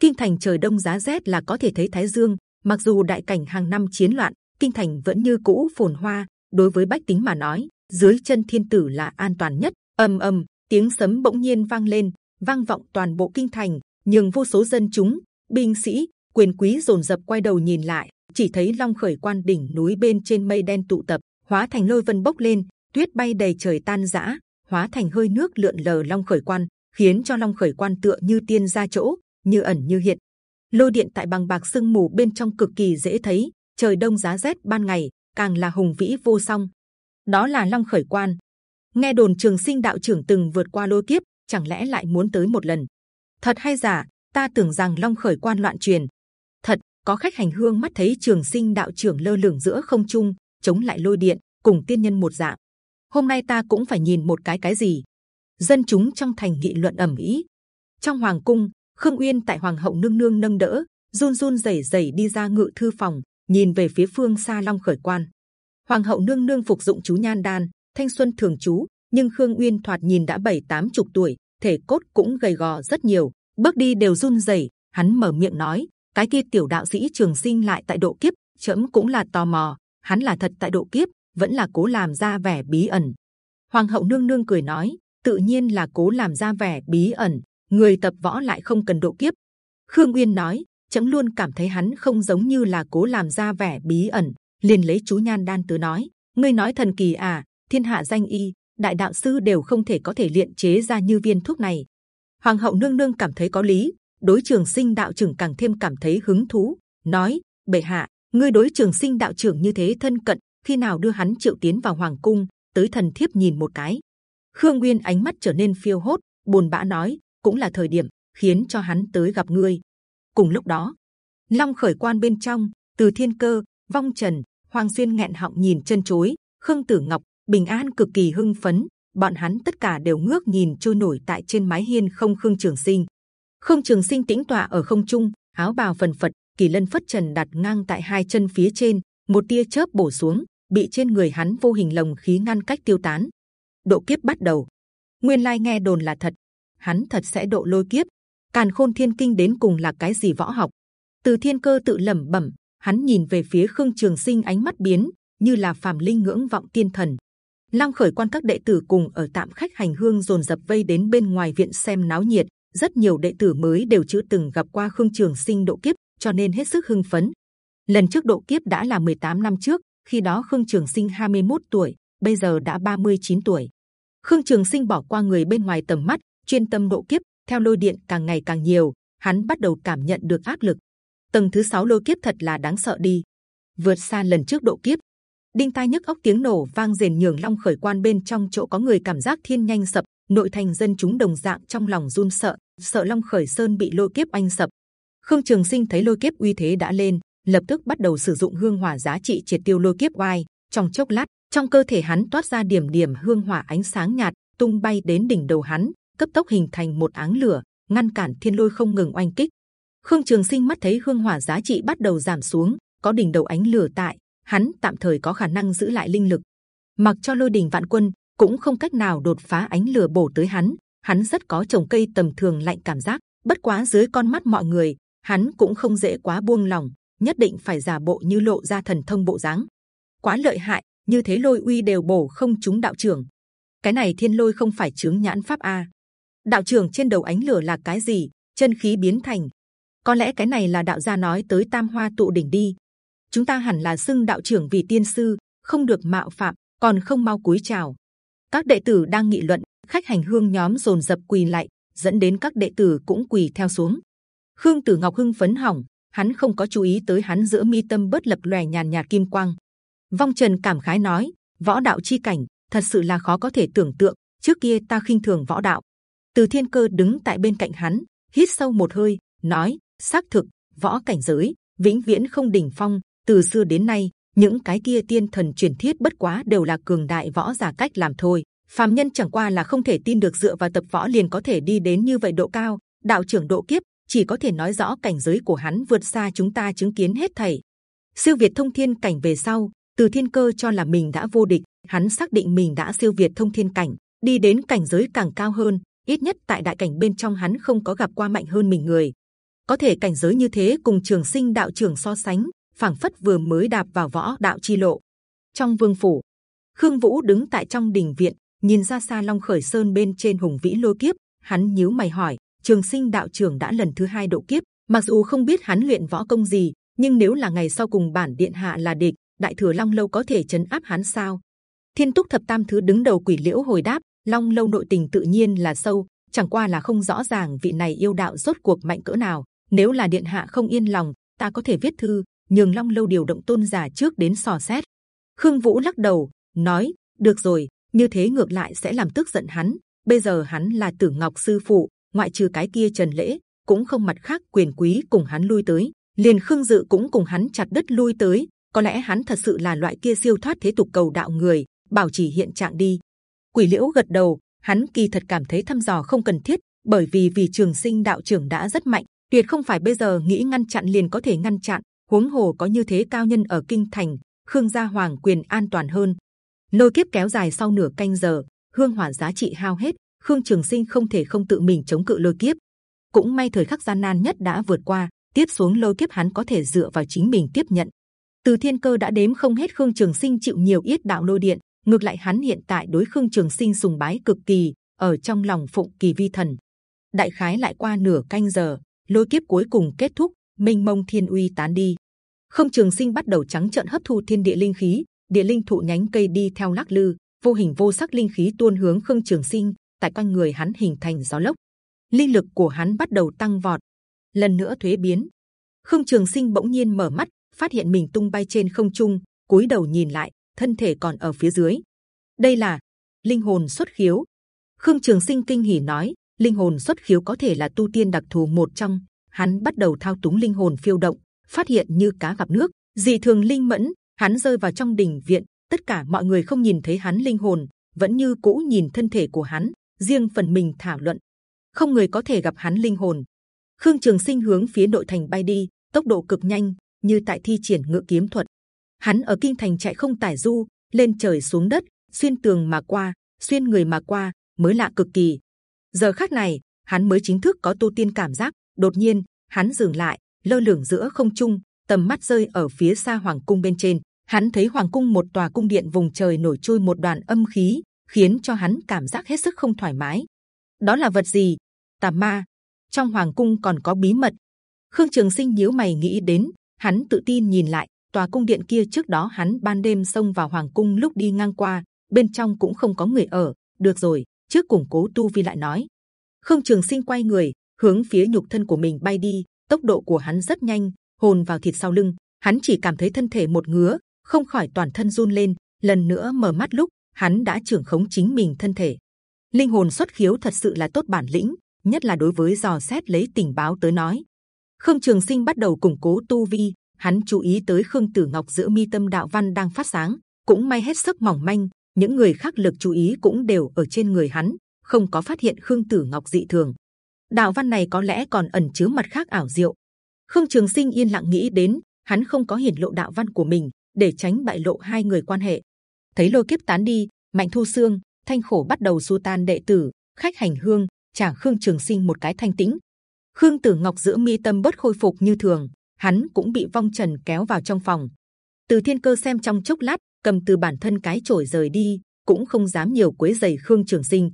kinh thành trời đông giá rét là có thể thấy thái dương. Mặc dù đại cảnh hàng năm chiến loạn, kinh thành vẫn như cũ phồn hoa. Đối với bách tính mà nói, dưới chân thiên tử là an toàn nhất. ầm ầm tiếng sấm bỗng nhiên vang lên, vang vọng toàn bộ kinh thành, nhưng vô số dân chúng, binh sĩ, quyền quý rồn rập quay đầu nhìn lại, chỉ thấy long khởi quan đỉnh núi bên trên mây đen tụ tập, hóa thành lôi vân bốc lên, tuyết bay đầy trời tan rã, hóa thành hơi nước lượn lờ long khởi quan. khiến cho long khởi quan tựa như tiên ra chỗ, như ẩn như hiện. Lôi điện tại bằng bạc sương mù bên trong cực kỳ dễ thấy, trời đông giá rét, ban ngày càng là hùng vĩ vô song. Đó là long khởi quan. Nghe đồn trường sinh đạo trưởng từng vượt qua lôi kiếp, chẳng lẽ lại muốn tới một lần? Thật hay giả, ta tưởng rằng long khởi quan loạn truyền. Thật, có khách hành hương mắt thấy trường sinh đạo trưởng lơ lửng giữa không trung, chống lại lôi điện, cùng tiên nhân một dạng hôm nay ta cũng phải nhìn một cái cái gì? Dân chúng trong thành nghị luận ầm ĩ trong hoàng cung, khương uyên tại hoàng hậu nương nương nâng đỡ, run run rẩy rẩy đi ra ngự thư phòng, nhìn về phía phương xa long khởi quan. Hoàng hậu nương nương phục dụng chú nhan đan, thanh xuân thường chú nhưng khương uyên thoạt nhìn đã bảy, tám chục tuổi, thể cốt cũng gầy gò rất nhiều, bước đi đều run rẩy. Hắn mở miệng nói, cái kia tiểu đạo sĩ trường sinh lại tại độ kiếp chấm cũng là tò mò, hắn là thật tại độ kiếp vẫn là cố làm ra vẻ bí ẩn. Hoàng hậu nương nương cười nói, tự nhiên là cố làm ra vẻ bí ẩn, người tập võ lại không cần độ kiếp. Khương uyên nói, chấm luôn cảm thấy hắn không giống như là cố làm ra vẻ bí ẩn. Liền lấy chú nhan đan tứ nói, ngươi nói thần kỳ à thiên hạ danh y, đại đạo sư đều không thể có thể luyện chế ra như viên thuốc này. Hoàng hậu nương nương cảm thấy có lý, đối trường sinh đạo trưởng càng thêm cảm thấy hứng thú, nói, bệ hạ, ngươi đối trường sinh đạo trưởng như thế thân cận khi nào đưa hắn triệu tiến vào hoàng cung, tới thần thiếp nhìn một cái. Khương nguyên ánh mắt trở nên phiêu hốt, buồn bã nói, cũng là thời điểm, khiến cho hắn tới gặp ngươi. Cùng lúc đó, long khởi quan bên trong, từ thiên cơ, vong trần, hoàng xuyên nghẹn họng nhìn chân chối, khương tử ngọc, bình an cực kỳ hưng phấn, bọn hắn tất cả đều ngước nhìn trôi nổi tại trên mái hiên không khương trường sinh. Khương trường sinh tĩnh tọa ở không trung, áo bào phần phật, kỳ lân phất trần đặt ngang tại hai chân phía trên, một tia chớp bổ xuống bị trên người hắn vô hình lồng khí ngăn cách tiêu tán. Độ kiếp bắt đầu. Nguyên lai nghe đồn là thật. Hắn thật sẽ độ lôi kiếp. Càn khôn thiên kinh đến cùng là cái gì võ học? Từ thiên cơ tự lẩm bẩm hắn nhìn về phía khương trường sinh ánh mắt biến như là phàm linh ngưỡng vọng tiên thần. Long khởi quan các đệ tử cùng ở tạm khách hành hương dồn dập vây đến bên ngoài viện xem náo nhiệt. Rất nhiều đệ tử mới đều chưa từng gặp qua Khương Trường Sinh độ kiếp, cho nên hết sức hưng phấn. Lần trước độ kiếp đã là 18 năm trước, khi đó Khương Trường Sinh 21 tuổi, bây giờ đã 39 tuổi. Khương Trường Sinh bỏ qua người bên ngoài tầm mắt, chuyên tâm độ kiếp. Theo lôi điện càng ngày càng nhiều, hắn bắt đầu cảm nhận được áp lực. Tầng thứ sáu lôi kiếp thật là đáng sợ đi, vượt xa lần trước độ kiếp đinh tai nhức óc tiếng nổ vang rền nhường long khởi quan bên trong chỗ có người cảm giác thiên nhanh sập nội thành dân chúng đồng dạng trong lòng run sợ sợ long khởi sơn bị lôi kiếp anh sập khương trường sinh thấy lôi kiếp uy thế đã lên lập tức bắt đầu sử dụng hương hỏa giá trị triệt tiêu lôi kiếp oai trong chốc lát trong cơ thể hắn toát ra điểm điểm hương hỏa ánh sáng nhạt tung bay đến đỉnh đầu hắn cấp tốc hình thành một áng lửa ngăn cản thiên lôi không ngừng oanh kích khương trường sinh mắt thấy hương hỏa giá trị bắt đầu giảm xuống có đỉnh đầu ánh lửa tại hắn tạm thời có khả năng giữ lại linh lực. Mặc cho lôi đỉnh vạn quân cũng không cách nào đột phá ánh lửa bổ tới hắn. Hắn rất có trồng cây tầm thường lạnh cảm giác. Bất quá dưới con mắt mọi người, hắn cũng không dễ quá buông lòng, nhất định phải giả bộ như lộ ra thần thông bộ dáng. Quá lợi hại, như thế lôi uy đều bổ không chúng đạo trưởng. Cái này thiên lôi không phải chướng nhãn pháp a. Đạo trưởng trên đầu ánh lửa là cái gì? Chân khí biến thành. Có lẽ cái này là đạo gia nói tới tam hoa tụ đỉnh đi chúng ta hẳn là xưng đạo trưởng vì tiên sư, không được mạo phạm, còn không mau cúi chào. Các đệ tử đang nghị luận, khách hành hương nhóm rồn dập quỳ lại, dẫn đến các đệ tử cũng quỳ theo xuống. Khương Tử Ngọc hưng phấn hỏng, hắn không có chú ý tới hắn giữa mi tâm bớt lập lòe nhàn nhạt kim quang. Vong Trần cảm khái nói, võ đạo chi cảnh thật sự là khó có thể tưởng tượng. Trước kia ta khinh thường võ đạo. Từ Thiên Cơ đứng tại bên cạnh hắn, hít sâu một hơi, nói: xác thực, võ cảnh giới vĩnh viễn không đỉnh phong, từ xưa đến nay những cái kia tiên thần truyền thuyết bất quá đều là cường đại võ giả cách làm thôi phàm nhân chẳng qua là không thể tin được dựa vào tập võ liền có thể đi đến như vậy độ cao đạo trưởng độ kiếp chỉ có thể nói rõ cảnh giới của hắn vượt xa chúng ta chứng kiến hết thảy siêu việt thông thiên cảnh về sau từ thiên cơ cho là mình đã vô địch hắn xác định mình đã siêu việt thông thiên cảnh đi đến cảnh giới càng cao hơn ít nhất tại đại cảnh bên trong hắn không có gặp qua mạnh hơn mình người có thể cảnh giới như thế cùng trường sinh đạo trưởng so sánh phảng phất vừa mới đạp vào võ đạo chi lộ. Trong vương phủ, Khương Vũ đứng tại trong đình viện, nhìn ra xa Long Khởi Sơn bên trên hùng vĩ lôi kiếp, hắn nhíu mày hỏi: Trường Sinh đạo trưởng đã lần thứ hai độ kiếp, mặc dù không biết hắn luyện võ công gì, nhưng nếu là ngày sau cùng bản điện hạ là địch, đại thừa Long lâu có thể chấn áp hắn sao? Thiên Túc thập tam thứ đứng đầu quỷ liễu hồi đáp: Long lâu nội tình tự nhiên là sâu, chẳng qua là không rõ ràng vị này yêu đạo rốt cuộc mạnh cỡ nào. Nếu là điện hạ không yên lòng, ta có thể viết thư nhường Long lâu điều động tôn giả trước đến sò xét. Khương Vũ lắc đầu nói: được rồi, như thế ngược lại sẽ làm tức giận hắn. Bây giờ hắn là Tử Ngọc sư phụ, ngoại trừ cái kia Trần Lễ, cũng không mặt khác quyền quý cùng hắn lui tới. liền Khương Dự cũng cùng hắn chặt đất lui tới. Có lẽ hắn thật sự là loại kia siêu thoát thế tục cầu đạo người, bảo chỉ hiện trạng đi. Quỷ Liễu gật đầu, hắn kỳ thật cảm thấy thăm dò không cần thiết, bởi vì vì Trường Sinh đạo trưởng đã rất mạnh, tuyệt không phải bây giờ nghĩ ngăn chặn liền có thể ngăn chặn. Huống hồ có như thế cao nhân ở kinh thành, Khương gia hoàng quyền an toàn hơn. Lôi kiếp kéo dài sau nửa canh giờ, hương hỏa giá trị hao hết, Khương Trường Sinh không thể không tự mình chống cự lôi kiếp. Cũng may thời khắc gian nan nhất đã vượt qua, tiếp xuống lôi kiếp hắn có thể dựa vào chính mình tiếp nhận. Từ thiên cơ đã đếm không hết Khương Trường Sinh chịu nhiều ít đạo lôi điện, ngược lại hắn hiện tại đối Khương Trường Sinh sùng bái cực kỳ, ở trong lòng phụng kỳ vi thần. Đại khái lại qua nửa canh giờ, lôi kiếp cuối cùng kết thúc, minh mông thiên uy tán đi. Khương Trường Sinh bắt đầu trắng trợn hấp thu thiên địa linh khí, địa linh thụ nhánh cây đi theo lắc lư, vô hình vô sắc linh khí tuôn hướng Khương Trường Sinh, tại quanh người hắn hình thành gió lốc. Linh lực của hắn bắt đầu tăng vọt, lần nữa thuế biến. Khương Trường Sinh bỗng nhiên mở mắt, phát hiện mình tung bay trên không trung, cúi đầu nhìn lại, thân thể còn ở phía dưới. Đây là linh hồn xuất khiếu. Khương Trường Sinh kinh hỉ nói, linh hồn xuất khiếu có thể là tu tiên đặc thù một trong. Hắn bắt đầu thao túng linh hồn phiêu động, phát hiện như cá gặp nước, dị thường linh mẫn. Hắn rơi vào trong đình viện, tất cả mọi người không nhìn thấy hắn linh hồn, vẫn như cũ nhìn thân thể của hắn, riêng phần mình thảo luận. Không người có thể gặp hắn linh hồn. Khương Trường Sinh hướng phía nội thành bay đi, tốc độ cực nhanh, như tại thi triển ngựa kiếm thuật. Hắn ở kinh thành chạy không tải du, lên trời xuống đất, xuyên tường mà qua, xuyên người mà qua, mới lạ cực kỳ. Giờ khắc này, hắn mới chính thức có tu tiên cảm giác. Đột nhiên, hắn dừng lại, lơ lửng giữa không trung, tầm mắt rơi ở phía xa hoàng cung bên trên. Hắn thấy hoàng cung một tòa cung điện vùng trời nổi trôi một đoàn âm khí, khiến cho hắn cảm giác hết sức không thoải mái. Đó là vật gì? Tà ma. Trong hoàng cung còn có bí mật. Khương Trường Sinh nhíu mày nghĩ đến, hắn tự tin nhìn lại tòa cung điện kia trước đó hắn ban đêm xông vào hoàng cung lúc đi ngang qua bên trong cũng không có người ở được rồi trước củng cố tu vi lại nói khương trường sinh quay người hướng phía nhục thân của mình bay đi tốc độ của hắn rất nhanh hồn vào thịt sau lưng hắn chỉ cảm thấy thân thể một ngứa không khỏi toàn thân run lên lần nữa mở mắt lúc hắn đã trưởng khống chính mình thân thể. Linh hồn xuất khiếu thật sự là tốt bản lĩnh, nhất là đối với dò xét lấy tình báo tới nói. Khương trường sinh bắt đầu củng cố tu vi, hắn chú ý tới khương tử ngọc giữa mi tâm đạo văn đang phát sáng, cũng may hết sức mỏng manh, những người khác lực chú ý cũng đều ở trên người hắn, không có phát hiện khương tử ngọc dị thường. Đạo văn này có lẽ còn ẩn chứa mặt khác ảo diệu. Khương trường sinh yên lặng nghĩ đến, hắn không có hiển lộ đạo văn của mình, để tránh bại lộ hai người quan hệ thấy lôi kiếp tán đi mạnh thu xương thanh khổ bắt đầu xua tan đệ tử khách hành hương trả khương trường sinh một cái thanh tĩnh khương tử ngọc giữa mi tâm bất khôi phục như thường hắn cũng bị vong trần kéo vào trong phòng. Từ Thiên Cơ xem trong chốc lát, cầm từ bản thân cái chổi rời đi, cũng không dám nhiều quấy giày Khương Trường Sinh.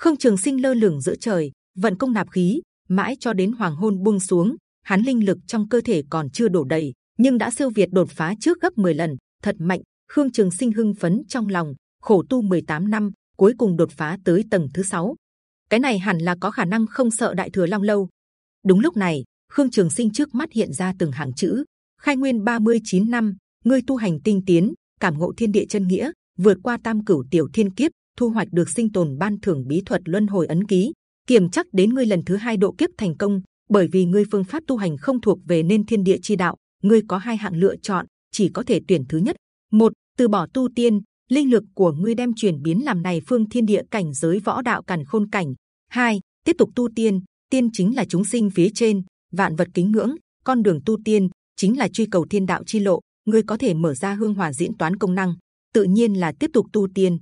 Khương Trường Sinh lơ lửng giữa trời, vận công nạp khí, mãi cho đến hoàng hôn buông xuống, hắn linh lực trong cơ thể còn chưa đổ đầy, nhưng đã siêu việt đột phá trước gấp 10 lần, thật mạnh. Khương Trường Sinh hưng phấn trong lòng, khổ tu 18 năm, cuối cùng đột phá tới tầng thứ 6. Cái này hẳn là có khả năng không sợ đại thừa long lâu. Đúng lúc này, Khương Trường Sinh trước mắt hiện ra từng hàng chữ. Khai nguyên 39 năm, ngươi tu hành tinh tiến, cảm ngộ thiên địa chân nghĩa, vượt qua tam cửu tiểu thiên kiếp, thu hoạch được sinh tồn ban thưởng bí thuật luân hồi ấn ký, kiểm chắc đến ngươi lần thứ hai độ kiếp thành công. Bởi vì ngươi phương pháp tu hành không thuộc về nên thiên địa chi đạo, ngươi có hai hạng lựa chọn, chỉ có thể tuyển thứ nhất. Một, từ bỏ tu tiên, linh lực của ngươi đem chuyển biến làm này phương thiên địa cảnh giới võ đạo càn khôn cảnh. Hai, tiếp tục tu tiên, tiên chính là chúng sinh phía trên, vạn vật kính ngưỡng con đường tu tiên chính là truy cầu thiên đạo chi lộ ngươi có thể mở ra hương hỏa diễn toán công năng tự nhiên là tiếp tục tu tiên.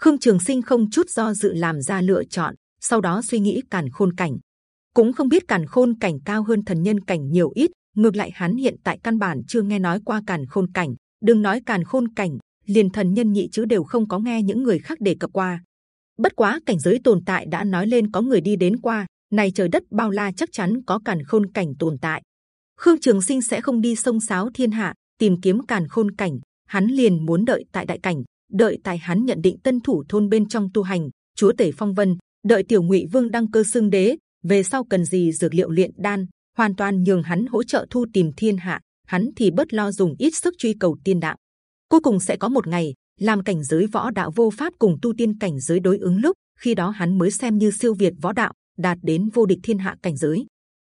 Khương trường sinh không chút do dự làm ra lựa chọn sau đó suy nghĩ càn khôn cảnh. Cũng không biết càn khôn cảnh cao hơn thần nhân cảnh nhiều ít ngược lại hắn hiện tại căn bản chưa nghe nói qua càn khôn cảnh đừng nói càn khôn cảnh liền thần nhân nhị chứ đều không có nghe những người khác đề cập qua bất quá cảnh giới tồn tại đã nói lên có người đi đến qua này trời đất bao la chắc chắn có càn khôn cảnh tồn tại. Khương Trường Sinh sẽ không đi sông sáo thiên hạ tìm kiếm càn khôn cảnh, hắn liền muốn đợi tại đại cảnh, đợi tại hắn nhận định tân thủ thôn bên trong tu hành. Chúa tể phong vân, đợi tiểu ngụy vương đăng cơ xưng đế về sau cần gì dược liệu luyện đan hoàn toàn nhường hắn hỗ trợ thu tìm thiên hạ hắn thì bớt lo dùng ít sức truy cầu tiên đạo. Cuối cùng sẽ có một ngày làm cảnh giới võ đạo vô pháp cùng tu tiên cảnh giới đối ứng lúc khi đó hắn mới xem như siêu việt võ đạo đạt đến vô địch thiên hạ cảnh giới.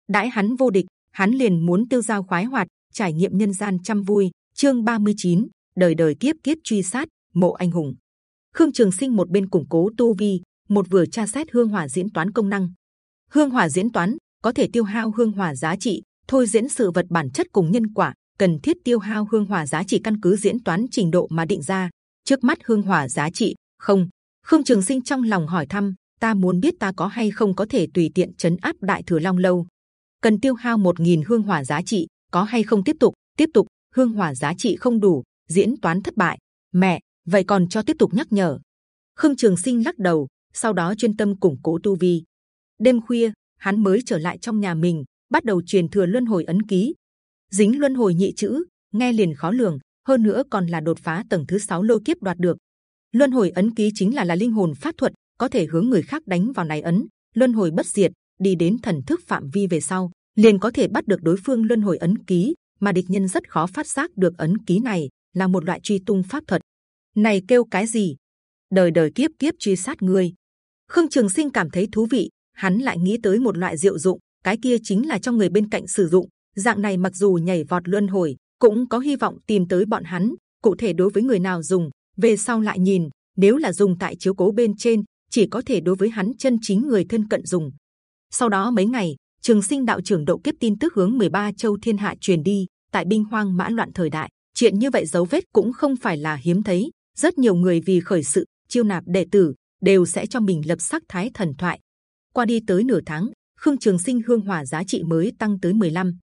Đãi hắn vô địch hắn liền muốn tiêu giao khoái hoạt trải nghiệm nhân gian trăm vui. Chương 39, đời đời kiếp kiếp truy sát mộ anh hùng. Khương trường sinh một bên củng cố tu vi một vừa tra xét hương hỏa diễn toán công năng. Hương hỏa diễn toán có thể tiêu hao hương hỏa giá trị thôi diễn sự vật bản chất cùng nhân quả, cần thiết tiêu hao hương hỏa giá trị căn cứ diễn toán trình độ mà định ra. Trước mắt hương hỏa giá trị, không. Khương trường sinh trong lòng hỏi thăm, ta muốn biết ta có hay không có thể tùy tiện chấn áp đại thừa long lâu? Cần tiêu hao 1.000 hương hỏa giá trị, có hay không tiếp tục? Tiếp tục, hương hỏa giá trị không đủ, diễn toán thất bại. Mẹ, vậy còn cho tiếp tục nhắc nhở? Khương trường sinh lắc đầu, sau đó chuyên tâm củng cố tu vi. Đêm khuya, hắn mới trở lại trong nhà mình bắt đầu truyền thừa luân hồi ấn ký. Dính luân hồi nhị chữ, nghe liền khó lường, hơn nữa còn là đột phá tầng thứ sáu lôi kiếp đoạt được. Luân hồi ấn ký chính là là linh hồn pháp thuật, có thể hướng người khác đánh vào này ấn. Luân hồi bất diệt, đi đến thần thức phạm vi về sau, liền có thể bắt được đối phương luân hồi ấn ký, mà địch nhân rất khó phát giác được ấn ký này là một loại truy tung pháp thuật. Này kêu cái gì? Đời đời kiếp kiếp truy sát người. Khương trường sinh cảm thấy thú vị, hắn lại nghĩ tới một loại diệu dụng cái kia chính là cho người bên cạnh sử dụng. Dạng này mặc dù nhảy vọt luân hồi, cũng có hy vọng tìm tới bọn hắn. Cụ thể đối với người nào dùng, về sau lại nhìn. Nếu là dùng tại chiếu cố bên trên, chỉ có thể đối với hắn chân chính người thân cận dùng. Sau đó mấy ngày, trường sinh đạo trưởng độ kiếp tin tức hướng 13 châu thiên hạ truyền đi. Tại binh hoang mã loạn thời đại, chuyện như vậy dấu vết cũng không phải là hiếm thấy. Rất nhiều người vì khởi sự, chiêu nạp đệ tử, đều sẽ cho mình lập sắc thái thần thoại. Qua đi tới nửa tháng khương trường sinh hương hỏa giá trị mới tăng tới 15.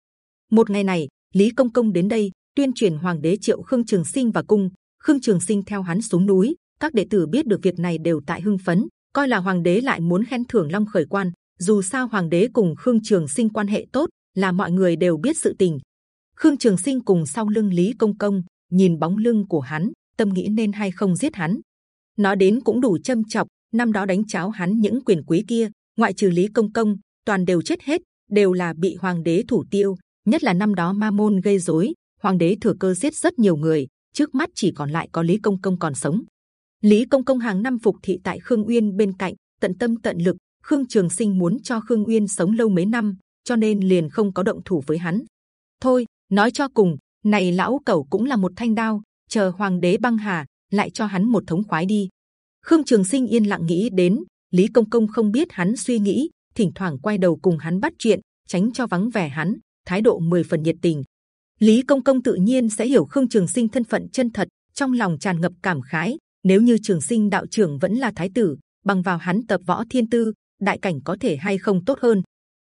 một ngày này, lý công công đến đây, tuyên truyền hoàng đế triệu khương trường sinh và cung. Khương trường sinh theo hắn xuống núi, các đệ tử biết được việc này đều tại hưng phấn, coi là hoàng đế lại muốn khen thưởng long khởi quan. Dù sao hoàng đế cùng khương trường sinh quan hệ tốt, là mọi người đều biết sự tình. Khương trường sinh cùng sau lưng lý công công, nhìn bóng lưng của hắn, tâm nghĩ nên hay không giết hắn. Nó đến cũng đủ châm chọc, năm đó đánh cháo hắn những quyền quý kia, ngoại trừ lý công công toàn đều chết hết, đều là bị hoàng đế thủ tiêu. Nhất là năm đó ma môn gây rối, hoàng đế thừa cơ giết rất nhiều người, trước mắt chỉ còn lại có lý công công còn sống. Lý công công hàng năm phục thị tại khương uyên bên cạnh, tận tâm tận lực, khương trường sinh muốn cho khương uyên sống lâu mấy năm, cho nên liền không có động thủ với hắn. Thôi, nói cho cùng, này lão cẩu cũng là một thanh đao, chờ hoàng đế băng hà, lại cho hắn một thống khoái đi. Khương trường sinh yên lặng nghĩ đến, lý công công không biết hắn suy nghĩ thỉnh thoảng quay đầu cùng hắn bắt chuyện, tránh cho vắng vẻ hắn, thái độ mười phần nhiệt tình. Lý công công tự nhiên sẽ hiểu khương trường sinh thân phận chân thật, trong lòng tràn ngập cảm khái, nếu như trường sinh đạo trưởng vẫn là thái tử, bằng vào hắn tập võ thiên tư, đại cảnh có thể hay không tốt hơn.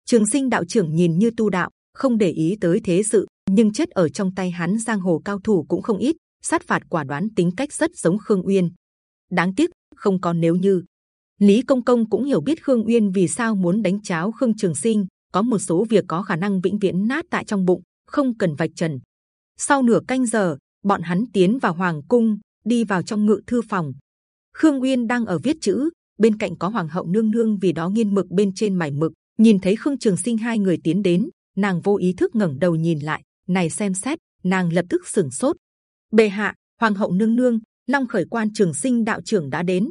Trường sinh đạo trưởng nhìn như tu đạo, không để ý tới thế sự, nhưng chết ở trong tay hắn giang hồ cao thủ cũng không ít, sát phạt quả đoán tính cách rất giống khương uyên. Đáng tiếc, không còn nếu như lý công công cũng hiểu biết khương uyên vì sao muốn đánh cháo khương trường sinh, có một số việc có khả năng vĩnh viễn nát tại trong bụng, không cần vạch trần. Sau nửa canh giờ, bọn hắn tiến vào hoàng cung, đi vào trong ngự thư phòng. Khương uyên đang ở viết chữ, bên cạnh có hoàng hậu nương nương vì đó nghiên mực bên trên mải mực. Nhìn thấy khương trường sinh hai người tiến đến, nàng vô ý thức ngẩng đầu nhìn lại, này xem xét, nàng lập tức sửng sốt. Bệ hạ, hoàng hậu nương nương, long khởi quan trường sinh đạo trưởng đã đến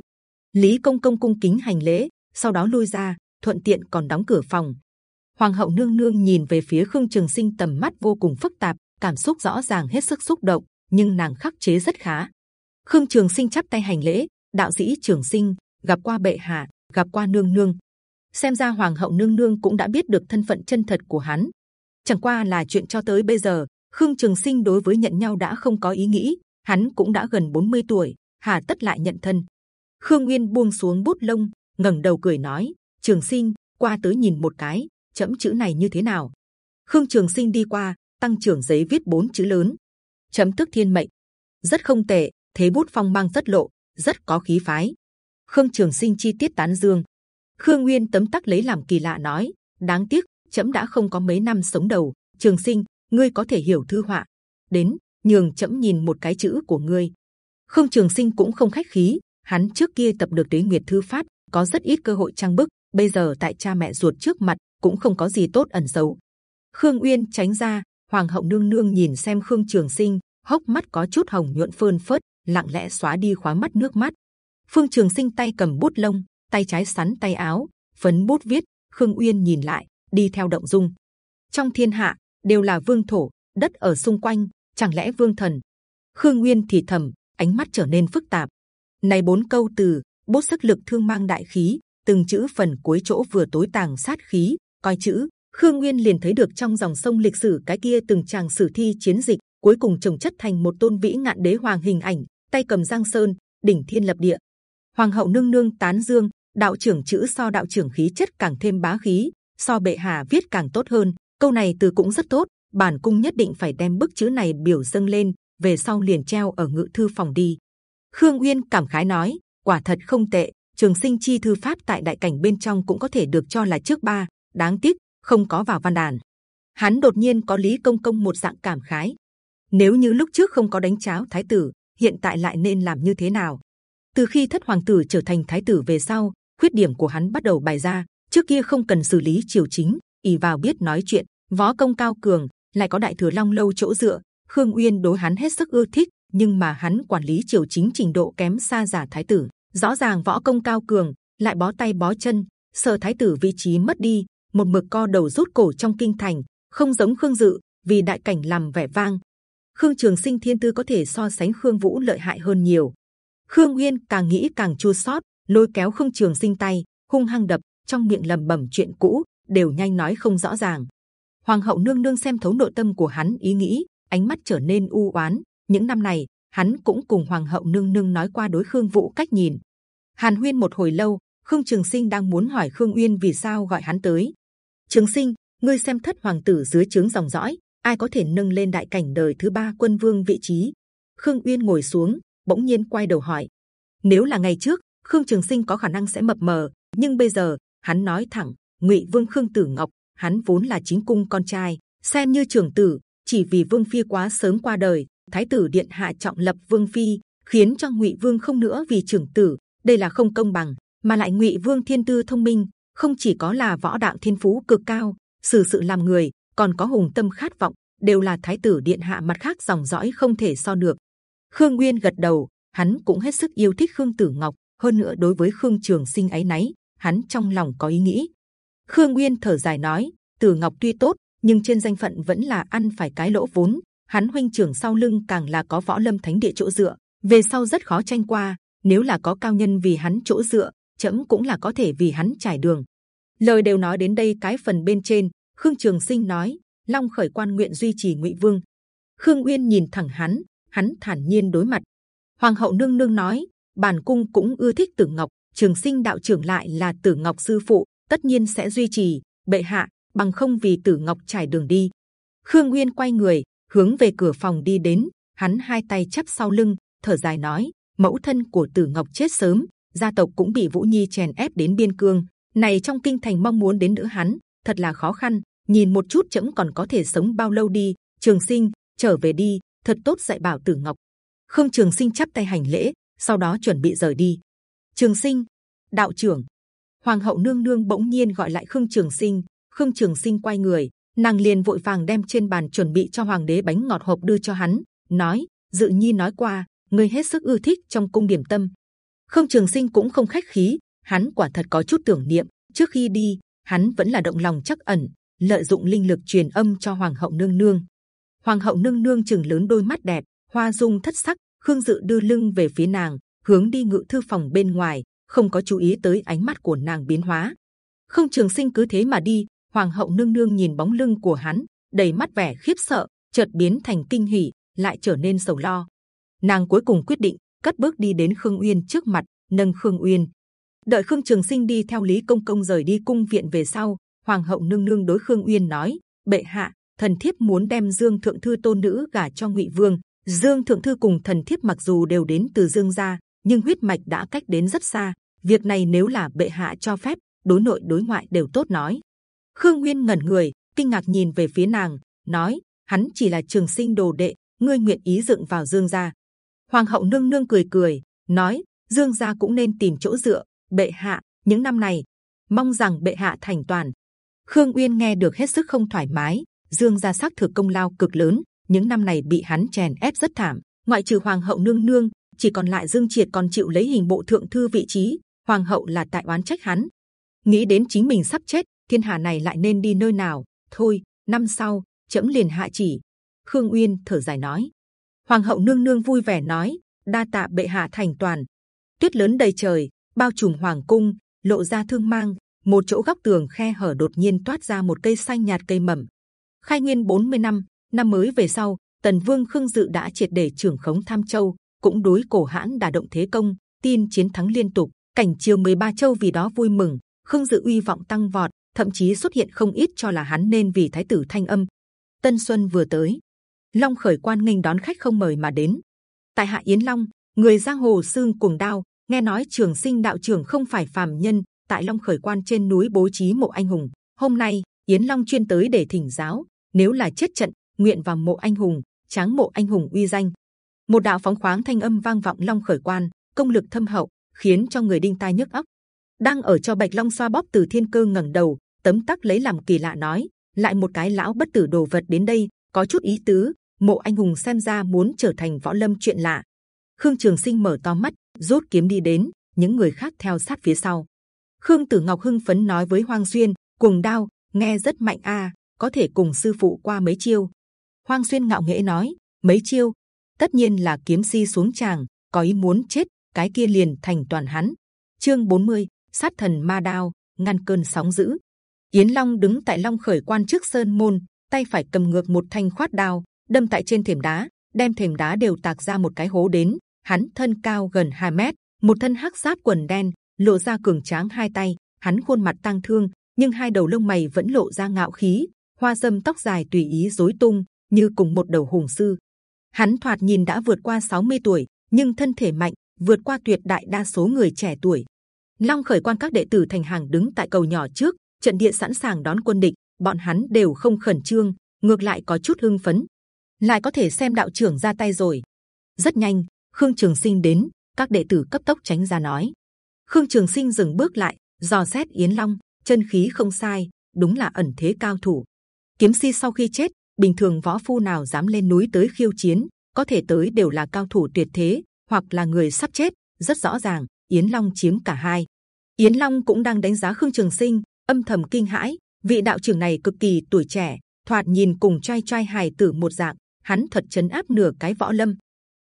lý công công cung kính hành lễ, sau đó lui ra, thuận tiện còn đóng cửa phòng. Hoàng hậu nương nương nhìn về phía khương trường sinh tầm mắt vô cùng phức tạp, cảm xúc rõ ràng hết sức xúc động, nhưng nàng khắc chế rất khá. Khương trường sinh chắp tay hành lễ, đạo sĩ trường sinh, gặp qua bệ hạ, gặp qua nương nương. Xem ra hoàng hậu nương nương cũng đã biết được thân phận chân thật của hắn. Chẳng qua là chuyện cho tới bây giờ, khương trường sinh đối với nhận nhau đã không có ý nghĩ, hắn cũng đã gần 40 tuổi, hà tất lại nhận thân khương nguyên buông xuống bút lông, ngẩng đầu cười nói, trường sinh, qua tới nhìn một cái, chấm chữ này như thế nào? Khương trường sinh đi qua, tăng trưởng giấy viết bốn chữ lớn. Chấm tức thiên mệnh. Rất không tệ, thế bút phong mang rất lộ, rất có khí phái. Khương trường sinh chi tiết tán dương. Khương nguyên tấm tắc lấy làm kỳ lạ nói, đáng tiếc, chấm đã không có mấy năm sống đầu. Trường sinh, ngươi có thể hiểu thư họa. Đến, nhường chấm nhìn một cái chữ của ngươi. Khương trường sinh cũng không khách khí hắn trước kia tập được đế nguyệt thư pháp có rất ít cơ hội trang bức. Bây giờ tại cha mẹ ruột trước mặt cũng không có gì tốt ẩn giấu. Khương Uyên tránh ra, Hoàng hậu nương nương nhìn xem Khương Trường Sinh, hốc mắt có chút hồng nhuận phơn phớt, lặng lẽ xóa đi khóa mắt nước mắt. Phương Trường Sinh tay cầm bút lông, tay trái sắn tay áo, phấn bút viết. Khương Uyên nhìn lại, đi theo động dung. Trong thiên hạ đều là vương thổ, đất ở xung quanh, chẳng lẽ vương thần? Khương Uyên thì thầm, ánh mắt trở nên phức tạp. Này bốn câu từ, bút sức lực thương mang đại khí, từng chữ phần cuối chỗ vừa tối tàng sát khí, coi chữ Khương Nguyên liền thấy được trong dòng sông lịch sử cái kia từng tràng sử thi chiến dịch cuối cùng trồng chất thành một tôn vĩ ngạn đế hoàng hình ảnh, tay cầm giang sơn, đỉnh thiên lập địa. Hoàng hậu nương nương tán dương, đạo trưởng chữ so đạo trưởng khí chất càng thêm bá khí, so bệ hạ viết càng tốt hơn. Câu này từ cũng rất tốt, bản cung nhất định phải đem bức chữ này biểu dâng lên, về sau liền treo ở ngự thư phòng đi. Khương Uyên cảm khái nói, quả thật không tệ. Trường sinh chi thư pháp tại đại cảnh bên trong cũng có thể được cho là trước ba, đáng tiếc không có vào văn đàn. Hắn đột nhiên có lý công công một dạng cảm khái. Nếu như lúc trước không có đánh cháo thái tử, hiện tại lại nên làm như thế nào? Từ khi thất hoàng tử trở thành thái tử về sau, khuyết điểm của hắn bắt đầu bày ra. Trước kia không cần xử lý triều chính, ỉ vào biết nói chuyện, võ công cao cường, lại có đại thừa long lâu chỗ dựa. Khương Uyên đối hắn hết sức ưa thích, nhưng mà hắn quản lý triều chính trình độ kém xa giả thái tử. Rõ ràng võ công cao cường, lại bó tay bó chân, sợ thái tử vị trí mất đi, một mực co đầu rút cổ trong kinh thành, không giống Khương Dự vì đại cảnh làm vẻ vang. Khương Trường Sinh thiên tư có thể so sánh Khương Vũ lợi hại hơn nhiều. Khương uyên càng nghĩ càng chua xót, lôi kéo Khương Trường Sinh tay, hung hăng đập, trong miệng lầm bẩm chuyện cũ, đều nhanh nói không rõ ràng. Hoàng hậu nương nương xem thấu nội tâm của hắn ý nghĩ, ánh mắt trở nên u oán. Những năm này, hắn cũng cùng Hoàng hậu nương nương nói qua đối Khương Vũ cách nhìn. Hàn Huyên một hồi lâu, Khương Trường Sinh đang muốn hỏi Khương Uyên vì sao gọi hắn tới, Trường Sinh, ngươi xem thất hoàng tử dưới trướng dòng dõi, ai có thể nâng lên đại cảnh đời thứ ba quân vương vị trí? Khương Uyên ngồi xuống, bỗng nhiên quay đầu hỏi. Nếu là ngày trước, Khương Trường Sinh có khả năng sẽ mập mờ, nhưng bây giờ hắn nói thẳng, Ngụy Vương Khương Tử Ngọc, hắn vốn là chính cung con trai, xem như trưởng tử, chỉ vì Vương Phi quá sớm qua đời, Thái tử điện hạ trọng lập Vương Phi, khiến cho Ngụy Vương không nữa vì trưởng tử, đây là không công bằng, mà lại Ngụy Vương thiên tư thông minh, không chỉ có là võ đạo thiên phú cực cao, xử sự làm người, còn có hùng tâm khát vọng, đều là thái tử điện hạ mặt khác dòng dõi không thể so được. Khương Nguyên gật đầu, hắn cũng hết sức yêu thích Khương Tử Ngọc, hơn nữa đối với Khương Trường Sinh ấy nấy, hắn trong lòng có ý nghĩ. Khương Nguyên thở dài nói, Tử Ngọc tuy tốt, nhưng trên danh phận vẫn là ăn phải cái lỗ vốn. Hắn huynh trưởng sau lưng càng là có võ lâm thánh địa chỗ dựa, về sau rất khó tranh qua. Nếu là có cao nhân vì hắn chỗ dựa, chấm cũng là có thể vì hắn trải đường. Lời đều nói đến đây cái phần bên trên, Khương Trường Sinh nói, Long khởi quan nguyện duy trì Ngụy Vương. Khương Uyên nhìn thẳng hắn, hắn thản nhiên đối mặt. Hoàng hậu nương nương nói, bản cung cũng ưa thích Tử Ngọc, Trường Sinh đạo trưởng lại là Tử Ngọc sư phụ, tất nhiên sẽ duy trì. Bệ hạ, bằng không vì Tử Ngọc trải đường đi. Khương Uyên quay người, hướng về cửa phòng đi đến, hắn hai tay chắp sau lưng, thở dài nói: mẫu thân của Tử Ngọc chết sớm, gia tộc cũng bị Vũ Nhi chèn ép đến biên cương. Này trong kinh thành mong muốn đến nữa hắn, thật là khó khăn. Nhìn một chút chấm còn có thể sống bao lâu đi. Trường Sinh trở về đi, thật tốt dạy bảo Tử Ngọc. Khương Trường Sinh chắp tay hành lễ, sau đó chuẩn bị rời đi. Trường Sinh, đạo trưởng. Hoàng hậu nương nương bỗng nhiên gọi lại Khương Trường Sinh. Khương Trường Sinh quay người, nàng liền vội vàng đem trên bàn chuẩn bị cho hoàng đế bánh ngọt hộp đưa cho hắn, nói: Dự Nhi nói qua, ngươi hết sức ưa thích trong cung điểm tâm, không Trường Sinh cũng không khách khí, hắn quả thật có chút tưởng niệm. Trước khi đi, hắn vẫn là động lòng chắc ẩn, lợi dụng linh lực truyền âm cho Hoàng hậu nương nương. Hoàng hậu nương nương chừng lớn đôi mắt đẹp, hoa dung thất sắc. Khương Dự đưa lưng về phía nàng, hướng đi ngự thư phòng bên ngoài, không có chú ý tới ánh mắt của nàng biến hóa. Không Trường Sinh cứ thế mà đi. Hoàng hậu nương nương nhìn bóng lưng của hắn, đầy mắt vẻ khiếp sợ, chợt biến thành kinh hỉ, lại trở nên sầu lo. Nàng cuối cùng quyết định cất bước đi đến Khương Uyên trước mặt, nâng Khương Uyên. Đợi Khương Trường Sinh đi theo Lý Công Công rời đi cung viện về sau, Hoàng hậu nương nương đối Khương Uyên nói: Bệ hạ, thần thiếp muốn đem Dương Thượng Thư tôn nữ gả cho Ngụy Vương. Dương Thượng Thư cùng thần thiếp mặc dù đều đến từ Dương gia, nhưng huyết mạch đã cách đến rất xa. Việc này nếu là bệ hạ cho phép, đối nội đối ngoại đều tốt nói. Khương Uyên ngẩn người, kinh ngạc nhìn về phía nàng, nói: hắn chỉ là Trường Sinh đồ đệ, ngươi nguyện ý dựng vào Dương gia, Hoàng hậu nương nương cười cười, nói: Dương gia cũng nên tìm chỗ dựa. Bệ hạ, những năm này mong rằng bệ hạ thành toàn khương uyên nghe được hết sức không thoải mái dương gia xác thực công lao cực lớn những năm này bị hắn chèn ép rất thảm ngoại trừ hoàng hậu nương nương chỉ còn lại dương triệt còn chịu lấy hình bộ thượng thư vị trí hoàng hậu là tại oán trách hắn nghĩ đến chính mình sắp chết thiên hạ này lại nên đi nơi nào? Thôi, năm sau chậm liền hạ chỉ. Khương uyên thở dài nói. Hoàng hậu nương nương vui vẻ nói, đa tạ bệ hạ thành toàn. Tuyết lớn đầy trời, bao trùm hoàng cung, lộ ra thương mang. Một chỗ góc tường khe hở đột nhiên toát ra một cây xanh nhạt cây mầm. Khai nguyên 40 năm năm mới về sau, tần vương khương dự đã triệt để trưởng khống tham châu, cũng đối cổ hãn đả động thế công, tin chiến thắng liên tục. Cảnh triều 13 châu vì đó vui mừng, khương dự uy vọng tăng vọt thậm chí xuất hiện không ít cho là hắn nên vì thái tử thanh âm. Tân xuân vừa tới. Long khởi quan nghênh đón khách không mời mà đến. Tại hạ yến long, người giang hồ xương cuồng đao, nghe nói trường sinh đạo trưởng không phải phàm nhân, tại long khởi quan trên núi bố trí mộ anh hùng. Hôm nay, yến long chuyên tới để thỉnh giáo, nếu là chết trận, nguyện vào mộ anh hùng, tráng mộ anh hùng uy danh. Một đạo phóng khoáng thanh âm vang vọng long khởi quan, công lực thâm hậu, khiến cho người đinh tai nhức óc đang ở cho bạch long xoa bóp từ thiên cơ ngẩng đầu tấm tắc lấy làm kỳ lạ nói lại một cái lão bất tử đồ vật đến đây có chút ý tứ mộ anh hùng xem ra muốn trở thành võ lâm chuyện lạ. Khương trường sinh mở to mắt rút kiếm đi đến những người khác theo sát phía sau. Khương tử ngọc hưng phấn nói với hoang xuyên cùng đao nghe rất mạnh a có thể cùng sư phụ qua mấy chiêu. Hoang xuyên ngạo nghễ nói mấy chiêu? Tất nhiên là kiếm si xuống tràng có ý muốn chết cái kia liền thành toàn hắn. Chương 40, sát thần ma đao, ngăn cơn sóng dữ. Yến long đứng tại long khởi quan trước sơn môn, tay phải cầm ngược một thanh khoát đao, đâm tại trên thềm đá, đem thềm đá đều tạc ra một cái hố đến. Hắn thân cao gần 2 mét, một thân hắc giáp quần đen, lộ ra cường tráng hai tay. Hắn khuôn mặt tang thương, nhưng hai đầu lông mày vẫn lộ ra ngạo khí, hoa dâm tóc dài tùy ý rối tung, như cùng một đầu hùng sư. Hắn thoạt nhìn đã vượt qua 60 tuổi, nhưng thân thể mạnh, vượt qua tuyệt đại đa số người trẻ tuổi long khởi quan các đệ tử thành hàng đứng tại cầu nhỏ trước, trận địa sẵn sàng đón quân địch, bọn hắn đều không khẩn trương, ngược lại có chút hưng phấn. Lại có thể xem đạo trưởng ra tay rồi. Rất nhanh, khương trường sinh đến, các đệ tử cấp tốc tránh ra nói. Khương trường sinh dừng bước lại, dò xét yến long, chân khí không sai, đúng là ẩn thế cao thủ. Kiếm si sau khi chết, bình thường võ phu nào dám lên núi tới khiêu chiến, có thể tới đều là cao thủ tuyệt thế, hoặc là người sắp chết, rất rõ ràng yến long chiếm cả hai. Yến long cũng đang đánh giá khương trường sinh âm thầm kinh hãi. Vị đạo trưởng này cực kỳ tuổi trẻ thoạt nhìn cùng trai trai hài tử một dạng hắn thật chấn áp nửa cái võ lâm.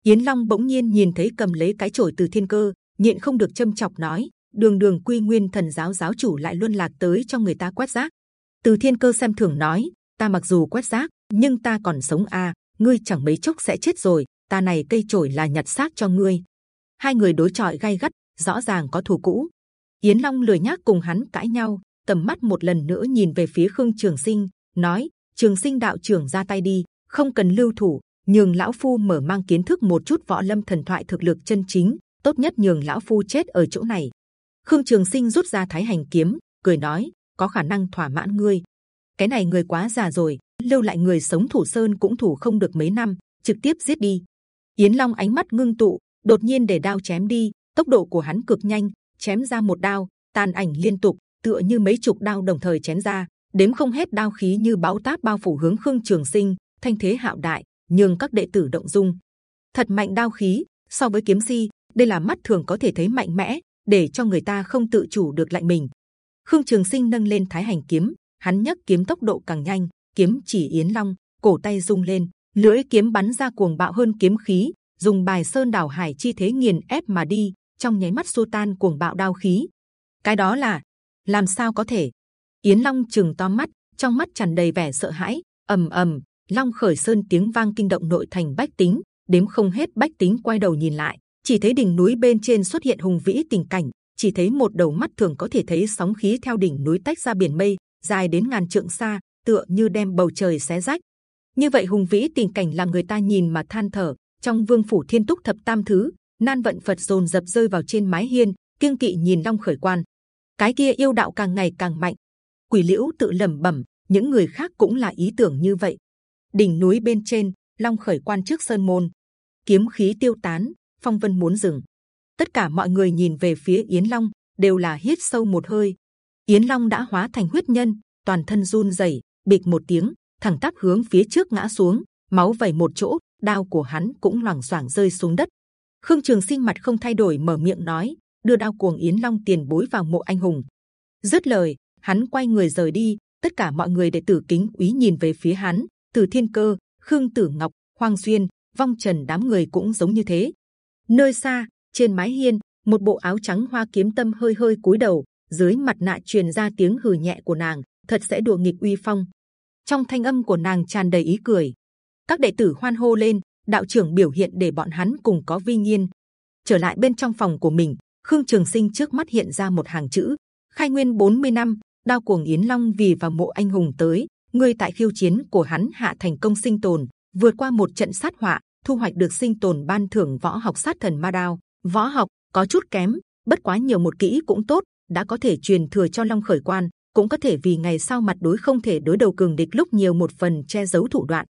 Yến long bỗng nhiên nhìn thấy cầm lấy cái chổi từ thiên cơ nhịn không được châm chọc nói đường đường quy nguyên thần giáo giáo chủ lại luôn lạc tới cho người ta quét rác. Từ thiên cơ xem thường nói ta mặc dù quét rác nhưng ta còn sống a à, ngươi chẳng mấy chốc sẽ chết rồi ta này cây chổi là nhặt xác cho ngươi. Hai người đối chọi gay gắt rõ ràng có thù cũ. Yến long lười nhác cùng hắn cãi nhau, tầm mắt một lần nữa nhìn về phía khương trường sinh, nói, trường sinh đạo trưởng ra tay đi, không cần lưu thủ, nhường lão phu mở mang kiến thức một chút võ lâm thần thoại thực lực chân chính, tốt nhất nhường lão phu chết ở chỗ này. Khương trường sinh rút ra thái hành kiếm, cười nói, có khả năng thỏa mãn ngươi. Cái này người quá già rồi, lưu lại người sống thủ sơn cũng thủ không được mấy năm, trực tiếp giết đi. Yến long ánh mắt ngưng tụ, đột nhiên để đao chém đi tốc độ của hắn cực nhanh, chém ra một đao, tàn ảnh liên tục, tựa như mấy chục đao đồng thời chém ra, đếm không hết đao khí như bão táp bao phủ hướng khương trường sinh, thanh thế hạo đại, nhường các đệ tử động dung. Thật mạnh đao khí, so với kiếm si, đây là mắt thường có thể thấy mạnh mẽ, để cho người ta không tự chủ được lạnh mình. Khương trường sinh nâng lên thái hành kiếm, hắn nhấc kiếm tốc độ càng nhanh, kiếm chỉ yến long, cổ tay rung lên, lưỡi kiếm bắn ra cuồng bạo hơn kiếm khí, dùng bài sơn đảo hải chi thế nghiền ép mà đi trong nháy mắt xua tan cuồng bạo đao khí. Cái đó là, làm sao có thể? Yến long chừng to mắt, trong mắt tràn đầy vẻ sợ hãi. Ầm ầm, long khởi sơn tiếng vang kinh động nội thành bách tính. Đếm không hết bách tính quay đầu nhìn lại, chỉ thấy đỉnh núi bên trên xuất hiện hùng vĩ tình cảnh. Chỉ thấy một đầu mắt thường có thể thấy sóng khí theo đỉnh núi tách ra biển mây, dài đến ngàn trượng xa, tựa như đem bầu trời xé rách. Như vậy hùng vĩ tình cảnh làm người ta nhìn mà than thở. Trong vương phủ thiên túc thập tam thứ nan vận phật dồn dập rơi vào trên mái hiên kiêng kỵ nhìn long khởi quan. Cái kia yêu đạo càng ngày càng mạnh. Quỷ liễu tự lẩm bẩm những người khác cũng là ý tưởng như vậy. Đỉnh núi bên trên long khởi quan trước sơn môn. Kiếm khí tiêu tán phong vân muốn dừng. Tất cả mọi người nhìn về phía yến long đều là hít sâu một hơi. Yến Long đã hóa thành huyết nhân, toàn thân run rẩy, bịch một tiếng, thẳng tắp hướng phía trước ngã xuống, máu vẩy một chỗ, đao của hắn cũng loảng xoảng rơi xuống đất. Khương Trường Sinh mặt không thay đổi mở miệng nói, đưa đao cuồng Yến Long tiền bối vào mộ anh hùng. Dứt lời, hắn quay người rời đi. Tất cả mọi người đệ tử kính quý nhìn về phía hắn. Từ Thiên Cơ, Khương Tử Ngọc, Hoàng Xuyên, Vong Trần đám người cũng giống như thế. Nơi xa, trên mái hiên, một bộ áo trắng hoa kiếm tâm hơi hơi cúi đầu, dưới mặt nạ truyền ra tiếng hừ nhẹ của nàng, thật sẽ đùa nghịch uy phong. Trong thanh âm của nàng tràn đầy ý cười. Các đệ tử hoan hô lên, đạo trưởng biểu hiện để bọn hắn cùng có vi nhiên. Trở lại bên trong phòng của mình, Khương Trường Sinh trước mắt hiện ra một hàng chữ: Khai Nguyên 40 năm, đao cuồng Yến Long vì vào mộ anh hùng tới, người tại khiêu chiến của hắn hạ thành công sinh tồn, vượt qua một trận sát họa, thu hoạch được sinh tồn ban thưởng võ học sát thần ma đao. Võ học có chút kém, bất quá nhiều một kỹ cũng tốt, đã có thể truyền thừa cho Long khởi quan, cũng có thể vì ngày sau mặt đối không thể đối đầu cường địch lúc nhiều một phần che giấu thủ đoạn.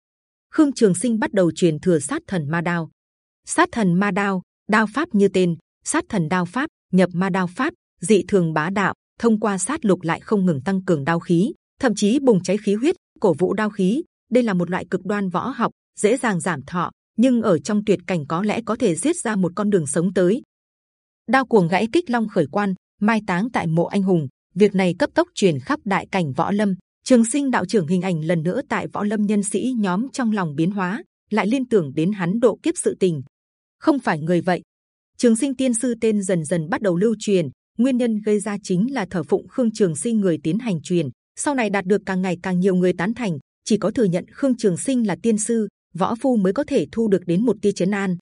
Khương Trường Sinh bắt đầu truyền thừa sát thần ma đao. Sát thần ma đao, đao pháp như tên, sát thần đao pháp, nhập ma đao pháp, dị thường bá đạo. Thông qua sát lục lại không ngừng tăng cường đao khí, thậm chí bùng cháy khí huyết, cổ vũ đao khí. Đây là một loại cực đoan võ học, dễ dàng giảm thọ, nhưng ở trong tuyệt cảnh có lẽ có thể giết ra một con đường sống tới. Đao cuồng gãy kích long khởi quan, mai táng tại mộ anh hùng. Việc này cấp tốc truyền khắp đại cảnh võ lâm. Trường sinh đạo trưởng hình ảnh lần nữa tại võ lâm nhân sĩ nhóm trong lòng biến hóa, lại liên tưởng đến hắn độ kiếp sự tình. Không phải người vậy. Trường sinh tiên sư tên dần dần bắt đầu lưu truyền. Nguyên nhân gây ra chính là thờ phụng Khương Trường Sinh người tiến hành truyền. Sau này đạt được càng ngày càng nhiều người tán thành, chỉ có thừa nhận Khương Trường Sinh là tiên sư, võ phu mới có thể thu được đến một tia chấn an.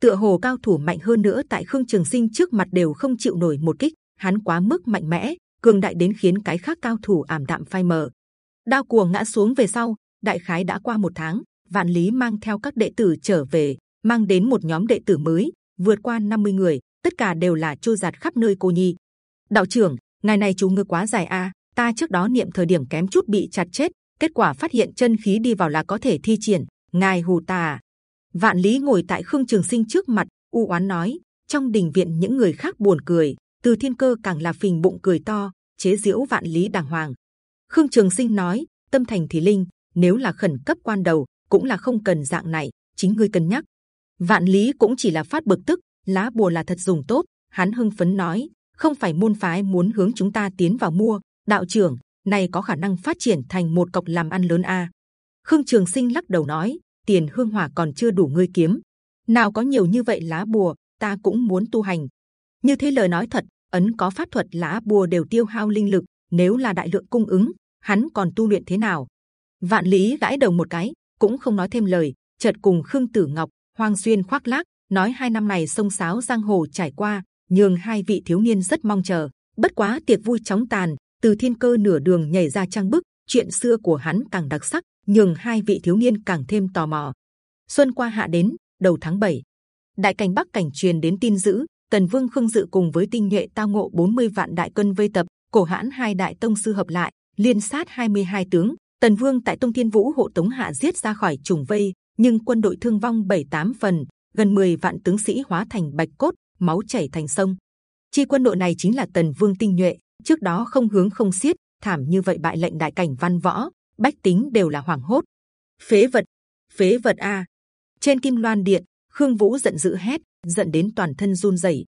Tựa hồ cao thủ mạnh hơn nữa tại Khương Trường Sinh trước mặt đều không chịu nổi một kích, hắn quá mức mạnh mẽ, cường đại đến khiến cái khác cao thủ ảm đạm phai mờ. Đao cuồng ngã xuống về sau, đại khái đã qua một tháng, vạn lý mang theo các đệ tử trở về, mang đến một nhóm đệ tử mới, vượt qua 50 người, tất cả đều là trôi giạt khắp nơi cô nhi. Đạo trưởng, ngày này chú ngư quá dài a, ta trước đó niệm thời điểm kém chút bị chặt chết, kết quả phát hiện chân khí đi vào là có thể thi triển, ngài hù ta. À? Vạn lý ngồi tại khương trường sinh trước mặt, u oán nói, trong đình viện những người khác buồn cười, từ thiên cơ càng là phình bụng cười to, chế giễu vạn lý đàng hoàng. Khương Trường Sinh nói, tâm thành thì linh, nếu là khẩn cấp quan đầu, cũng là không cần dạng này, chính ngươi cân nhắc. Vạn lý cũng chỉ là phát bực tức, lá bùa là thật dùng tốt. Hắn hưng phấn nói, không phải môn phái muốn hướng chúng ta tiến vào mua, đạo trưởng này có khả năng phát triển thành một cọc làm ăn lớn a. Khương Trường Sinh lắc đầu nói, tiền hương hỏa còn chưa đủ ngươi kiếm, nào có nhiều như vậy lá bùa, ta cũng muốn tu hành. Như thế lời nói thật, ấn có pháp thuật lá bùa đều tiêu hao linh lực, nếu là đại lượng cung ứng, hắn còn tu luyện thế nào? Vạn lý gãi đầu một cái, cũng không nói thêm lời, chợt cùng Khương Tử Ngọc, Hoàng Xuyên khoác lác, nói hai năm này sông sáo giang hồ trải qua, nhường hai vị thiếu niên rất mong chờ. Bất quá tiệc vui chóng tàn, từ thiên cơ nửa đường nhảy ra trang bức, chuyện xưa của hắn càng đặc sắc, nhường hai vị thiếu niên càng thêm tò mò. Xuân qua hạ đến, đầu tháng 7, đại cảnh bắc cảnh truyền đến tin dữ, tần vương khương dự cùng với tinh nhuệ tao ngộ 40 vạn đại cân vây tập, cổ hãn hai đại tông sư hợp lại, liên sát 22 tướng. Tần vương tại tông thiên vũ hộ tống hạ giết ra khỏi trùng vây, nhưng quân đội thương vong bảy tám phần, gần 10 vạn tướng sĩ hóa thành bạch cốt, máu chảy thành sông. Chi quân đội này chính là tần vương tinh nhuệ, trước đó không hướng không xiết, thảm như vậy bại lệnh đại cảnh văn võ, bách tính đều là hoảng hốt. Phế vật, phế vật a! Trên kim loan điện, khương vũ giận dữ hét, giận đến toàn thân run rẩy.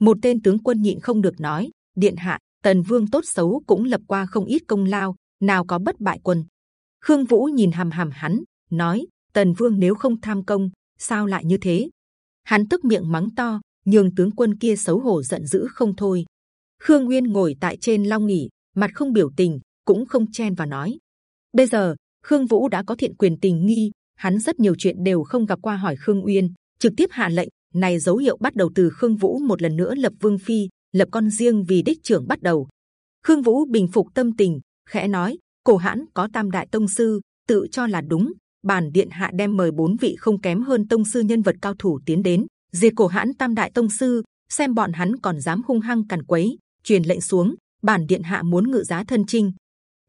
Một tên tướng quân nhịn không được nói, điện hạ, tần vương tốt xấu cũng lập qua không ít công lao, nào có bất bại quân. Khương Vũ nhìn hàm hàm hắn, nói: Tần Vương nếu không tham công, sao lại như thế? Hắn tức miệng mắng to, nhường tướng quân kia xấu hổ giận dữ không thôi. Khương Nguyên ngồi tại trên long nghỉ, mặt không biểu tình, cũng không chen và nói. Bây giờ Khương Vũ đã có thiện quyền tình nghi, hắn rất nhiều chuyện đều không gặp qua hỏi Khương Uyên, trực tiếp hạ lệnh. Này dấu hiệu bắt đầu từ Khương Vũ một lần nữa lập vương phi, lập con riêng vì đích trưởng bắt đầu. Khương Vũ bình phục tâm tình, khẽ nói: cổ hãn có tam đại tông sư, tự cho là đúng. Bản điện hạ đem mời bốn vị không kém hơn tông sư nhân vật cao thủ tiến đến, diệt cổ hãn tam đại tông sư, xem bọn hắn còn dám hung hăng càn quấy. truyền lệnh xuống, bản điện hạ muốn ngự giá thân trinh.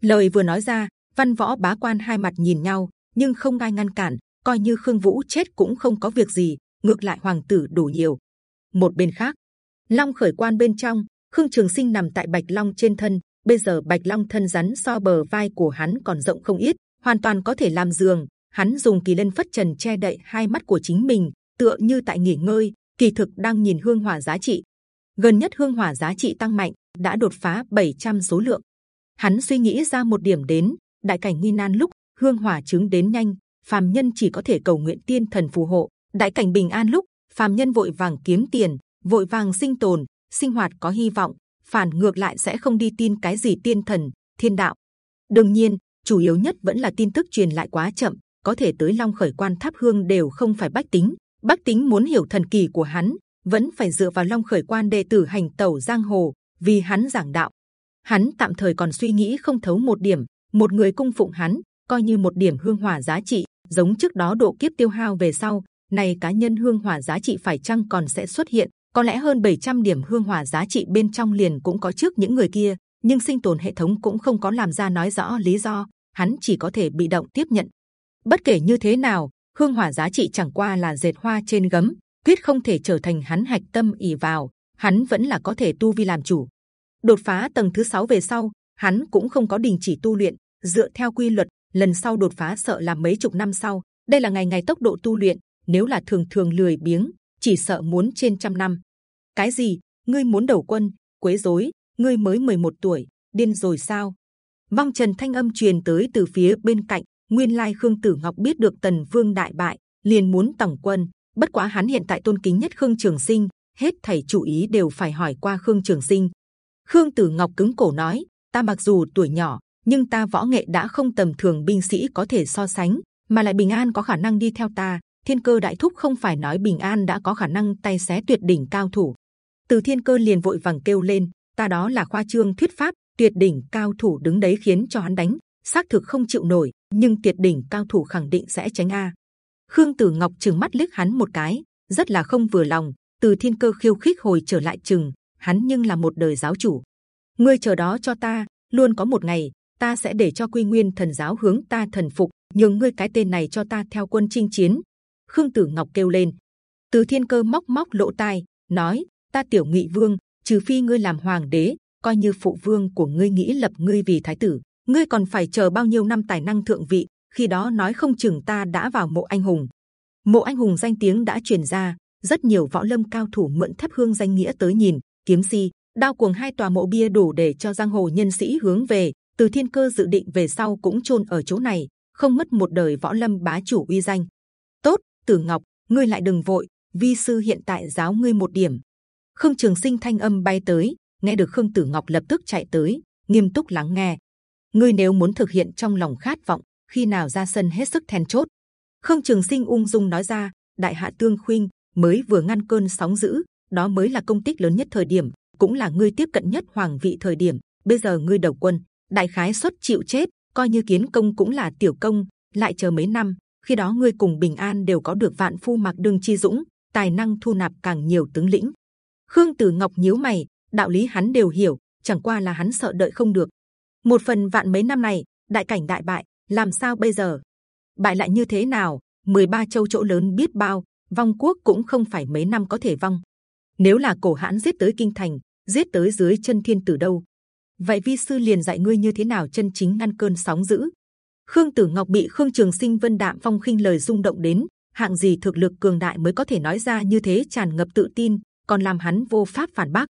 Lời vừa nói ra, văn võ bá quan hai mặt nhìn nhau, nhưng không ai ngăn cản. coi như khương vũ chết cũng không có việc gì, ngược lại hoàng tử đủ nhiều. một bên khác, long khởi quan bên trong, Khương Trường Sinh nằm tại Bạch Long trên thân, bây giờ Bạch Long thân rắn so bờ vai của hắn còn rộng không ít, hoàn toàn có thể làm giường. Hắn dùng kỳ lân phất trần che đậy hai mắt của chính mình, tựa như tại nghỉ ngơi, kỳ thực đang nhìn hương hỏa giá trị. Gần nhất hương hỏa giá trị tăng mạnh, đã đột phá 700 số lượng. Hắn suy nghĩ ra một điểm đến, đại cảnh nguy nan lúc hương hỏa chứng đến nhanh, phàm nhân chỉ có thể cầu nguyện tiên thần phù hộ. Đại cảnh bình an lúc phàm nhân vội vàng kiếm tiền, vội vàng sinh tồn, sinh hoạt có hy vọng, phản ngược lại sẽ không đi tin cái gì tiên thần, thiên đạo. đương nhiên, chủ yếu nhất vẫn là tin tức truyền lại quá chậm, có thể tới long khởi quan tháp hương đều không phải bách tính. bách tính muốn hiểu thần kỳ của hắn, vẫn phải dựa vào long khởi quan đệ tử hành tẩu giang hồ, vì hắn giảng đạo. Hắn tạm thời còn suy nghĩ không thấu một điểm, một người cung phụng hắn, coi như một điểm hương hỏa giá trị, giống trước đó độ kiếp tiêu hao về sau, này cá nhân hương hỏa giá trị phải chăng còn sẽ xuất hiện? Có lẽ hơn 700 điểm hương hỏa giá trị bên trong liền cũng có trước những người kia, nhưng sinh tồn hệ thống cũng không có làm ra nói rõ lý do, hắn chỉ có thể bị động tiếp nhận. Bất kể như thế nào, hương hỏa giá trị chẳng qua là dệt hoa trên gấm, quyết không thể trở thành hắn hạch tâm ỉ vào. Hắn vẫn là có thể tu vi làm chủ. Đột phá tầng thứ sáu về sau, hắn cũng không có đình chỉ tu luyện, dựa theo quy luật, lần sau đột phá sợ là mấy chục năm sau. Đây là ngày ngày tốc độ tu luyện, nếu là thường thường lười biếng, chỉ sợ muốn trên trăm năm. Cái gì? Ngươi muốn đầu quân, quấy rối? Ngươi mới 11 tuổi, điên rồi sao? Vong Trần thanh âm truyền tới từ phía bên cạnh. Nguyên lai Khương Tử Ngọc biết được Tần Vương đại bại, liền muốn tổng quân. Bất quá hắn hiện tại tôn kính nhất Khương Trường Sinh, hết thảy chủ ý đều phải hỏi qua Khương Trường Sinh. Khương Tử Ngọc cứng cổ nói: Ta mặc dù tuổi nhỏ, nhưng ta võ nghệ đã không tầm thường binh sĩ có thể so sánh, mà lại bình an có khả năng đi theo ta. Thiên cơ đại thúc không phải nói bình an đã có khả năng tay xé tuyệt đỉnh cao thủ. Từ Thiên cơ liền vội vàng kêu lên, ta đó là khoa trương thuyết pháp, tuyệt đỉnh cao thủ đứng đấy khiến cho hắn đánh, xác thực không chịu nổi, nhưng tuyệt đỉnh cao thủ khẳng định sẽ tránh a. Khương Tử Ngọc chừng mắt liếc hắn một cái, rất là không vừa lòng. Từ Thiên cơ khiêu khích hồi trở lại chừng, hắn nhưng là một đời giáo chủ. Ngươi chờ đó cho ta, luôn có một ngày ta sẽ để cho quy nguyên thần giáo hướng ta thần phục, nhường ngươi cái tên này cho ta theo quân chinh chiến. Khương Tử Ngọc kêu lên. Từ Thiên Cơ móc móc lỗ tai, nói: Ta tiểu Ngụy Vương, trừ phi ngươi làm hoàng đế, coi như phụ vương của ngươi nghĩ lập ngươi vì thái tử, ngươi còn phải chờ bao nhiêu năm tài năng thượng vị? Khi đó nói không chừng ta đã vào mộ anh hùng. Mộ anh hùng danh tiếng đã truyền ra, rất nhiều võ lâm cao thủ mượn thép hương danh nghĩa tới nhìn. Kiếm si, đao cuồng hai tòa mộ bia đủ để cho giang hồ nhân sĩ hướng về. Từ Thiên Cơ dự định về sau cũng chôn ở chỗ này, không mất một đời võ lâm bá chủ uy danh. Tử Ngọc, ngươi lại đừng vội, vi sư hiện tại giáo ngươi một điểm. Khương Trường Sinh thanh âm bay tới, nghe được Khương Tử Ngọc lập tức chạy tới, nghiêm túc lắng nghe. Ngươi nếu muốn thực hiện trong lòng khát vọng, khi nào ra sân hết sức then chốt. Khương Trường Sinh ung dung nói ra, đại hạ tương khuynh mới vừa ngăn cơn sóng dữ, đó mới là công tích lớn nhất thời điểm, cũng là ngươi tiếp cận nhất hoàng vị thời điểm. Bây giờ ngươi đầu quân, đại khái xuất chịu chết, coi như kiến công cũng là tiểu công. Lại chờ mấy năm, khi đó ngươi cùng bình an đều có được vạn phu mặc đường chi dũng, tài năng thu nạp càng nhiều tướng lĩnh. Khương Tử Ngọc nhíu mày, đạo lý hắn đều hiểu, chẳng qua là hắn sợ đợi không được. Một phần vạn mấy năm này, đại cảnh đại bại, làm sao bây giờ? Bại lại như thế nào? 13 châu chỗ lớn biết bao, vong quốc cũng không phải mấy năm có thể vong. Nếu là cổ hãn giết tới kinh thành, giết tới dưới chân thiên tử đâu? Vậy vi sư liền dạy ngươi như thế nào chân chính ngăn cơn sóng dữ. Khương Tử Ngọc bị Khương Trường Sinh Vân Đạm Phong khinh lời rung động đến, hạng gì thực lực cường đại mới có thể nói ra như thế tràn ngập tự tin, còn làm hắn vô pháp phản bác.